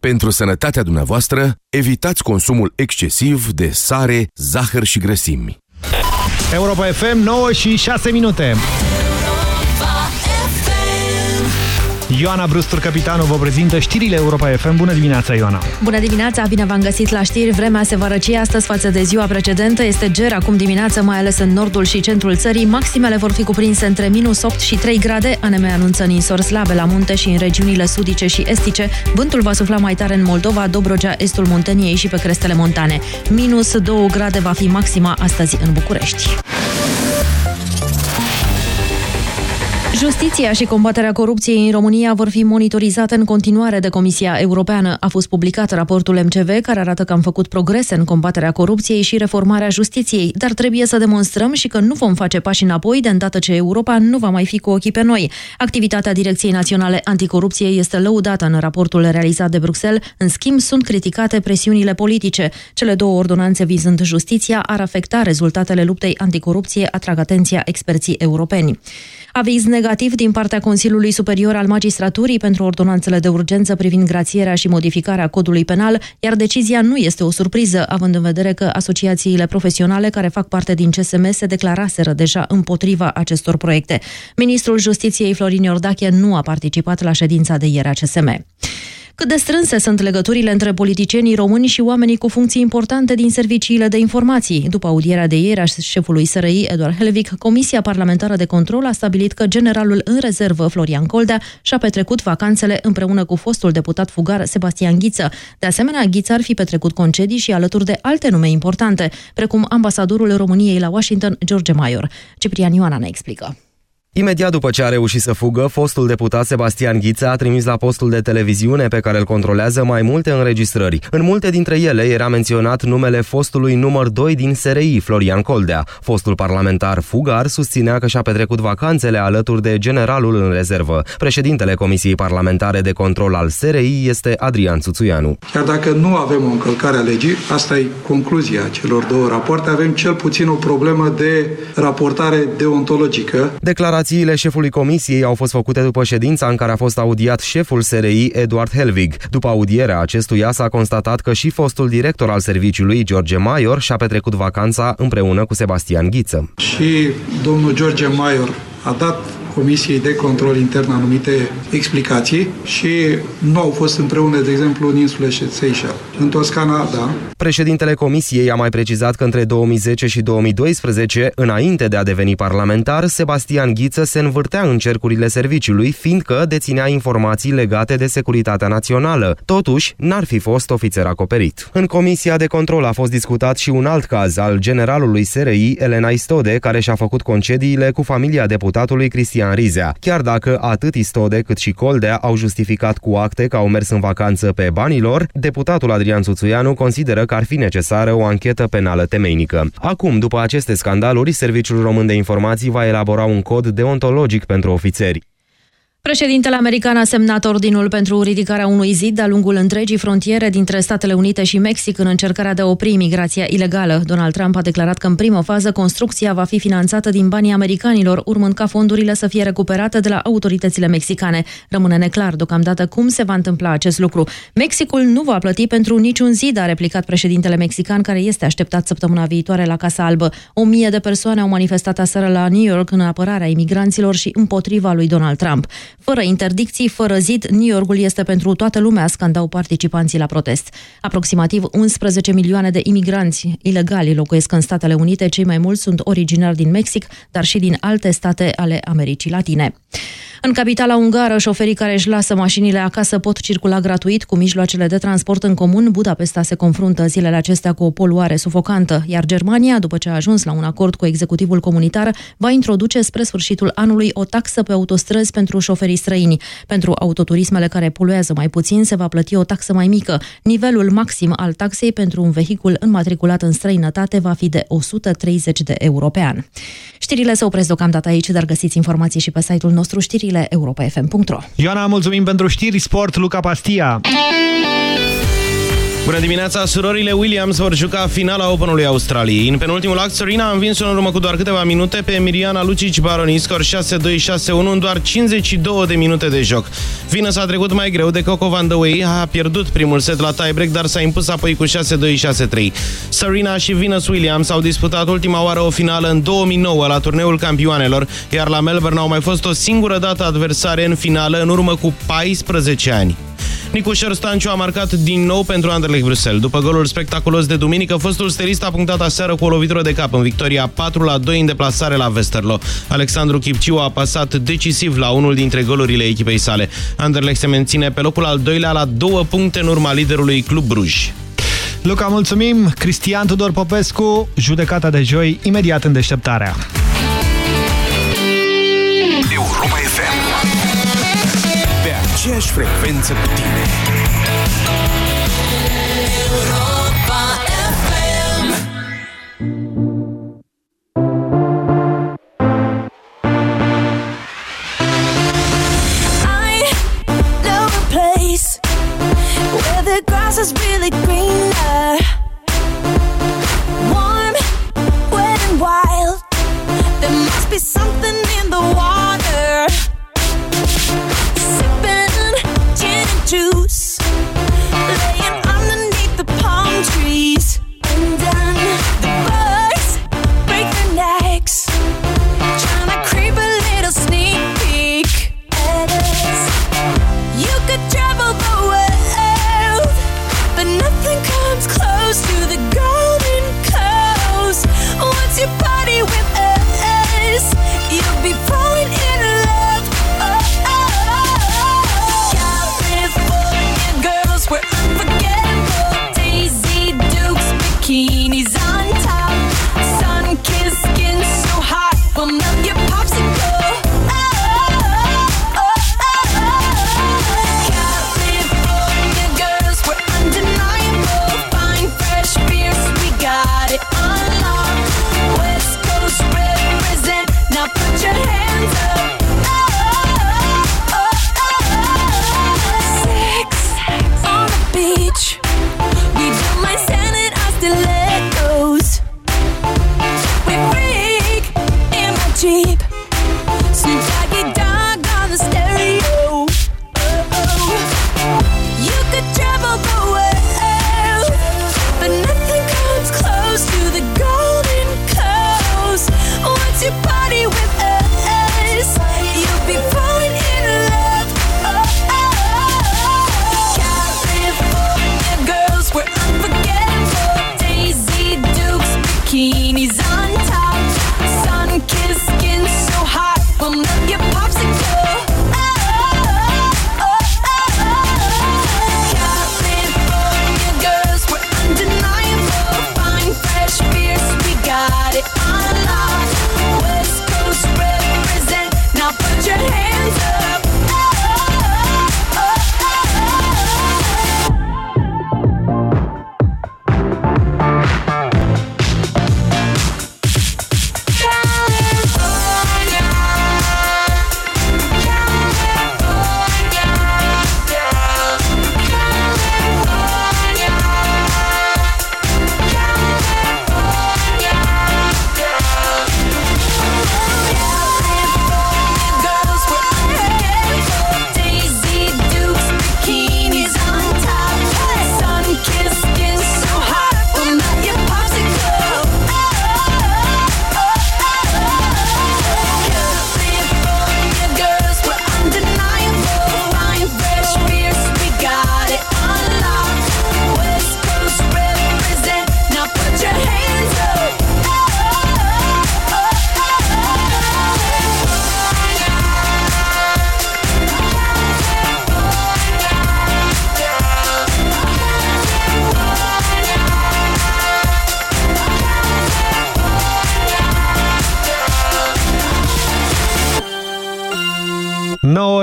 Pentru sănătatea dumneavoastră, evitați consumul excesiv de sare, zahăr și grăsimi. Europa FM 9 și 6 minute. Ioana Brustur, capitanul, vă prezintă știrile Europa FM. Bună dimineața, Ioana! Bună dimineața, bine v-am găsit la știri. Vremea se va răci astăzi față de ziua precedentă. Este ger acum dimineață, mai ales în nordul și centrul țării. Maximele vor fi cuprinse între minus 8 și 3 grade. ANM anunță ninsori slabe la munte și în regiunile sudice și estice. Vântul va sufla mai tare în Moldova, Dobrogea, estul Munteniei și pe crestele montane. Minus 2 grade va fi maxima astăzi în București. Justiția și combaterea corupției în România vor fi monitorizate în continuare de Comisia Europeană. A fost publicat raportul MCV care arată că am făcut progrese în combaterea corupției și reformarea justiției, dar trebuie să demonstrăm și că nu vom face pași înapoi de îndată ce Europa nu va mai fi cu ochii pe noi. Activitatea Direcției Naționale Anticorupție este lăudată în raportul realizat de Bruxelles, în schimb sunt criticate presiunile politice. Cele două ordonanțe vizând justiția ar afecta rezultatele luptei anticorupție, atrag atenția experții europeni. Aviz negativ din partea Consiliului Superior al Magistraturii pentru ordonanțele de urgență privind grațierea și modificarea codului penal, iar decizia nu este o surpriză, având în vedere că asociațiile profesionale care fac parte din CSM se declaraseră deja împotriva acestor proiecte. Ministrul Justiției Florin Iordache nu a participat la ședința de ieri a CSM. Cât de strânse sunt legăturile între politicienii români și oamenii cu funcții importante din serviciile de informații? După audierea de ieri a șefului SRI, Eduard Helvig, Comisia Parlamentară de Control a stabilit că generalul în rezervă, Florian Coldea, și-a petrecut vacanțele împreună cu fostul deputat fugar Sebastian Ghiță. De asemenea, Ghiță ar fi petrecut concedii și alături de alte nume importante, precum ambasadorul României la Washington, George Maior. Ciprian Ioana ne explică. Imediat după ce a reușit să fugă, fostul deputat Sebastian Ghiță a trimis la postul de televiziune pe care îl controlează mai multe înregistrări. În multe dintre ele era menționat numele fostului număr 2 din SRI, Florian Coldea. Fostul parlamentar fugar susținea că și-a petrecut vacanțele alături de generalul în rezervă. Președintele Comisiei Parlamentare de Control al SRI este Adrian Țuțuianu. Chiar dacă nu avem o încălcare a legii, asta e concluzia celor două rapoarte, avem cel puțin o problemă de raportare deontologică. Declara Declarațiile șefului comisiei au fost făcute după ședința în care a fost audiat șeful SRI, Eduard Helvig. După audierea acestuia s-a constatat că și fostul director al serviciului, George Maior, și-a petrecut vacanța împreună cu Sebastian Ghiță. Și domnul George Maior a dat Comisiei de Control Intern anumite explicații și nu au fost împreună, de exemplu, în insule Seychelles. În Toscana, da. Președintele Comisiei a mai precizat că între 2010 și 2012, înainte de a deveni parlamentar, Sebastian Ghiță se învârtea în cercurile serviciului, fiindcă deținea informații legate de securitatea națională. Totuși, n-ar fi fost ofițer acoperit. În Comisia de Control a fost discutat și un alt caz al generalului SRI, Elena Istode, care și-a făcut concediile cu familia deputatului Cristian Rizea. Chiar dacă atât Istode cât și Coldea au justificat cu acte că au mers în vacanță pe banilor, deputatul Adrian Suțuianu consideră că ar fi necesară o anchetă penală temeinică. Acum, după aceste scandaluri, Serviciul Român de Informații va elabora un cod deontologic pentru ofițeri. Președintele american a semnat ordinul pentru ridicarea unui zid de-a lungul întregii frontiere dintre Statele Unite și Mexic în încercarea de a opri imigrația ilegală. Donald Trump a declarat că în primă fază construcția va fi finanțată din banii americanilor, urmând ca fondurile să fie recuperate de la autoritățile mexicane. Rămâne neclar deocamdată cum se va întâmpla acest lucru. Mexicul nu va plăti pentru niciun zid, a replicat președintele mexican, care este așteptat săptămâna viitoare la Casa Albă. O mie de persoane au manifestat aseară la New York în apărarea imigranților și împotriva lui Donald Trump. Fără interdicții, fără zid, New Yorkul este pentru toată lumea, scandau participanții la protest. Aproximativ 11 milioane de imigranți ilegali locuiesc în Statele Unite, cei mai mulți sunt originari din Mexic, dar și din alte state ale Americii Latine. În capitala ungară, șoferii care își lasă mașinile acasă pot circula gratuit cu mijloacele de transport în comun. Budapesta se confruntă zilele acestea cu o poluare sufocantă, iar Germania, după ce a ajuns la un acord cu executivul comunitar, va introduce spre sfârșitul anului o taxă pe autostrăzi pentru șoferii străini. Pentru autoturismele care poluează mai puțin se va plăti o taxă mai mică. Nivelul maxim al taxei pentru un vehicul înmatriculat în străinătate va fi de 130 de euro pe an. Știrile se opresc deocamdată aici, dar găsiți informații și pe site-ul nostru știrile știrile europa.fm.ro Ioana, mulțumim pentru știri, sport, Luca Pastia. Bună dimineața! Surorile Williams vor juca finala Openului Australiei. În penultimul act, Serena a învins în urmă cu doar câteva minute pe Miriana Lucic Baroni, scor 6-2-6-1 în doar 52 de minute de joc. Vină s-a trecut mai greu de Coco Van de Wey, a pierdut primul set la tiebreak, dar s-a impus apoi cu 6-2-6-3. Serena și Venus Williams au disputat ultima oară o finală în 2009 la turneul campioanelor, iar la Melbourne au mai fost o singură dată adversare în finală în urmă cu 14 ani. Nicușor Stanciu a marcat din nou pentru Anderlecht Bruxelles. După golul spectaculos de duminică, fostul stelist a punctat aseară cu o lovitură de cap în victoria 4-2 în deplasare la Westerlo. Alexandru Chipciu a pasat decisiv la unul dintre golurile echipei sale. Anderlecht se menține pe locul al doilea la două puncte în urma liderului Club Bruj. Luca, mulțumim! Cristian Tudor Popescu, judecata de joi, imediat în deșteptarea. Aceeași frecvență cu tine. the grass is really greener. Warm, wet and wild. There must be something in the water.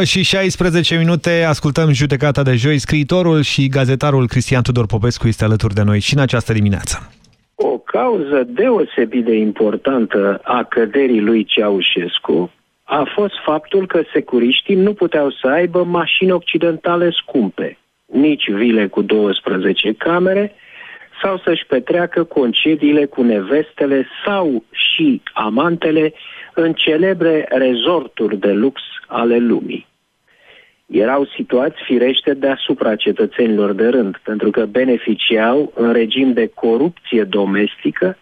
Și 16 minute, ascultăm judecata de joi. Scriitorul și gazetarul Cristian Tudor Popescu este alături de noi și în această dimineață. O cauză deosebit de importantă a căderii lui Ceaușescu a fost faptul că securiștii nu puteau să aibă mașini occidentale scumpe, nici vile cu 12 camere, sau să-și petreacă concediile cu nevestele sau și amantele în celebre rezorturi de lux ale lumii. Erau situați firește deasupra cetățenilor de rând, pentru că beneficiau în regim de corupție domestică,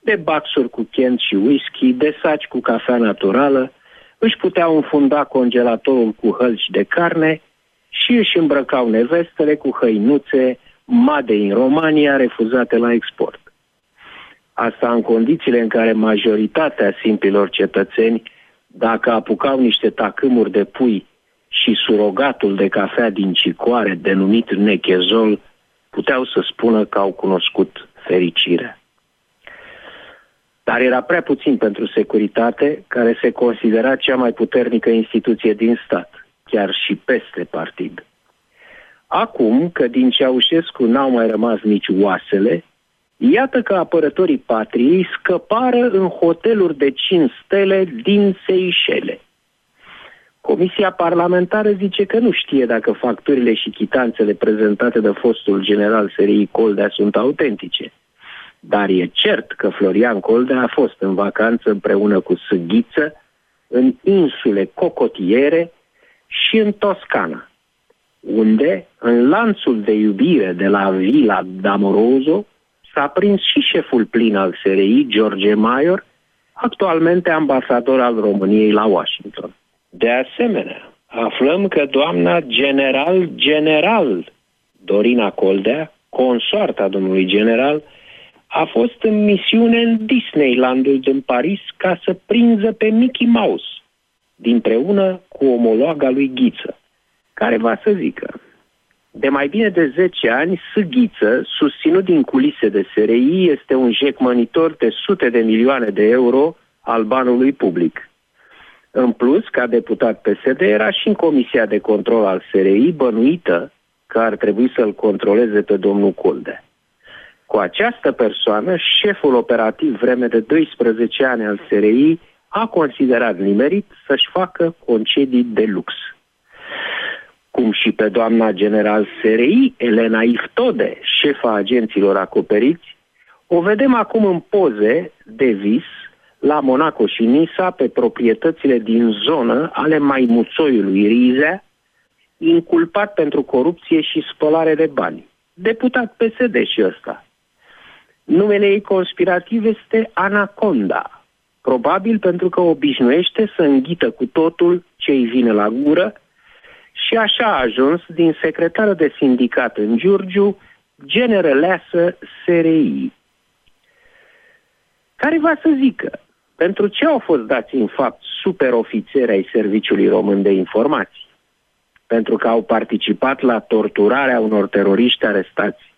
de baxuri cu Kent și whisky, de saci cu cafea naturală, își puteau înfunda congelatorul cu hălci de carne și își îmbrăcau nevestele cu hăinuțe Made în România refuzate la export. Asta în condițiile în care majoritatea simplilor cetățeni, dacă apucau niște tacâmuri de pui și surogatul de cafea din cicoare, denumit nechezol, puteau să spună că au cunoscut fericirea. Dar era prea puțin pentru securitate, care se considera cea mai puternică instituție din stat, chiar și peste partid. Acum că din Ceaușescu n-au mai rămas nici oasele, iată că apărătorii patriei scăpară în hoteluri de 5 stele din Seișele. Comisia parlamentară zice că nu știe dacă facturile și chitanțele prezentate de fostul general SRI Coldea sunt autentice. Dar e cert că Florian Coldea a fost în vacanță împreună cu Sâghiță în insule Cocotiere și în Toscana unde, în lanțul de iubire de la Villa d'Amoroso, s-a prins și șeful plin al SRI, George Maior, actualmente ambasador al României la Washington. De asemenea, aflăm că doamna general general Dorina Coldea, consoarta domnului general, a fost în misiune în Disneylandul din Paris ca să prinză pe Mickey Mouse, dinpreună cu omologa lui Ghiță care va să zică. De mai bine de 10 ani, Sâghiță, susținut din culise de SRI, este un jecmănitor de sute de milioane de euro al banului public. În plus, ca deputat PSD, era și în Comisia de Control al SRI bănuită că ar trebui să-l controleze pe domnul Colde. Cu această persoană, șeful operativ vreme de 12 ani al SRI a considerat nimerit să-și facă concedii de lux cum și pe doamna general SRI, Elena Iftode, șefa agenților acoperiți, o vedem acum în poze de vis la Monaco și Nisa pe proprietățile din zonă ale maimuțoiului Rizea, inculpat pentru corupție și spălare de bani. Deputat PSD și ăsta. Numele ei conspirativ este Anaconda, probabil pentru că obișnuiește să înghită cu totul ce îi vine la gură și așa a ajuns din secretară de sindicat în Giurgiu, generăleasă SRI. Care va să zică, pentru ce au fost dați în fapt superofițeri ai Serviciului Român de Informații? Pentru că au participat la torturarea unor teroriști arestați?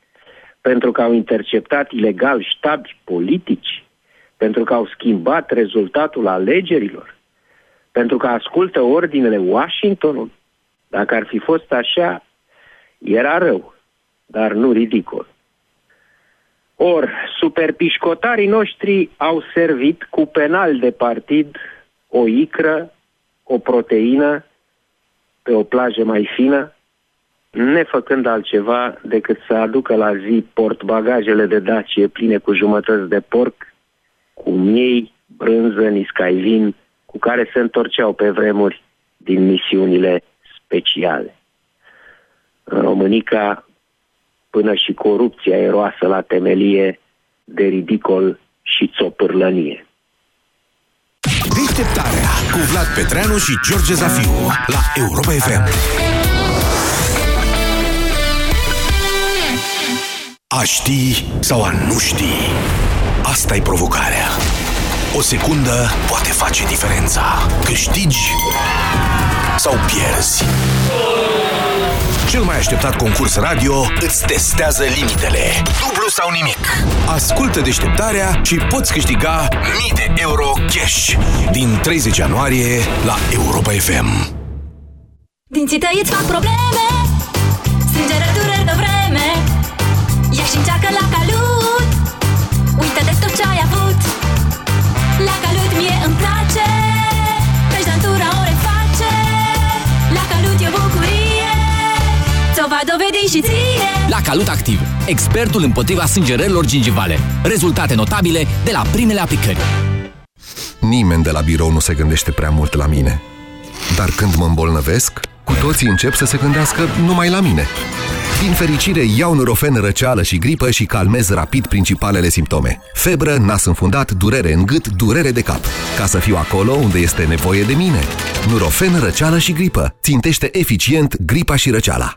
Pentru că au interceptat ilegal ștabi politici? Pentru că au schimbat rezultatul alegerilor? Pentru că ascultă ordinele Washingtonului? Dacă ar fi fost așa, era rău, dar nu ridicol. Or, superpișcotarii noștri au servit cu penal de partid o icră, o proteină, pe o plajă mai fină, nefăcând altceva decât să aducă la zi portbagajele de dacie pline cu jumătăți de porc, cu miei, brânză, niscaivin, cu care se întorceau pe vremuri din misiunile speciale. În Românica, până și corupția eroasă la temelie de ridicol și țopârlănie. Deșteptarea cu Vlad Petreanu și George Zafiu la Europa FM. A ști sau a nu ști? asta e provocarea. O secundă poate face diferența. Câștigi sau pierzi. Cel mai așteptat concurs radio îți testează limitele. Dublu sau nimic. Ascultă deșteptarea și poți câștiga mii de euro cash din 30 ianuarie la Europa FM. Dinții tăi îți fac probleme Sângere dureri de vreme Ia și încearcă la calut Uită de tot ce ai avut La calut Ți-o va dovedi și ție La Calut Activ, expertul împotriva sângerărilor gingivale. Rezultate notabile de la primele aplicări. Nimeni de la birou nu se gândește prea mult la mine. Dar când mă îmbolnăvesc, cu toții încep să se gândească numai la mine. Din fericire, iau Nurofen răceală și gripă și calmez rapid principalele simptome. Febră, nas înfundat, durere în gât, durere de cap. Ca să fiu acolo unde este nevoie de mine. Nurofen răceală și gripă. Țintește eficient gripa și răceala.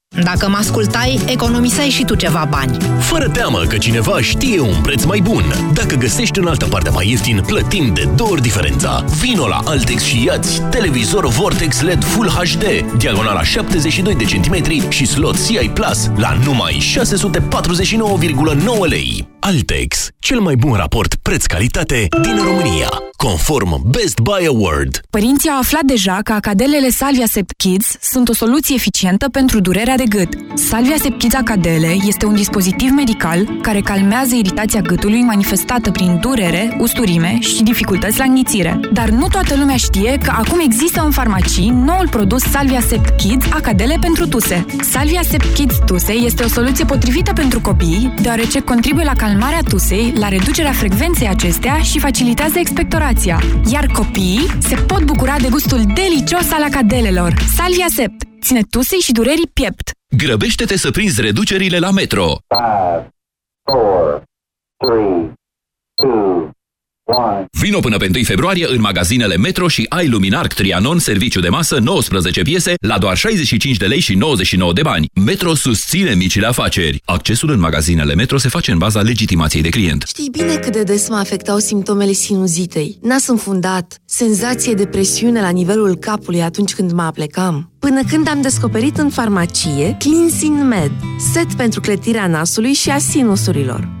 Dacă mă ascultai, economiseai și tu ceva bani. Fără teamă că cineva știe un preț mai bun. Dacă găsești în altă parte mai ieftin, plătim de două ori diferența. Vino la Altex și iați televizor Vortex LED Full HD, diagonala 72 de centimetri și slot CI Plus la numai 649,9 lei. Altex, cel mai bun raport preț-calitate din România, conform Best Buy Award. Părinții au aflat deja că acadelele Salvia Sept Kids sunt o soluție eficientă pentru durerea de gât. Salvia Sept Kids Acadele este un dispozitiv medical care calmează iritația gâtului manifestată prin durere, usturime și dificultăți la înghițire. Dar nu toată lumea știe că acum există în farmacii noul produs Salvia Sept Kids Acadele pentru tuse. Salvia Sept Kids Tuse este o soluție potrivită pentru copii, deoarece contribuie la calmarea tusei, la reducerea frecvenței acestea și facilitează expectorația. Iar copiii se pot bucura de gustul delicios al acadelelor. Salvia Sept ține tusei și durerii piept. Grăbește-te să prinzi reducerile la Metro. 5, 4, 3, 2, 1. Vino până pe 1 februarie în magazinele Metro și ai Luminarc Trianon serviciu de masă 19 piese la doar 65 de lei și 99 de bani. Metro susține micile afaceri. Accesul în magazinele Metro se face în baza legitimației de client. Știi bine cât de des mă afectau simptomele sinuzitei. Nas înfundat, senzație de presiune la nivelul capului atunci când mă aplecam. Până când am descoperit în farmacie Cleansing Med, set pentru clătirea nasului și a sinusurilor.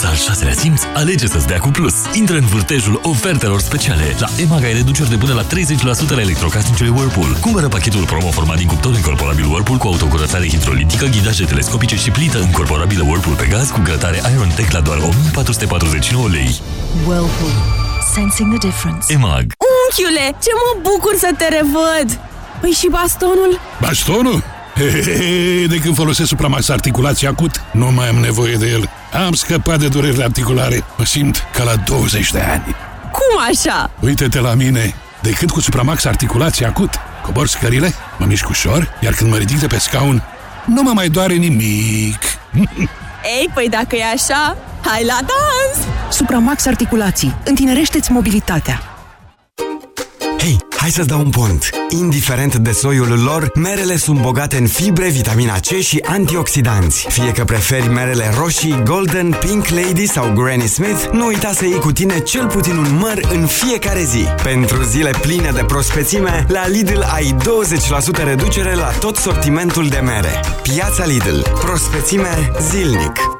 Urmează-ți al șaselea simț, alege să-ți dea cu plus. Intră în vârtejul ofertelor speciale. La EMAG ai reduceri de până la 30% la electrocasnicele Whirlpool. Cumpără pachetul promo format din cuptor incorporabil Whirlpool cu autocurățare hidrolitică, ghidaje telescopice și plită incorporabilă Whirlpool pe gaz cu grătare Iron Tech la doar 1449 lei. Whirlpool. Sensing the difference. EMAG. Unchiule, ce mă bucur să te revăd! Păi și bastonul? Bastonul? Hehehe, de când folosesc Supramax articulație acut, nu mai am nevoie de el. Am scăpat de durerile articulare. Mă simt ca la 20 de ani. Cum așa? Uite-te la mine. De când cu Supramax articulație acut, cobor scările, mă mișc ușor, iar când mă ridic de pe scaun, nu mă mai doare nimic. Ei, păi dacă e așa, hai la dans! Supramax Articulații. Întinerește-ți mobilitatea. Hei, hai să-ți dau un pont! Indiferent de soiul lor, merele sunt bogate în fibre, vitamina C și antioxidanți. Fie că preferi merele roșii, Golden, Pink Lady sau Granny Smith, nu uita să iei cu tine cel puțin un măr în fiecare zi. Pentru zile pline de prospețime, la Lidl ai 20% reducere la tot sortimentul de mere. Piața Lidl. Prospețime zilnic.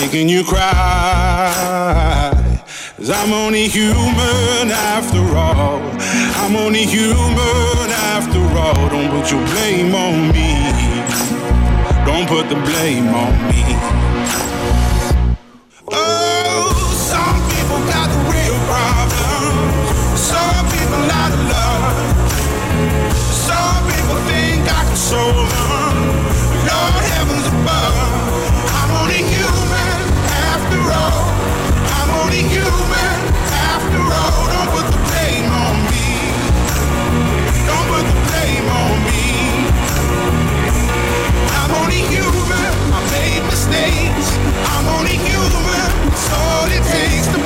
Making you cry. Cause I'm only human after all. I'm only human after all. Don't put your blame on me. Don't put the blame on me. Oh, some people got the real. Some people love. Some people think I can solve them. Lord heavens above. I'm only human. It's all it takes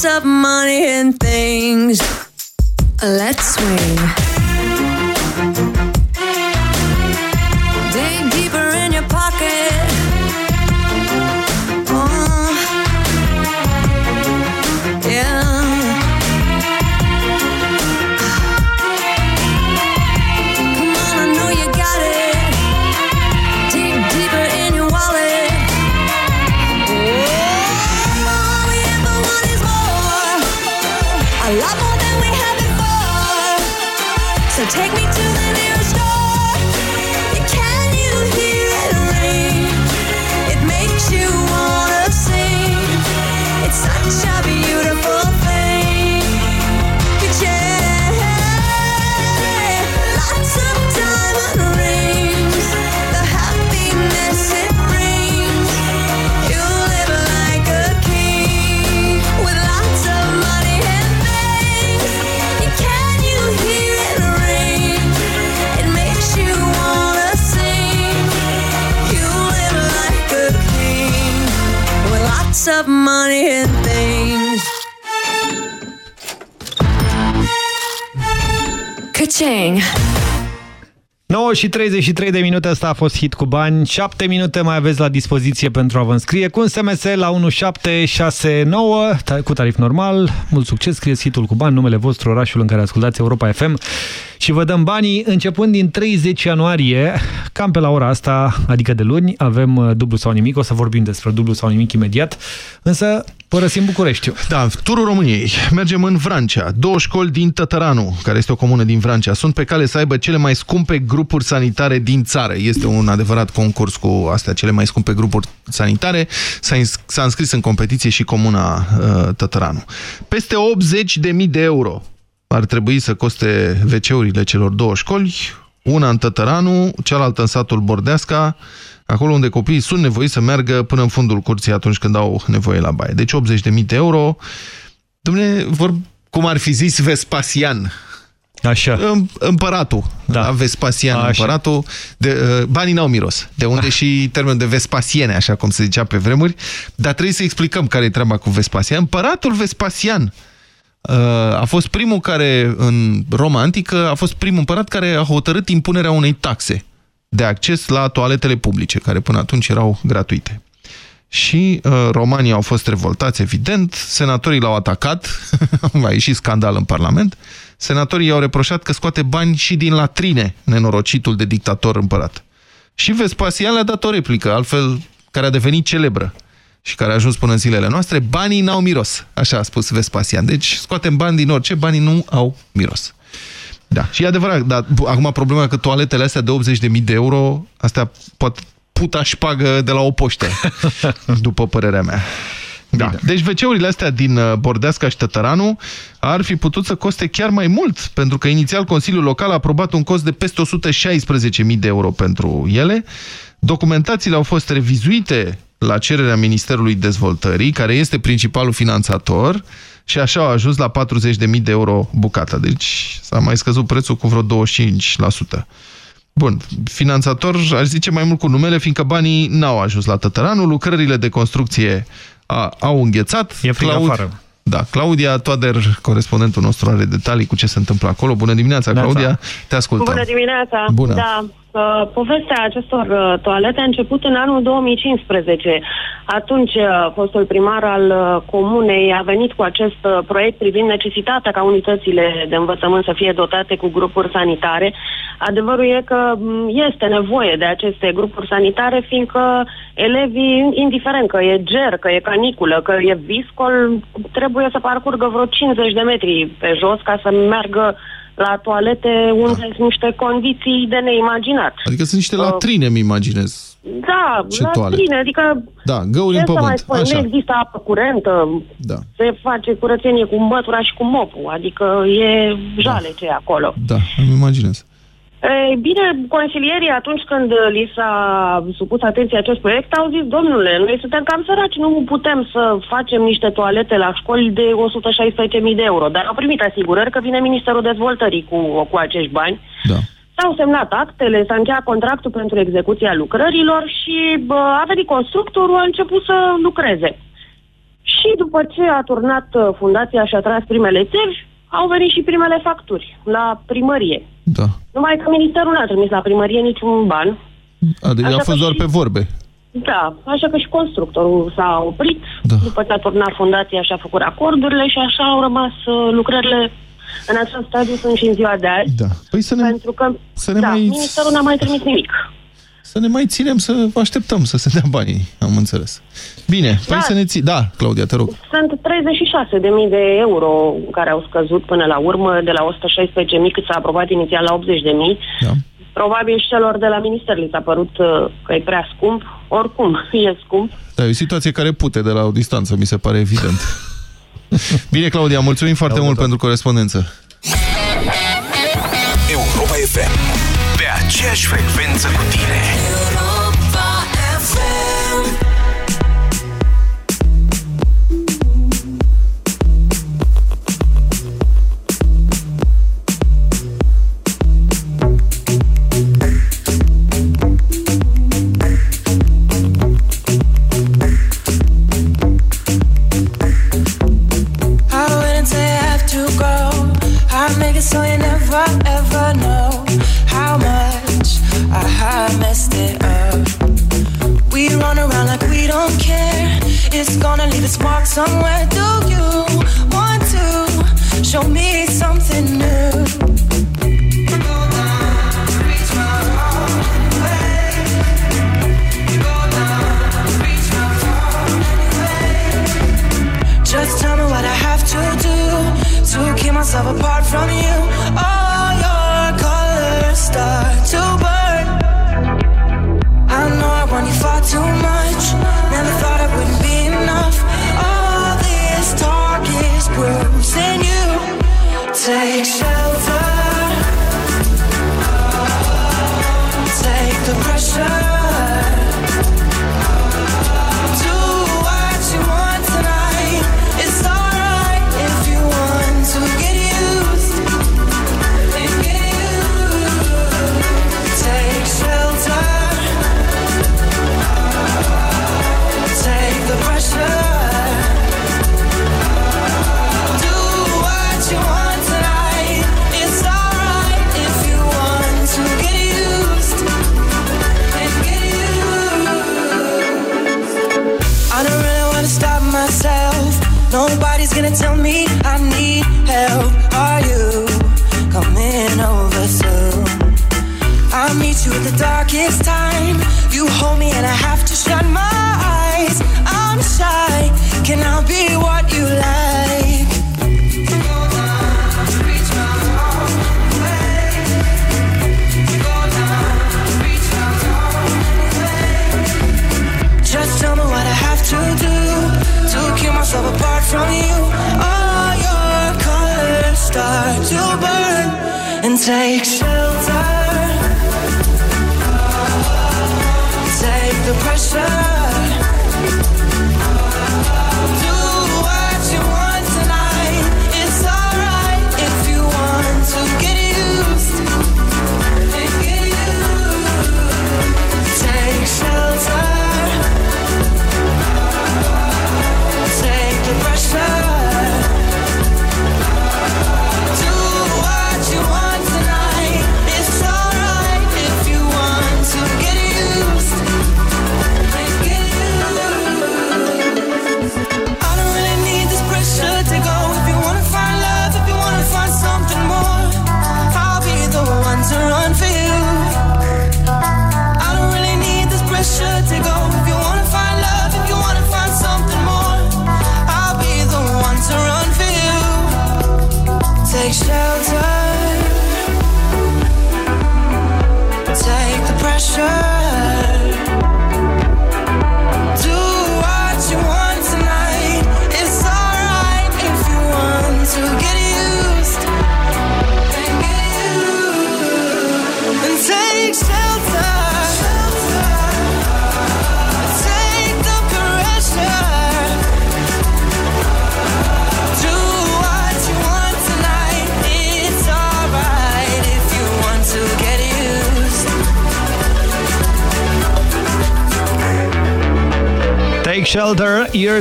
lots of money and things. Let's swing. Of money and things. Ka-ching. 9 și 33 de minute, asta a fost hit cu bani. 7 minute mai aveți la dispoziție pentru a vă înscrie cu un SMS la 1769 cu tarif normal. Mult succes, scrieți hitul cu bani, numele vostru, orașul în care ascultați Europa FM și vă dăm banii. Începând din 30 ianuarie, cam pe la ora asta, adică de luni, avem uh, dublu sau nimic. O să vorbim despre dublu sau nimic imediat, însă părăsim Bucureștiul. Da, turul României. Mergem în Vrancea. Două școli din Tătăranu, care este o comună din Vrancea, sunt pe cale să aibă cele mai scumpe grupuri sanitare din țară. Este un adevărat concurs cu astea, cele mai scumpe grupuri sanitare. S-a înscris în competiție și comuna uh, Tătăranu. Peste 80.000 de euro ar trebui să coste WC-urile celor două școli, una în Tătăranu, cealaltă în satul Bordeasca, acolo unde copiii sunt nevoiți să meargă până în fundul curții atunci când au nevoie la baie. Deci 80.000 de euro. Dom'le, vor, cum ar fi zis Vespasian, Așa. Împăratul. Da. Vespasian, așa. împăratul. De, uh, banii n-au miros. De unde ah. și termenul de Vespasiene, așa cum se zicea pe vremuri. Dar trebuie să explicăm care e treaba cu Vespasian. Împăratul Vespasian uh, a fost primul care, în Roma Antică, a fost primul împărat care a hotărât impunerea unei taxe de acces la toaletele publice, care până atunci erau gratuite. Și uh, romanii au fost revoltați, evident, senatorii l-au atacat, a ieșit scandal în Parlament, senatorii i-au reproșat că scoate bani și din latrine, nenorocitul de dictator împărat. Și Vespasian le-a dat o replică, altfel care a devenit celebră și care a ajuns până în zilele noastre, banii n-au miros, așa a spus Vespasian. Deci scoatem bani din orice, banii nu au miros. Da, și e adevărat, dar acum problema e că toaletele astea de 80.000 de euro, astea pot puta șpagă de la o poște, după părerea mea. Da. Bine. Deci WC-urile astea din uh, Bordeasca și Tătăranu ar fi putut să coste chiar mai mult, pentru că inițial Consiliul Local a aprobat un cost de peste 116.000 de euro pentru ele. Documentațiile au fost revizuite la cererea Ministerului Dezvoltării, care este principalul finanțator, și așa au ajuns la 40.000 de euro bucata. Deci s-a mai scăzut prețul cu vreo 25%. Bun, finanțator, aș zice mai mult cu numele, fiindcă banii n-au ajuns la Tătăranul, lucrările de construcție a, au înghețat. E frig Claud... afară. Da, Claudia Toader, corespondentul nostru, are detalii cu ce se întâmplă acolo. Bună dimineața, Claudia, te ascultăm. Bună dimineața. Bună. Da. Uh, povestea acestor uh, toalete a început în anul 2015. Atunci, uh, fostul primar al uh, comunei a venit cu acest uh, proiect privind necesitatea ca unitățile de învățământ să fie dotate cu grupuri sanitare. Adevărul e că m, este nevoie de aceste grupuri sanitare, fiindcă elevii, indiferent că e ger, că e caniculă, că e viscol, trebuie să parcurgă vreo 50 de metri pe jos ca să meargă la toalete unde sunt niște condiții de neimaginat. Adică sunt niște Uh, latrine, îmi imaginez. Da, Ce la toalete? tine, adică Da, găuri ce în să mai pământ. spun, Așa. nu există apă curentă, Da. se face curățenie cu mătura și cu mopul, adică e jale ce e acolo. Da, îmi imaginez. Ei, bine, consilierii atunci când li s-a supus atenție acest proiect au zis, domnule, noi suntem cam săraci, nu putem să facem niște toalete la școli de 116.000 de euro, dar au primit asigurări că vine Ministerul Dezvoltării cu, cu acești bani. Da. S-au semnat actele, s-a încheiat contractul pentru execuția lucrărilor și bă, a venit constructorul, a început să lucreze. Și după ce a turnat uh, fundația și a tras primele țevi, au venit și primele facturi la primărie. Da. Numai că ministerul n-a trimis la primărie niciun ban. Adică Așa a că fost doar și- pe vorbe. Da, așa că și constructorul s-a oprit da. după ce a turnat fundația și a făcut acordurile și așa au rămas uh, lucrările în acest stadiu sunt și în ziua de azi. Da. Păi să ne, Pentru că să ne da, mai- ministerul n-a mai trimis nimic. Să ne mai ținem, să așteptăm să se dea banii, am înțeles. Bine, păi Da. să ne ții... Da, Claudia, te rog. Sunt 36.000 de euro care au scăzut până la urmă, de la 116.000 cât s-a aprobat inițial la 80.000. Da. Probabil și celor de la minister li s-a părut uh, că e prea scump. Oricum, e scump. Da, e o situație care pute de la o distanță, mi se pare evident. Bine, Claudia, mulțumim foarte mult pentru corespondență. Europa FM. Pe aceeași frecvență cu tine. I wouldn't say I have to go. I make it so you never it up. We run around like we don't care. It's gonna leave its mark somewhere. Do you want to show me something new? Just tell me what I have to do to keep myself apart from you. All mistakes.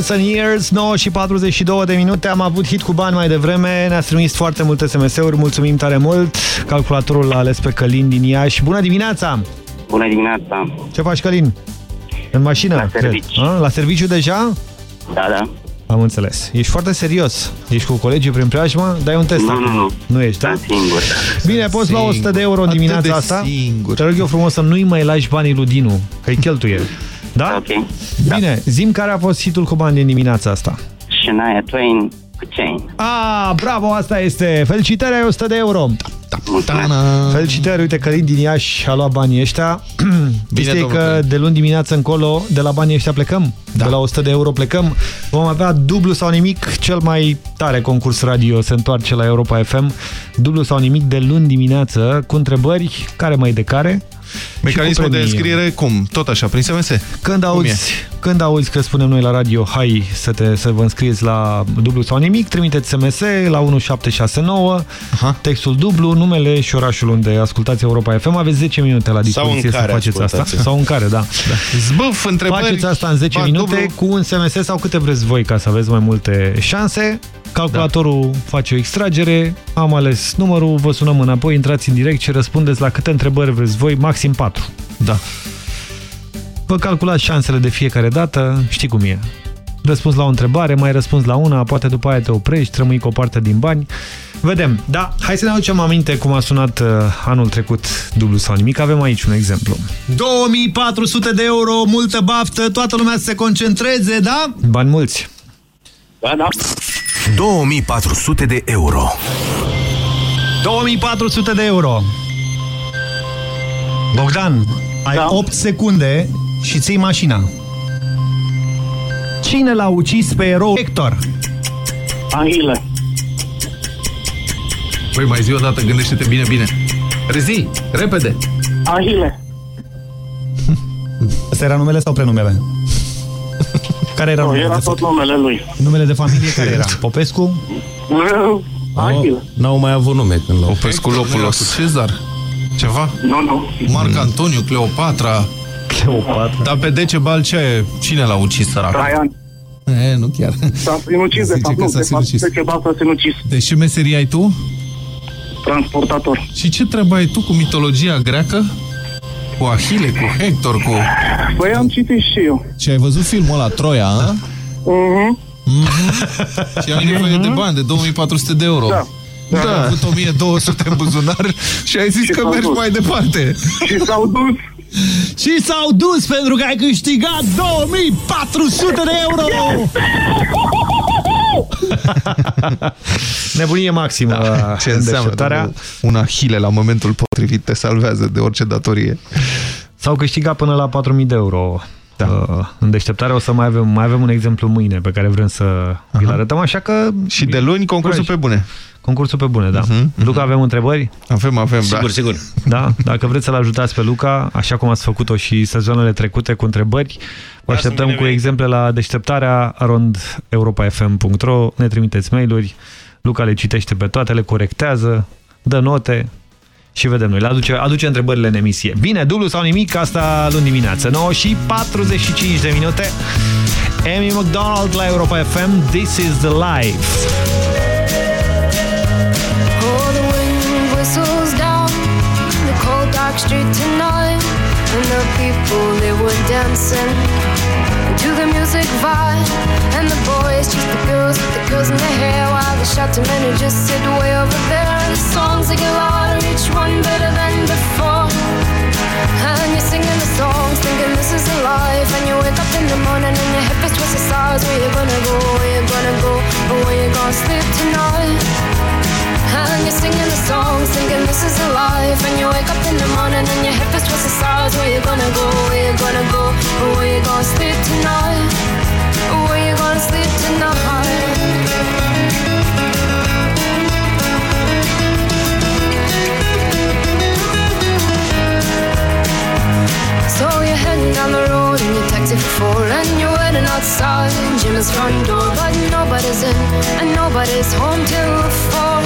Years and Years, 9 și 42 de minute. Am avut hit cu bani mai devreme, ne-ați trimis foarte multe SMS-uri, mulțumim tare mult. Calculatorul l-a ales pe Călin din Iași. Bună dimineața! Bună dimineața! Ce faci, Călin? În mașină? La cred. serviciu. A? La serviciu deja? Da, da. Am înțeles. Ești foarte serios. Ești cu colegii prin preajmă? Dai un test Nu, acum. nu, nu. Nu ești, da? Singur. Bine, poți lua 100 de euro în Atât dimineața de asta. singur. Te rog eu frumos să nu-i mai lași banii lui Dinu, că-i cheltuie. Da? Ok. Bine, zim care a fost hitul cu bani din dimineața asta. Shania Twain cu Chain. Ah, bravo, asta este. Felicitări, ai 100 de euro. Mulțumesc. Felicitări, uite, Călin din Iași a luat banii ăștia. Bine, domnul că Călin. de luni dimineață încolo, de la banii ăștia plecăm. Da. De la 100 de euro plecăm. Vom avea dublu sau nimic, cel mai tare concurs radio se întoarce la Europa FM. Dublu sau nimic de luni dimineață cu întrebări, care mai de care. Mecanismul de premii. înscriere, cum? Tot așa, prin SMS? Când Cum auzi, când auzi că spunem noi la radio, hai să, te, să vă înscrieți la dublu sau nimic, trimiteți SMS la 1769, Aha. textul dublu, numele și orașul unde ascultați Europa FM. Aveți 10 minute la dispoziție în să care faceți asta. ascultați. Sau în care, da. da. Zbâf, întrebări. Faceți asta în 10 ba, minute dublu. cu un SMS sau câte vreți voi ca să aveți mai multe șanse. Calculatorul da. face o extragere, am ales numărul, vă sunăm înapoi, intrați în direct și răspundeți la câte întrebări vreți voi, maxim 4. Da. Vă calculați șansele de fiecare dată, știi cum e. Răspuns la o întrebare, mai răspuns la una, poate după aia te oprești, rămâi cu o parte din bani. Vedem. Da, hai să ne aducem aminte cum a sunat uh, anul trecut dublu sau nimic. Avem aici un exemplu. 2400 de euro, multă baftă, toată lumea să se concentreze, da? Bani mulți. Da, da. 2400 de euro. 2400 de euro. Bogdan, ai da. 8 secunde și ții mașina. Cine l-a ucis pe erou Hector? Anghile. Păi mai zi o dată, gândește-te bine, bine. Rezi, repede. Ahile. Asta era numele sau prenumele? Care era Nu, numele? era de tot fa- numele lui. numele de familie care era? Popescu? Ahile. N-au mai avut nume când l-au. Popescu Lopulos. Cezar. Ceva? Nu, nu. Marc Antoniu, Cleopatra. Cleopatra. Dar pe Decebal ce? Cine l-a ucis săracul? Traian. E, nu chiar. S-a sinucis, de Zice fapt, că nu, s-a de fapt, sinucis. de ceva s-a sinucis. Deci ce meserie ai tu? Transportator. Și ce treabă ai tu cu mitologia greacă? Cu Ahile, cu Hector, cu... Păi am citit și eu. Și ai văzut filmul ăla, Troia, a? Mhm. Și ai nevoie de bani, de 2400 de euro. Da. Da. Ai avut 1200 în buzunar și ai zis Și că s-au mergi dus. mai departe. Și s-au dus. Și s-au dus pentru că ai câștigat 2400 de euro! Nebunie maximă Da, ce în înseamnă deșteptarea. domnul, un ahile la momentul potrivit te salvează de orice datorie. S-au câștigat până la 4000 de euro. Da. Uh, în deșteptare o să mai avem, mai avem un exemplu mâine pe care vrem să vi-l arătăm, așa că... Și de luni concursul pe bune. Concursul pe bune, da. Mhm, Luca, avem întrebări? Avem, avem, Sigur, da. sigur. Da, dacă vreți să-l ajutați pe Luca, așa cum ați făcut-o și sezoanele trecute cu întrebări, vă așteptăm cu exemple la deșteptarea arondeuropafm.ro, ne trimiteți mail-uri, Luca le citește pe toate, le corectează, dă note și vedem noi, le aduce, aduce întrebările în emisie. Bine, dublu sau nimic, asta luni dimineață, 9 și 45 de minute. Amy McDonald la Europa FM, This is the Life. Oh, the wind whistles down the cold dark street tonight, and the people they were dancing to the music vibe, and the boys just the girls with the girls in their hair, while the shouting men who just sit way over there. And the songs they get louder, each one better than before. And you're singing the songs, thinking this is a life. And you wake up in the morning and your hip is twisted sides. Where you gonna go? Where you gonna go? Or where you gonna sleep tonight? And you're singing the this is a life. And you wake up in the morning and your head feels towards the stars. Where you gonna go, where you gonna go? Where you gonna sleep tonight? Where you gonna sleep tonight? So you're heading down the road in your taxi for four And you're outside Jimmy's front door But nobody's in and nobody's home till four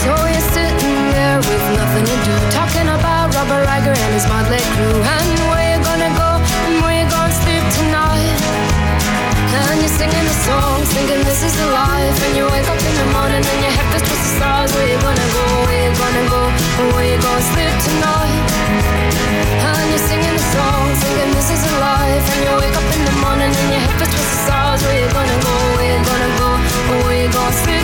So you're sitting there with nothing to do Talking about Robert Riger and his motley crew. And where you gonna go? And where you gonna sleep tonight? And you're singing the songs thinking this is the life. And you wake up in the morning and your head feels towards the stars Where you gonna go, where you gonna go? And where you gonna sleep tonight? And you're singing song, thinking this is a life And you wake up in the morning and your head towards the stars. Where you gonna go, where you gonna go? Where you gonna sleep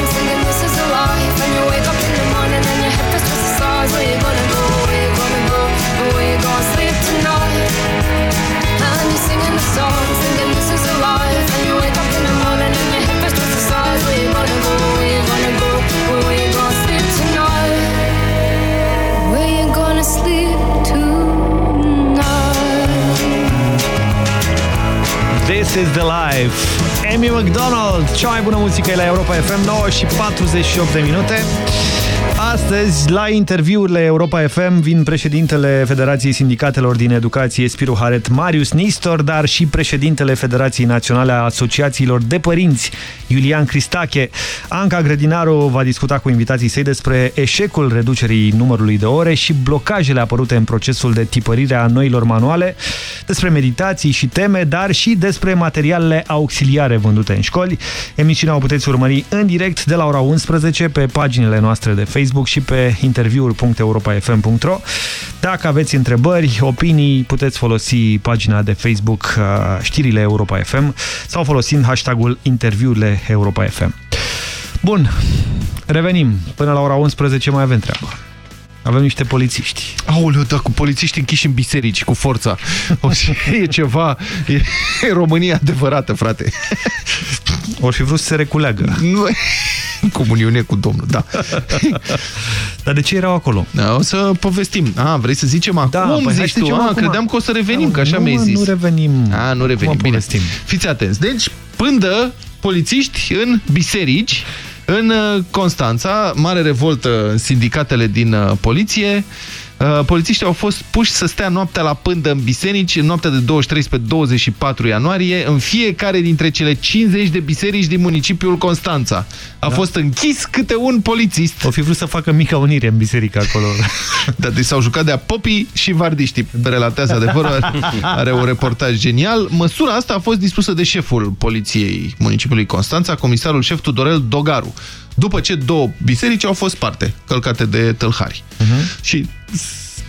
This is the life. Amy McDonald, cea mai bună muzică e la Europa FM, 9 și 48 de minute. Astăzi, la interviurile Europa FM, vin președintele Federației Sindicatelor din Educație, Spiru Haret, Marius Nistor, dar și președintele Federației Naționale a Asociațiilor de Părinți, Iulian Cristache. Anca Grădinaru va discuta cu invitații săi despre eșecul reducerii numărului de ore și blocajele apărute în procesul de tipărire a noilor manuale, despre meditații și teme, dar și despre materialele auxiliare vândute în școli. Emisiunea o puteți urmări în direct de la ora 11 pe paginile noastre de Facebook și pe interviuri.europafm.ro. Dacă aveți întrebări, opinii, puteți folosi pagina de Facebook uh, știrile Europa FM sau folosind hashtagul interviurile Europa FM. Bun, revenim. Până la ora 11 mai avem treabă. Avem niște polițiști. Aoleu, da, cu polițiști închiși în biserici, cu forța. O, e ceva... E, e România adevărată, frate. O fi vrut să se reculeagă. Nu, comuniune cu Domnul, da. Dar de ce erau acolo? Da, o să povestim. A, vrei să zicem acum? Da, Cum păi hai zici să tu? zicem A, acum. credeam că o să revenim, Da, că așa nu, mi-ai mă, zis. nu revenim. A, nu revenim. Acum Bine. povestim. Fiți atenți. Deci, pândă polițiști în biserici, în uh, Constanța, mare revoltă în sindicatele din uh, poliție. Uh, Polițiștii au fost puși să stea noaptea la pândă în biserici, în noaptea de 23 pe 24 ianuarie, în fiecare dintre cele 50 de biserici din municipiul Constanța. A Da. fost închis câte un polițist. O fi vrut să facă mica unire în biserică acolo. Da, deci s-au jucat de-a popii și vardiștii. Relatează adevărul, are, are un reportaj genial. Măsura asta a fost dispusă de șeful poliției municipiului Constanța, comisarul șef Tudorel Dogaru. După ce două biserici au fost parte, călcate de tâlhari. Mhm. Și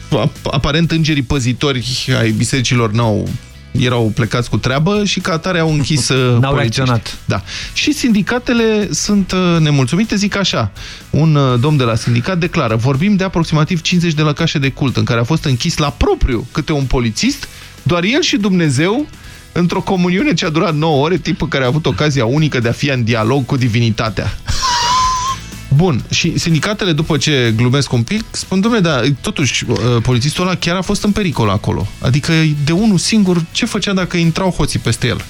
ap- aparent îngerii păzitori ai bisericilor n-au erau plecați cu treabă și ca atare au închis N-au reacționat. Da. Și sindicatele sunt uh, nemulțumite, zic așa. Un uh, domn de la sindicat declară, vorbim de aproximativ 50 de lăcașe de cult în care a fost închis la propriu câte un polițist, doar el și Dumnezeu într-o comuniune ce a durat 9 ore, tipul care a avut ocazia unică de a fi în dialog cu divinitatea. Bun, și sindicatele, după ce glumesc un pic, spun, domnule, dar totuși, uh, polițistul ăla chiar a fost în pericol acolo. Adică, de unul singur, ce făcea dacă intrau hoții peste el?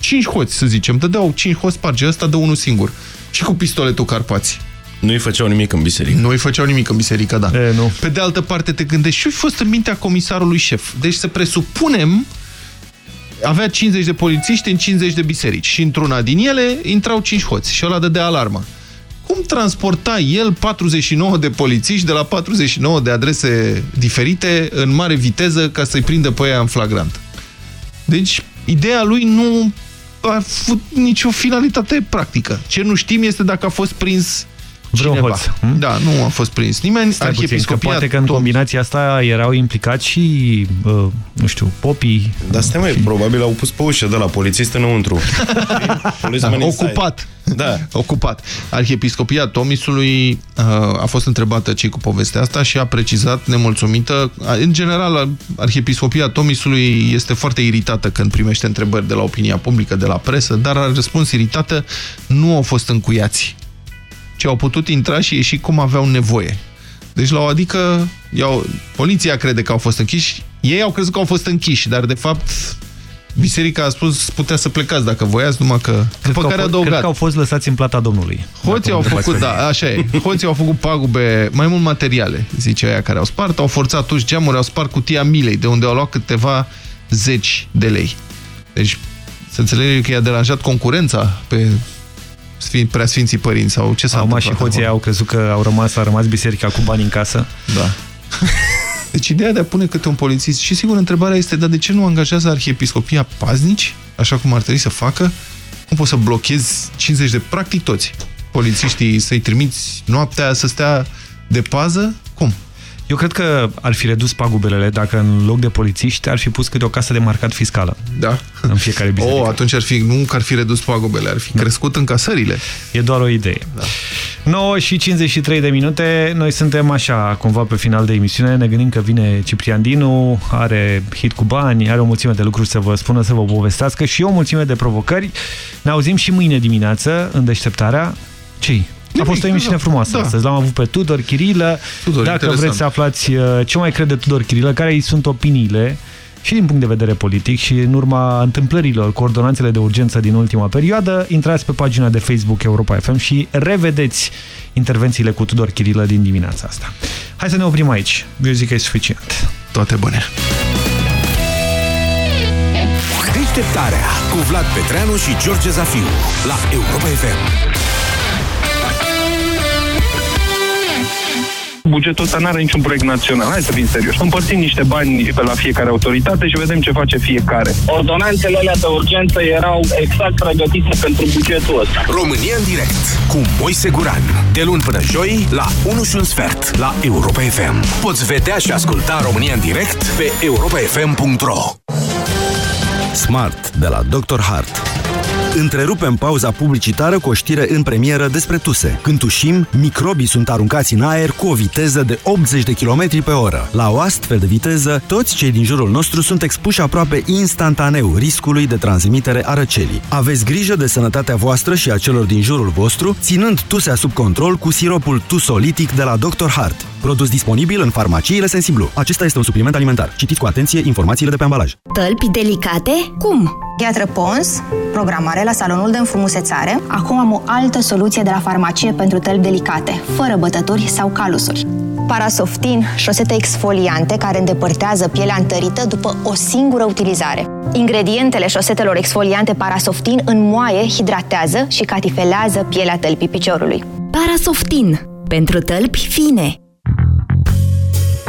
Cinci hoți, să zicem, dădeau cinci hoți, sparge ăsta de unul singur. Și cu pistoletul Carpați. Nu îi făceau nimic în biserică. Nu îi făceau nimic în biserică, da. E, nu. Pe de altă parte, te gândești, și fost în mintea comisarului șef. Deci să presupunem avea 50 de polițiști în 50 de biserici și într-una din ele intrau 5 hoți și ăla dădea alarmă. Cum transporta el 49 de polițiști de la 49 de adrese diferite în mare viteză ca să-i prindă pe aia în flagrant. Deci, ideea lui nu a avut nicio finalitate practică. Ce nu știm este dacă a fost prins Vreun cineva. hoț. Hm? Da, nu a fost prins nimeni. Stai puțin, că Arhiepiscopia poate că în combinația asta erau implicați și, uh, nu știu, popii. Dar stai mai, probabil au pus pe ușă de la polițist înăuntru. Da, ocupat. Da. Ocupat. Arhiepiscopia Tomisului uh, a fost întrebată ce cu povestea asta și a precizat nemulțumită. În general, Arhiepiscopia Tomisului este foarte iritată când primește întrebări de la opinia publică, de la presă, dar a răspuns iritată, nu au fost încuiați, ci au putut intra și ieși cum aveau nevoie. Deci, la o adică, iau, poliția crede că au fost închiși, ei au crezut că au fost închiși, dar de fapt Biserica a spus putea să plecați dacă voiați, numai că... Cred După că, care au, a fost- cred adăugat. că au fost lăsați în plata Domnului. Hoții au Dacă mă făcut, întrebați pe da, așa e. Hoții au făcut pagube, mai mult materiale, zice aia care au spart, au forțat uși geamuri, au spart cutia milei, de unde au luat câteva zeci de lei. Deci, să înțelege că i-a deranjat concurența pe sfin, preasfinții părinți sau ce s-a Acum și întâmplat hoții acolo? au crezut că au rămas, a rămas biserica cu bani în casă. Da. Deci ideea de a pune câte un polițist și sigur întrebarea este, dar de ce nu angajează arhiepiscopia paznici, așa cum ar trebui să facă? Cum poți să blochezi 50 de, practic toți, polițiștii să-i trimiți noaptea să stea de pază? Cum? Eu cred că ar fi redus pagubelele dacă în loc de polițiști ar fi pus câte o casă de marcat fiscală. Da. În fiecare biserică. Oh, atunci ar fi, nu că ar fi redus pagubele, ar fi crescut încasările. E doar o idee. Da. 9 și 53 de minute, noi suntem așa, cumva pe final de emisiune, ne gândim că vine Ciprian Dinu, are hit cu bani, are o mulțime de lucruri să vă spună, să vă povestească și o mulțime de provocări. Ne auzim și mâine dimineață în deșteptarea. Cei? A fost o emisiune frumoasă da. astăzi. L-am avut pe Tudor Chirilă. Tudor, Dacă interesant. vreți să aflați uh, ce mai crede Tudor Chirilă, care îi sunt opiniile și din punct de vedere politic și în urma întâmplărilor cu ordonanțele de urgență din ultima perioadă, intrați pe pagina de Facebook Europa FM și revedeți intervențiile cu Tudor Chirilă din dimineața asta. Hai să ne oprim aici. Eu zic că e suficient. Toate bune. Deșteptarea cu Vlad Petreanu și George Zafiu la Europa FM. Bugetul ăsta nu are niciun proiect național. Hai să fim serios. Împărțim niște bani pe la fiecare autoritate și vedem ce face fiecare. Ordonanțele alea de urgență erau exact pregătite pentru bugetul ăsta. România în direct cu Moise Guran. De luni până joi la 1 și un sfert la Europa FM. Poți vedea și asculta România în direct pe europafm.ro Smart de la Dr. Hart. Întrerupem pauza publicitară cu o știre în premieră despre tuse. Când tușim, microbii sunt aruncați în aer cu o viteză de 80 de km pe oră. La o astfel de viteză, toți cei din jurul nostru sunt expuși aproape instantaneu riscului de transmitere a răcelii. Aveți grijă de sănătatea voastră și a celor din jurul vostru, ținând tusea sub control cu siropul Tusolitic de la Dr. Hart. Produs disponibil în farmaciile Sensiblu. Acesta este un supliment alimentar. Citiți cu atenție informațiile de pe ambalaj. Tălpi delicate? Cum? Piatră Pons, programare la salonul de înfrumusețare. Acum am o altă soluție de la farmacie pentru tălpi delicate, fără bătături sau calusuri. Parasoftin, șosete exfoliante care îndepărtează pielea întărită după o singură utilizare. Ingredientele șosetelor exfoliante Parasoftin înmoaie, hidratează și catifelează pielea tălpii piciorului. Parasoftin. Pentru tălpi fine.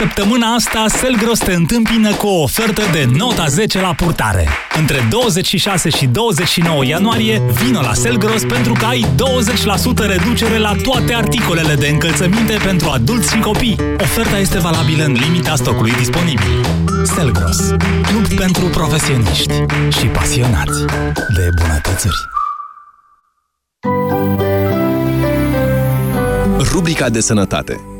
Săptămâna asta, Selgros te întâmpină cu o ofertă de nota 10 la purtare. Între 26 și 29 ianuarie, vino la Selgros pentru că ai 20% reducere la toate articolele de încălțăminte pentru adulți și copii. Oferta este valabilă în limita stocului disponibil. Selgros, club pentru profesioniști și pasionați de bunătățuri. Rubrica de sănătate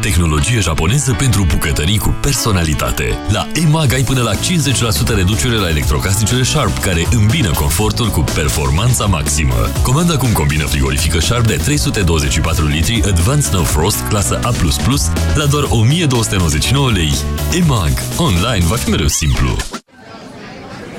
Tehnologie japoneză pentru bucătării cu personalitate. La EMAG ai până la 50% reducere la electrocasnicele Sharp, care îmbină confortul cu performanța maximă. Comanda acum combină frigorifică Sharp de 324 litri Advanced No Frost, clasă A++, la doar 1299 lei. EMAG. Online va fi mereu simplu.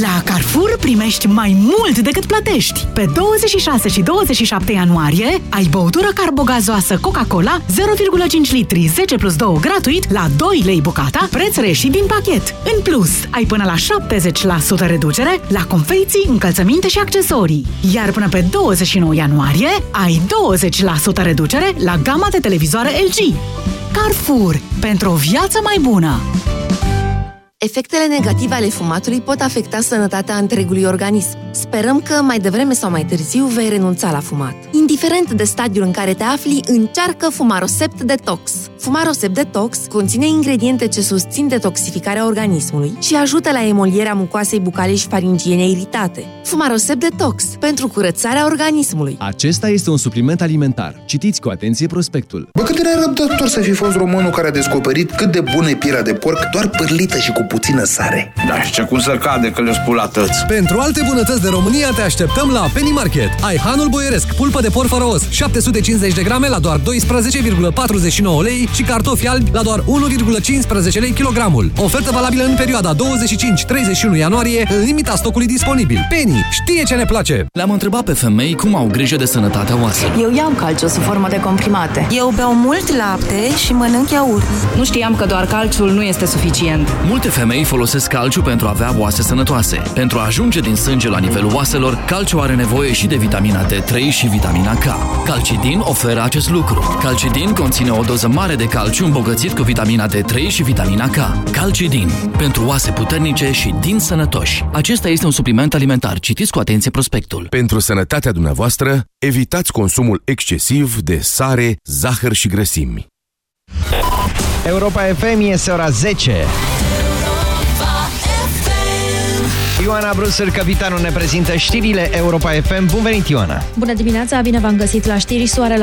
La Carrefour primești mai mult decât plătești. Pe 26 și 27 ianuarie ai băutură carbogazoasă Coca-Cola 0,5 litri 10 plus 2 gratuit la 2 lei bucata, preț reșit din pachet. În plus, ai până la 70% reducere la confecții, încălțăminte și accesorii. Iar până pe 29 ianuarie ai 20% reducere la gama de televizoare LG. Carrefour. Pentru o viață mai bună! Efectele negative ale fumatului pot afecta sănătatea întregului organism. Sperăm că mai devreme sau mai târziu vei renunța la fumat. Indiferent de stadiul în care te afli, încearcă Fumarosept Detox. Fumarosept Detox conține ingrediente ce susțin detoxificarea organismului și ajută la emolierea mucoasei bucale și faringiene iritate. Fumarosept Detox pentru curățarea organismului. Acesta este un supliment alimentar. Citiți cu atenție prospectul. Bă, cât era răbdător să fi fost românul care a descoperit cât de bună e pielea de porc, doar pârlită și cu puțină sare. Da, și ce cum să cade că le spula tăți. Pentru alte bunătăți de România te așteptăm la Penny Market. Ai hanul boieresc, pulpă de porc fără os, 750 de grame la doar 12,49 lei și cartofi albi la doar 1,15 lei kilogramul. Ofertă valabilă în perioada 25-31 ianuarie, în limita stocului disponibil. Penny știe ce ne place! Le-am întrebat pe femei cum au grijă de sănătatea oaselor. Eu iau calciu sub formă de comprimate. Eu beau mult lapte și mănânc iaurt. Nu știam că doar calciul nu este suficient. Multe femei folosesc calciu pentru a avea oase sănătoase. Pentru a ajunge din sânge la nivelul oaselor, calciu are nevoie și de vitamina D3 și vitamina K. Calcidin oferă acest lucru. Calcidin conține o doză mare de calciu îmbogățit cu vitamina D3 și vitamina K. Calcidin. Pentru oase puternice și din sănătoși. Acesta este un supliment alimentar. Citiți cu atenție prospectul. Pentru sănătatea dumneavoastră, evitați consumul excesiv de sare, zahăr și grăsimi. Europa FM este ora 10. Ioana Brusăr, capitanul, ne prezintă știrile Europa FM. Bun venit, Ioana! Bună dimineața, bine v-am găsit la știri. Soarele